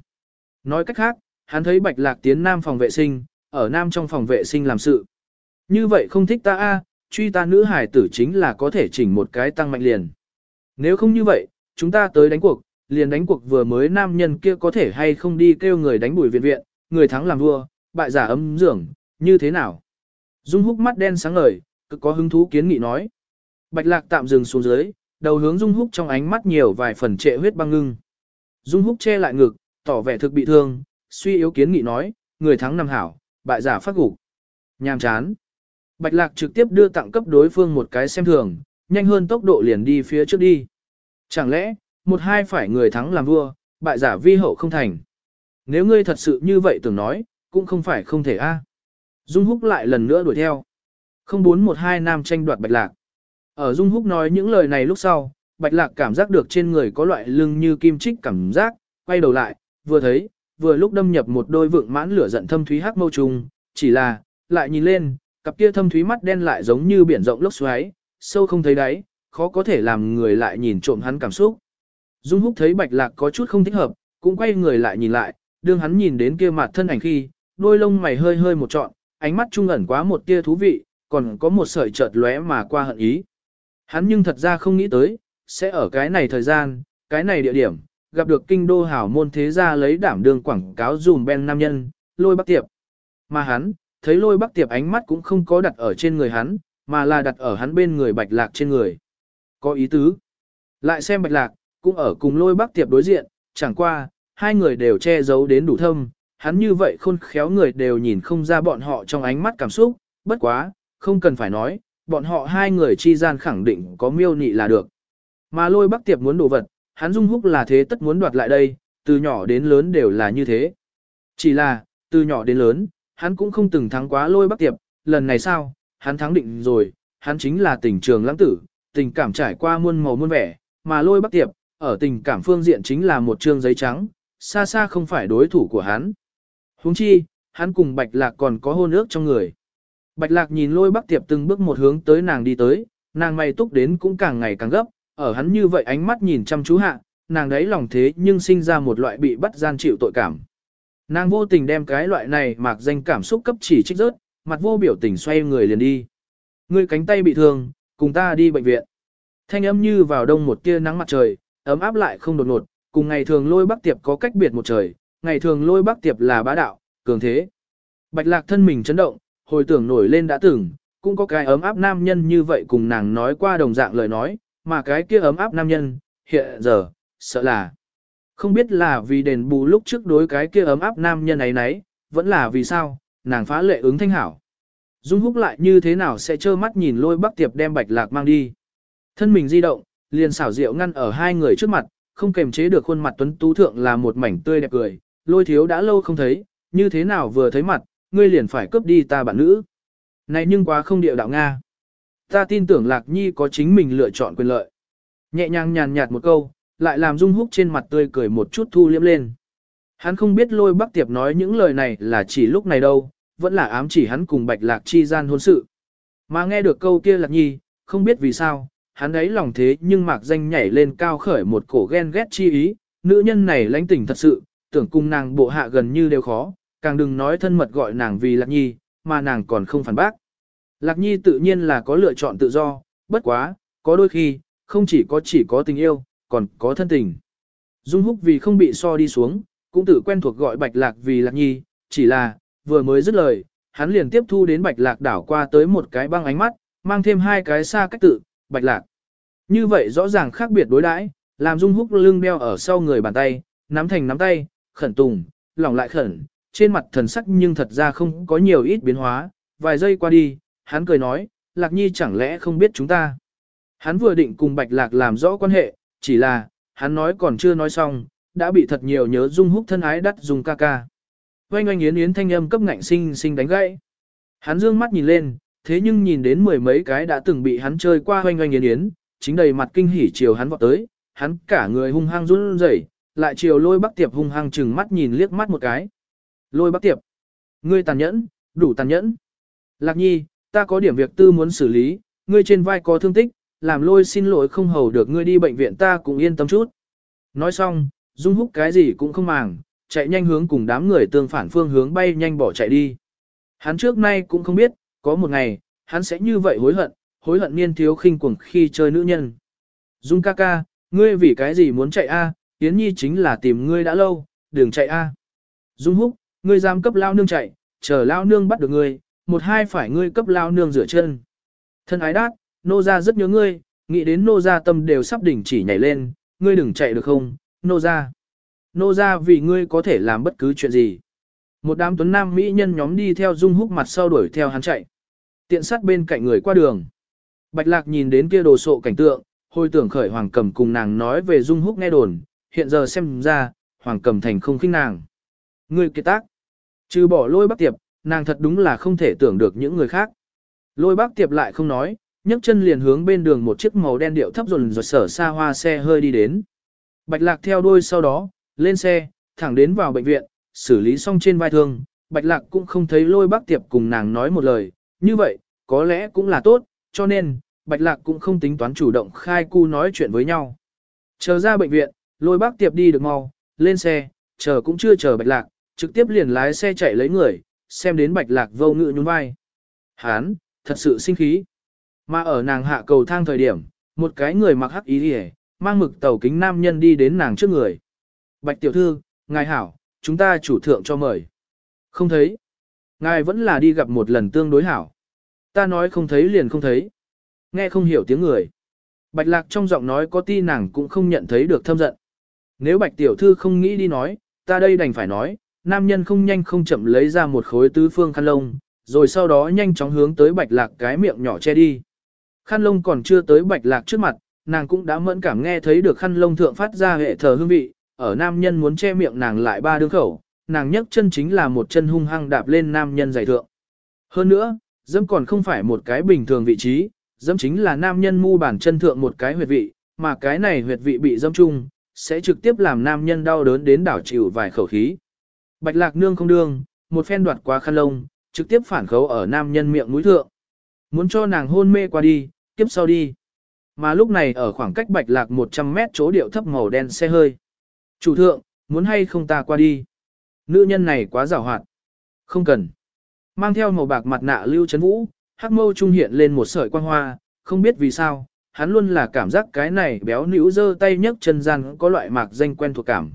S1: Nói cách khác, hắn thấy bạch lạc tiến nam phòng vệ sinh, ở nam trong phòng vệ sinh làm sự. Như vậy không thích ta a, truy ta nữ hải tử chính là có thể chỉnh một cái tăng mạnh liền. Nếu không như vậy, chúng ta tới đánh cuộc, liền đánh cuộc vừa mới nam nhân kia có thể hay không đi kêu người đánh bùi viện viện, người thắng làm vua, bại giả ấm dưỡng, như thế nào? Dung húc mắt đen sáng ngời, cực có hứng thú kiến nghị nói. Bạch lạc tạm dừng xuống dưới, đầu hướng Dung húc trong ánh mắt nhiều vài phần trệ huyết băng ngưng. Dung húc che lại ngực, tỏ vẻ thực bị thương, suy yếu kiến nghị nói, người thắng nằm hảo, bại giả phát gục. Nhàm chán. Bạch lạc trực tiếp đưa tặng cấp đối phương một cái xem thường, nhanh hơn tốc độ liền đi phía trước đi. Chẳng lẽ, một hai phải người thắng làm vua, bại giả vi hậu không thành. Nếu ngươi thật sự như vậy tưởng nói, cũng không phải không thể a. À. Dung Húc lại lần nữa đuổi theo. Không bốn một hai nam tranh đoạt Bạch Lạc. Ở Dung Húc nói những lời này lúc sau, Bạch Lạc cảm giác được trên người có loại lưng như kim chích cảm giác, quay đầu lại, vừa thấy, vừa lúc đâm nhập một đôi vượng mãn lửa giận thâm thúy hắc mâu trùng, chỉ là, lại nhìn lên, cặp kia thâm thúy mắt đen lại giống như biển rộng lốc xoáy, sâu không thấy đáy, khó có thể làm người lại nhìn trộm hắn cảm xúc. Dung Húc thấy Bạch Lạc có chút không thích hợp, cũng quay người lại nhìn lại, đương hắn nhìn đến kia mặt thân ảnh khi, đôi lông mày hơi hơi một trọn, ánh mắt trung ẩn quá một tia thú vị, còn có một sợi chợt lóe mà qua hận ý. Hắn nhưng thật ra không nghĩ tới, sẽ ở cái này thời gian, cái này địa điểm, gặp được kinh đô hảo môn thế gia lấy đảm đường quảng cáo dùm ben nam nhân, lôi bắc tiệp. Mà hắn, thấy lôi bắc tiệp ánh mắt cũng không có đặt ở trên người hắn, mà là đặt ở hắn bên người bạch lạc trên người. Có ý tứ. Lại xem bạch lạc, cũng ở cùng lôi bắc tiệp đối diện, chẳng qua, hai người đều che giấu đến đủ thâm, hắn như vậy khôn khéo người đều nhìn không ra bọn họ trong ánh mắt cảm xúc, bất quá, không cần phải nói, bọn họ hai người chi gian khẳng định có miêu nị là được. Mà lôi bắc tiệp muốn đồ vật, hắn dung húc là thế tất muốn đoạt lại đây, từ nhỏ đến lớn đều là như thế. Chỉ là, từ nhỏ đến lớn, hắn cũng không từng thắng quá lôi bắc tiệp, lần này sao, hắn thắng định rồi, hắn chính là tình trường lãng tử, tình cảm trải qua muôn màu muôn vẻ, mà lôi bắc tiệp, ở tình cảm phương diện chính là một trương giấy trắng, xa xa không phải đối thủ của hắn. Huống chi, hắn cùng Bạch Lạc còn có hôn ước trong người. Bạch Lạc nhìn lôi bắc tiệp từng bước một hướng tới nàng đi tới, nàng mày túc đến cũng càng ngày càng gấp, ở hắn như vậy ánh mắt nhìn chăm chú hạ, nàng đấy lòng thế nhưng sinh ra một loại bị bắt gian chịu tội cảm. Nàng vô tình đem cái loại này mạc danh cảm xúc cấp chỉ trích rớt, mặt vô biểu tình xoay người liền đi. Ngươi cánh tay bị thương, cùng ta đi bệnh viện. Thanh âm như vào đông một tia nắng mặt trời, ấm áp lại không đột ngột, cùng ngày thường lôi bắc tiệp có cách biệt một trời, ngày thường lôi bắc tiệp là bá đạo, cường thế. Bạch lạc thân mình chấn động, hồi tưởng nổi lên đã từng, cũng có cái ấm áp nam nhân như vậy cùng nàng nói qua đồng dạng lời nói, mà cái kia ấm áp nam nhân, hiện giờ, sợ là. Không biết là vì đền bù lúc trước đối cái kia ấm áp nam nhân ấy nấy, vẫn là vì sao, nàng phá lệ ứng thanh hảo. Dung húc lại như thế nào sẽ trơ mắt nhìn lôi bắc tiệp đem bạch lạc mang đi. Thân mình di động, liền xảo diệu ngăn ở hai người trước mặt, không kềm chế được khuôn mặt tuấn tú thượng là một mảnh tươi đẹp cười, lôi thiếu đã lâu không thấy, như thế nào vừa thấy mặt, ngươi liền phải cướp đi ta bạn nữ. Này nhưng quá không điệu đạo Nga. Ta tin tưởng Lạc Nhi có chính mình lựa chọn quyền lợi. Nhẹ nhàng nhàn nhạt một câu, lại làm Dung Húc trên mặt tươi cười một chút thu liếm lên. Hắn không biết lôi bắc tiệp nói những lời này là chỉ lúc này đâu, vẫn là ám chỉ hắn cùng Bạch Lạc chi gian hôn sự. Mà nghe được câu kia Lạc Nhi, không biết vì sao, hắn ấy lòng thế nhưng mạc danh nhảy lên cao khởi một cổ ghen ghét chi ý, nữ nhân này lãnh tỉnh thật sự, tưởng cùng nàng bộ hạ gần như đều khó, càng đừng nói thân mật gọi nàng vì Lạc Nhi, mà nàng còn không phản bác. Lạc Nhi tự nhiên là có lựa chọn tự do, bất quá, có đôi khi, không chỉ có chỉ có tình yêu, còn có thân tình. Dung Húc vì không bị so đi xuống, cũng tự quen thuộc gọi Bạch Lạc vì Lạc Nhi, chỉ là, vừa mới dứt lời, hắn liền tiếp thu đến Bạch Lạc đảo qua tới một cái băng ánh mắt, mang thêm hai cái xa cách tự, Bạch Lạc. Như vậy rõ ràng khác biệt đối đãi, làm Dung Húc lưng đeo ở sau người bàn tay, nắm thành nắm tay, khẩn tùng, lỏng lại khẩn, trên mặt thần sắc nhưng thật ra không có nhiều ít biến hóa, vài giây qua đi, hắn cười nói, Lạc Nhi chẳng lẽ không biết chúng ta. Hắn vừa định cùng Bạch Lạc làm rõ quan hệ, chỉ là, hắn nói còn chưa nói xong, đã bị thật nhiều nhớ Dung Húc thân ái đắt dùng ca ca. Oanh oanh yến yến thanh âm cấp ngạnh sinh sinh đánh gãy. Hắn dương mắt nhìn lên, thế nhưng nhìn đến mười mấy cái đã từng bị hắn chơi qua oanh oanh yến yến, chính đầy mặt kinh hỉ chiều hắn vọt tới, hắn cả người hung hăng run rẩy, lại chiều lôi bắc tiệp hung hăng chừng mắt nhìn liếc mắt một cái. Lôi bắc tiệp, ngươi tàn nhẫn, đủ tàn nhẫn. Lạc nhi, ta có điểm việc tư muốn xử lý, ngươi trên vai có thương tích, làm lôi xin lỗi không hầu được ngươi đi bệnh viện ta cũng yên tâm chút. Nói xong, Dung Húc cái gì cũng không màng, chạy nhanh hướng cùng đám người tương phản phương hướng bay nhanh bỏ chạy đi. Hắn trước nay cũng không biết, có một ngày, hắn sẽ như vậy hối hận, hối hận niên thiếu khinh cuồng khi chơi nữ nhân. Dung ca ca, ngươi vì cái gì muốn chạy a? Yến Nhi chính là tìm ngươi đã lâu, đừng chạy a. Dung Húc, ngươi dám cấp lao nương chạy, chờ lao nương bắt được ngươi, một hai phải ngươi cấp lao nương rửa chân. Thân ái đát, nô gia rất nhớ ngươi, nghĩ đến nô gia tâm đều sắp đỉnh chỉ nhảy lên, ngươi đừng chạy được không, nô gia. Nô gia vì ngươi có thể làm bất cứ chuyện gì. Một đám tuấn nam mỹ nhân nhóm đi theo Dung Húc mặt sau đuổi theo hắn chạy. Tiện sát bên cạnh người qua đường. Bạch Lạc nhìn đến kia đồ sộ cảnh tượng, hồi tưởng khởi Hoàng Cầm cùng nàng nói về Dung Húc nghe đồn, hiện giờ xem ra, Hoàng Cầm thành không khinh nàng. Ngươi kiệt tác. Trừ bỏ lôi bắc tiệp, nàng thật đúng là không thể tưởng được những người khác. Lôi bắc tiệp lại không nói, nhấc chân liền hướng bên đường một chiếc màu đen điệu thấp dồn dột sở xa hoa xe hơi đi đến. Bạch lạc theo đuôi sau đó, lên xe, thẳng đến vào bệnh viện, xử lý xong trên vai thương. Bạch lạc cũng không thấy lôi bắc tiệp cùng nàng nói một lời, như vậy, có lẽ cũng là tốt, cho nên, Bạch lạc cũng không tính toán chủ động khai cu nói chuyện với nhau. Chờ ra bệnh viện, lôi bác tiệp đi được mau, lên xe, chờ cũng chưa chờ bạch lạc, trực tiếp liền lái xe chạy lấy người, xem đến bạch lạc vô ngự nhún vai. Hán, thật sự sinh khí. Mà ở nàng hạ cầu thang thời điểm, một cái người mặc hắc ý hề, mang mực tàu kính nam nhân đi đến nàng trước người. Bạch tiểu thư, ngài hảo, chúng ta chủ thượng cho mời. Không thấy. Ngài vẫn là đi gặp một lần tương đối hảo. Ta nói không thấy liền không thấy. Nghe không hiểu tiếng người. Bạch lạc trong giọng nói có ti nàng cũng không nhận thấy được thâm giận. Nếu bạch tiểu thư không nghĩ đi nói, ta đây đành phải nói, nam nhân không nhanh không chậm lấy ra một khối tứ phương khăn lông, rồi sau đó nhanh chóng hướng tới bạch lạc cái miệng nhỏ che đi. Khăn lông còn chưa tới bạch lạc trước mặt, nàng cũng đã mẫn cảm nghe thấy được khăn lông thượng phát ra hệ thờ hương vị, ở nam nhân muốn che miệng nàng lại ba đương khẩu, nàng nhấc chân chính là một chân hung hăng đạp lên nam nhân giày thượng. Hơn nữa, dẫm còn không phải một cái bình thường vị trí, dẫm chính là nam nhân mu bản chân thượng một cái huyệt vị, mà cái này huyệt vị bị dâm chung, sẽ trực tiếp làm nam nhân đau đớn đến đảo chịu vài khẩu khí. Bạch lạc nương không đương, một phen đoạt qua khăn lông, trực tiếp phản khấu ở nam nhân miệng mũi thượng. Muốn cho nàng hôn mê qua đi, tiếp sau đi. Mà lúc này ở khoảng cách bạch lạc 100 mét chỗ điệu thấp màu đen xe hơi. Chủ thượng, muốn hay không ta qua đi. Nữ nhân này quá rào hoạt. Không cần. Mang theo màu bạc mặt nạ lưu chấn vũ, hắc mâu trung hiện lên một sợi quang hoa, không biết vì sao, hắn luôn là cảm giác cái này béo nữ dơ tay nhấc chân gian có loại mạc danh quen thuộc cảm.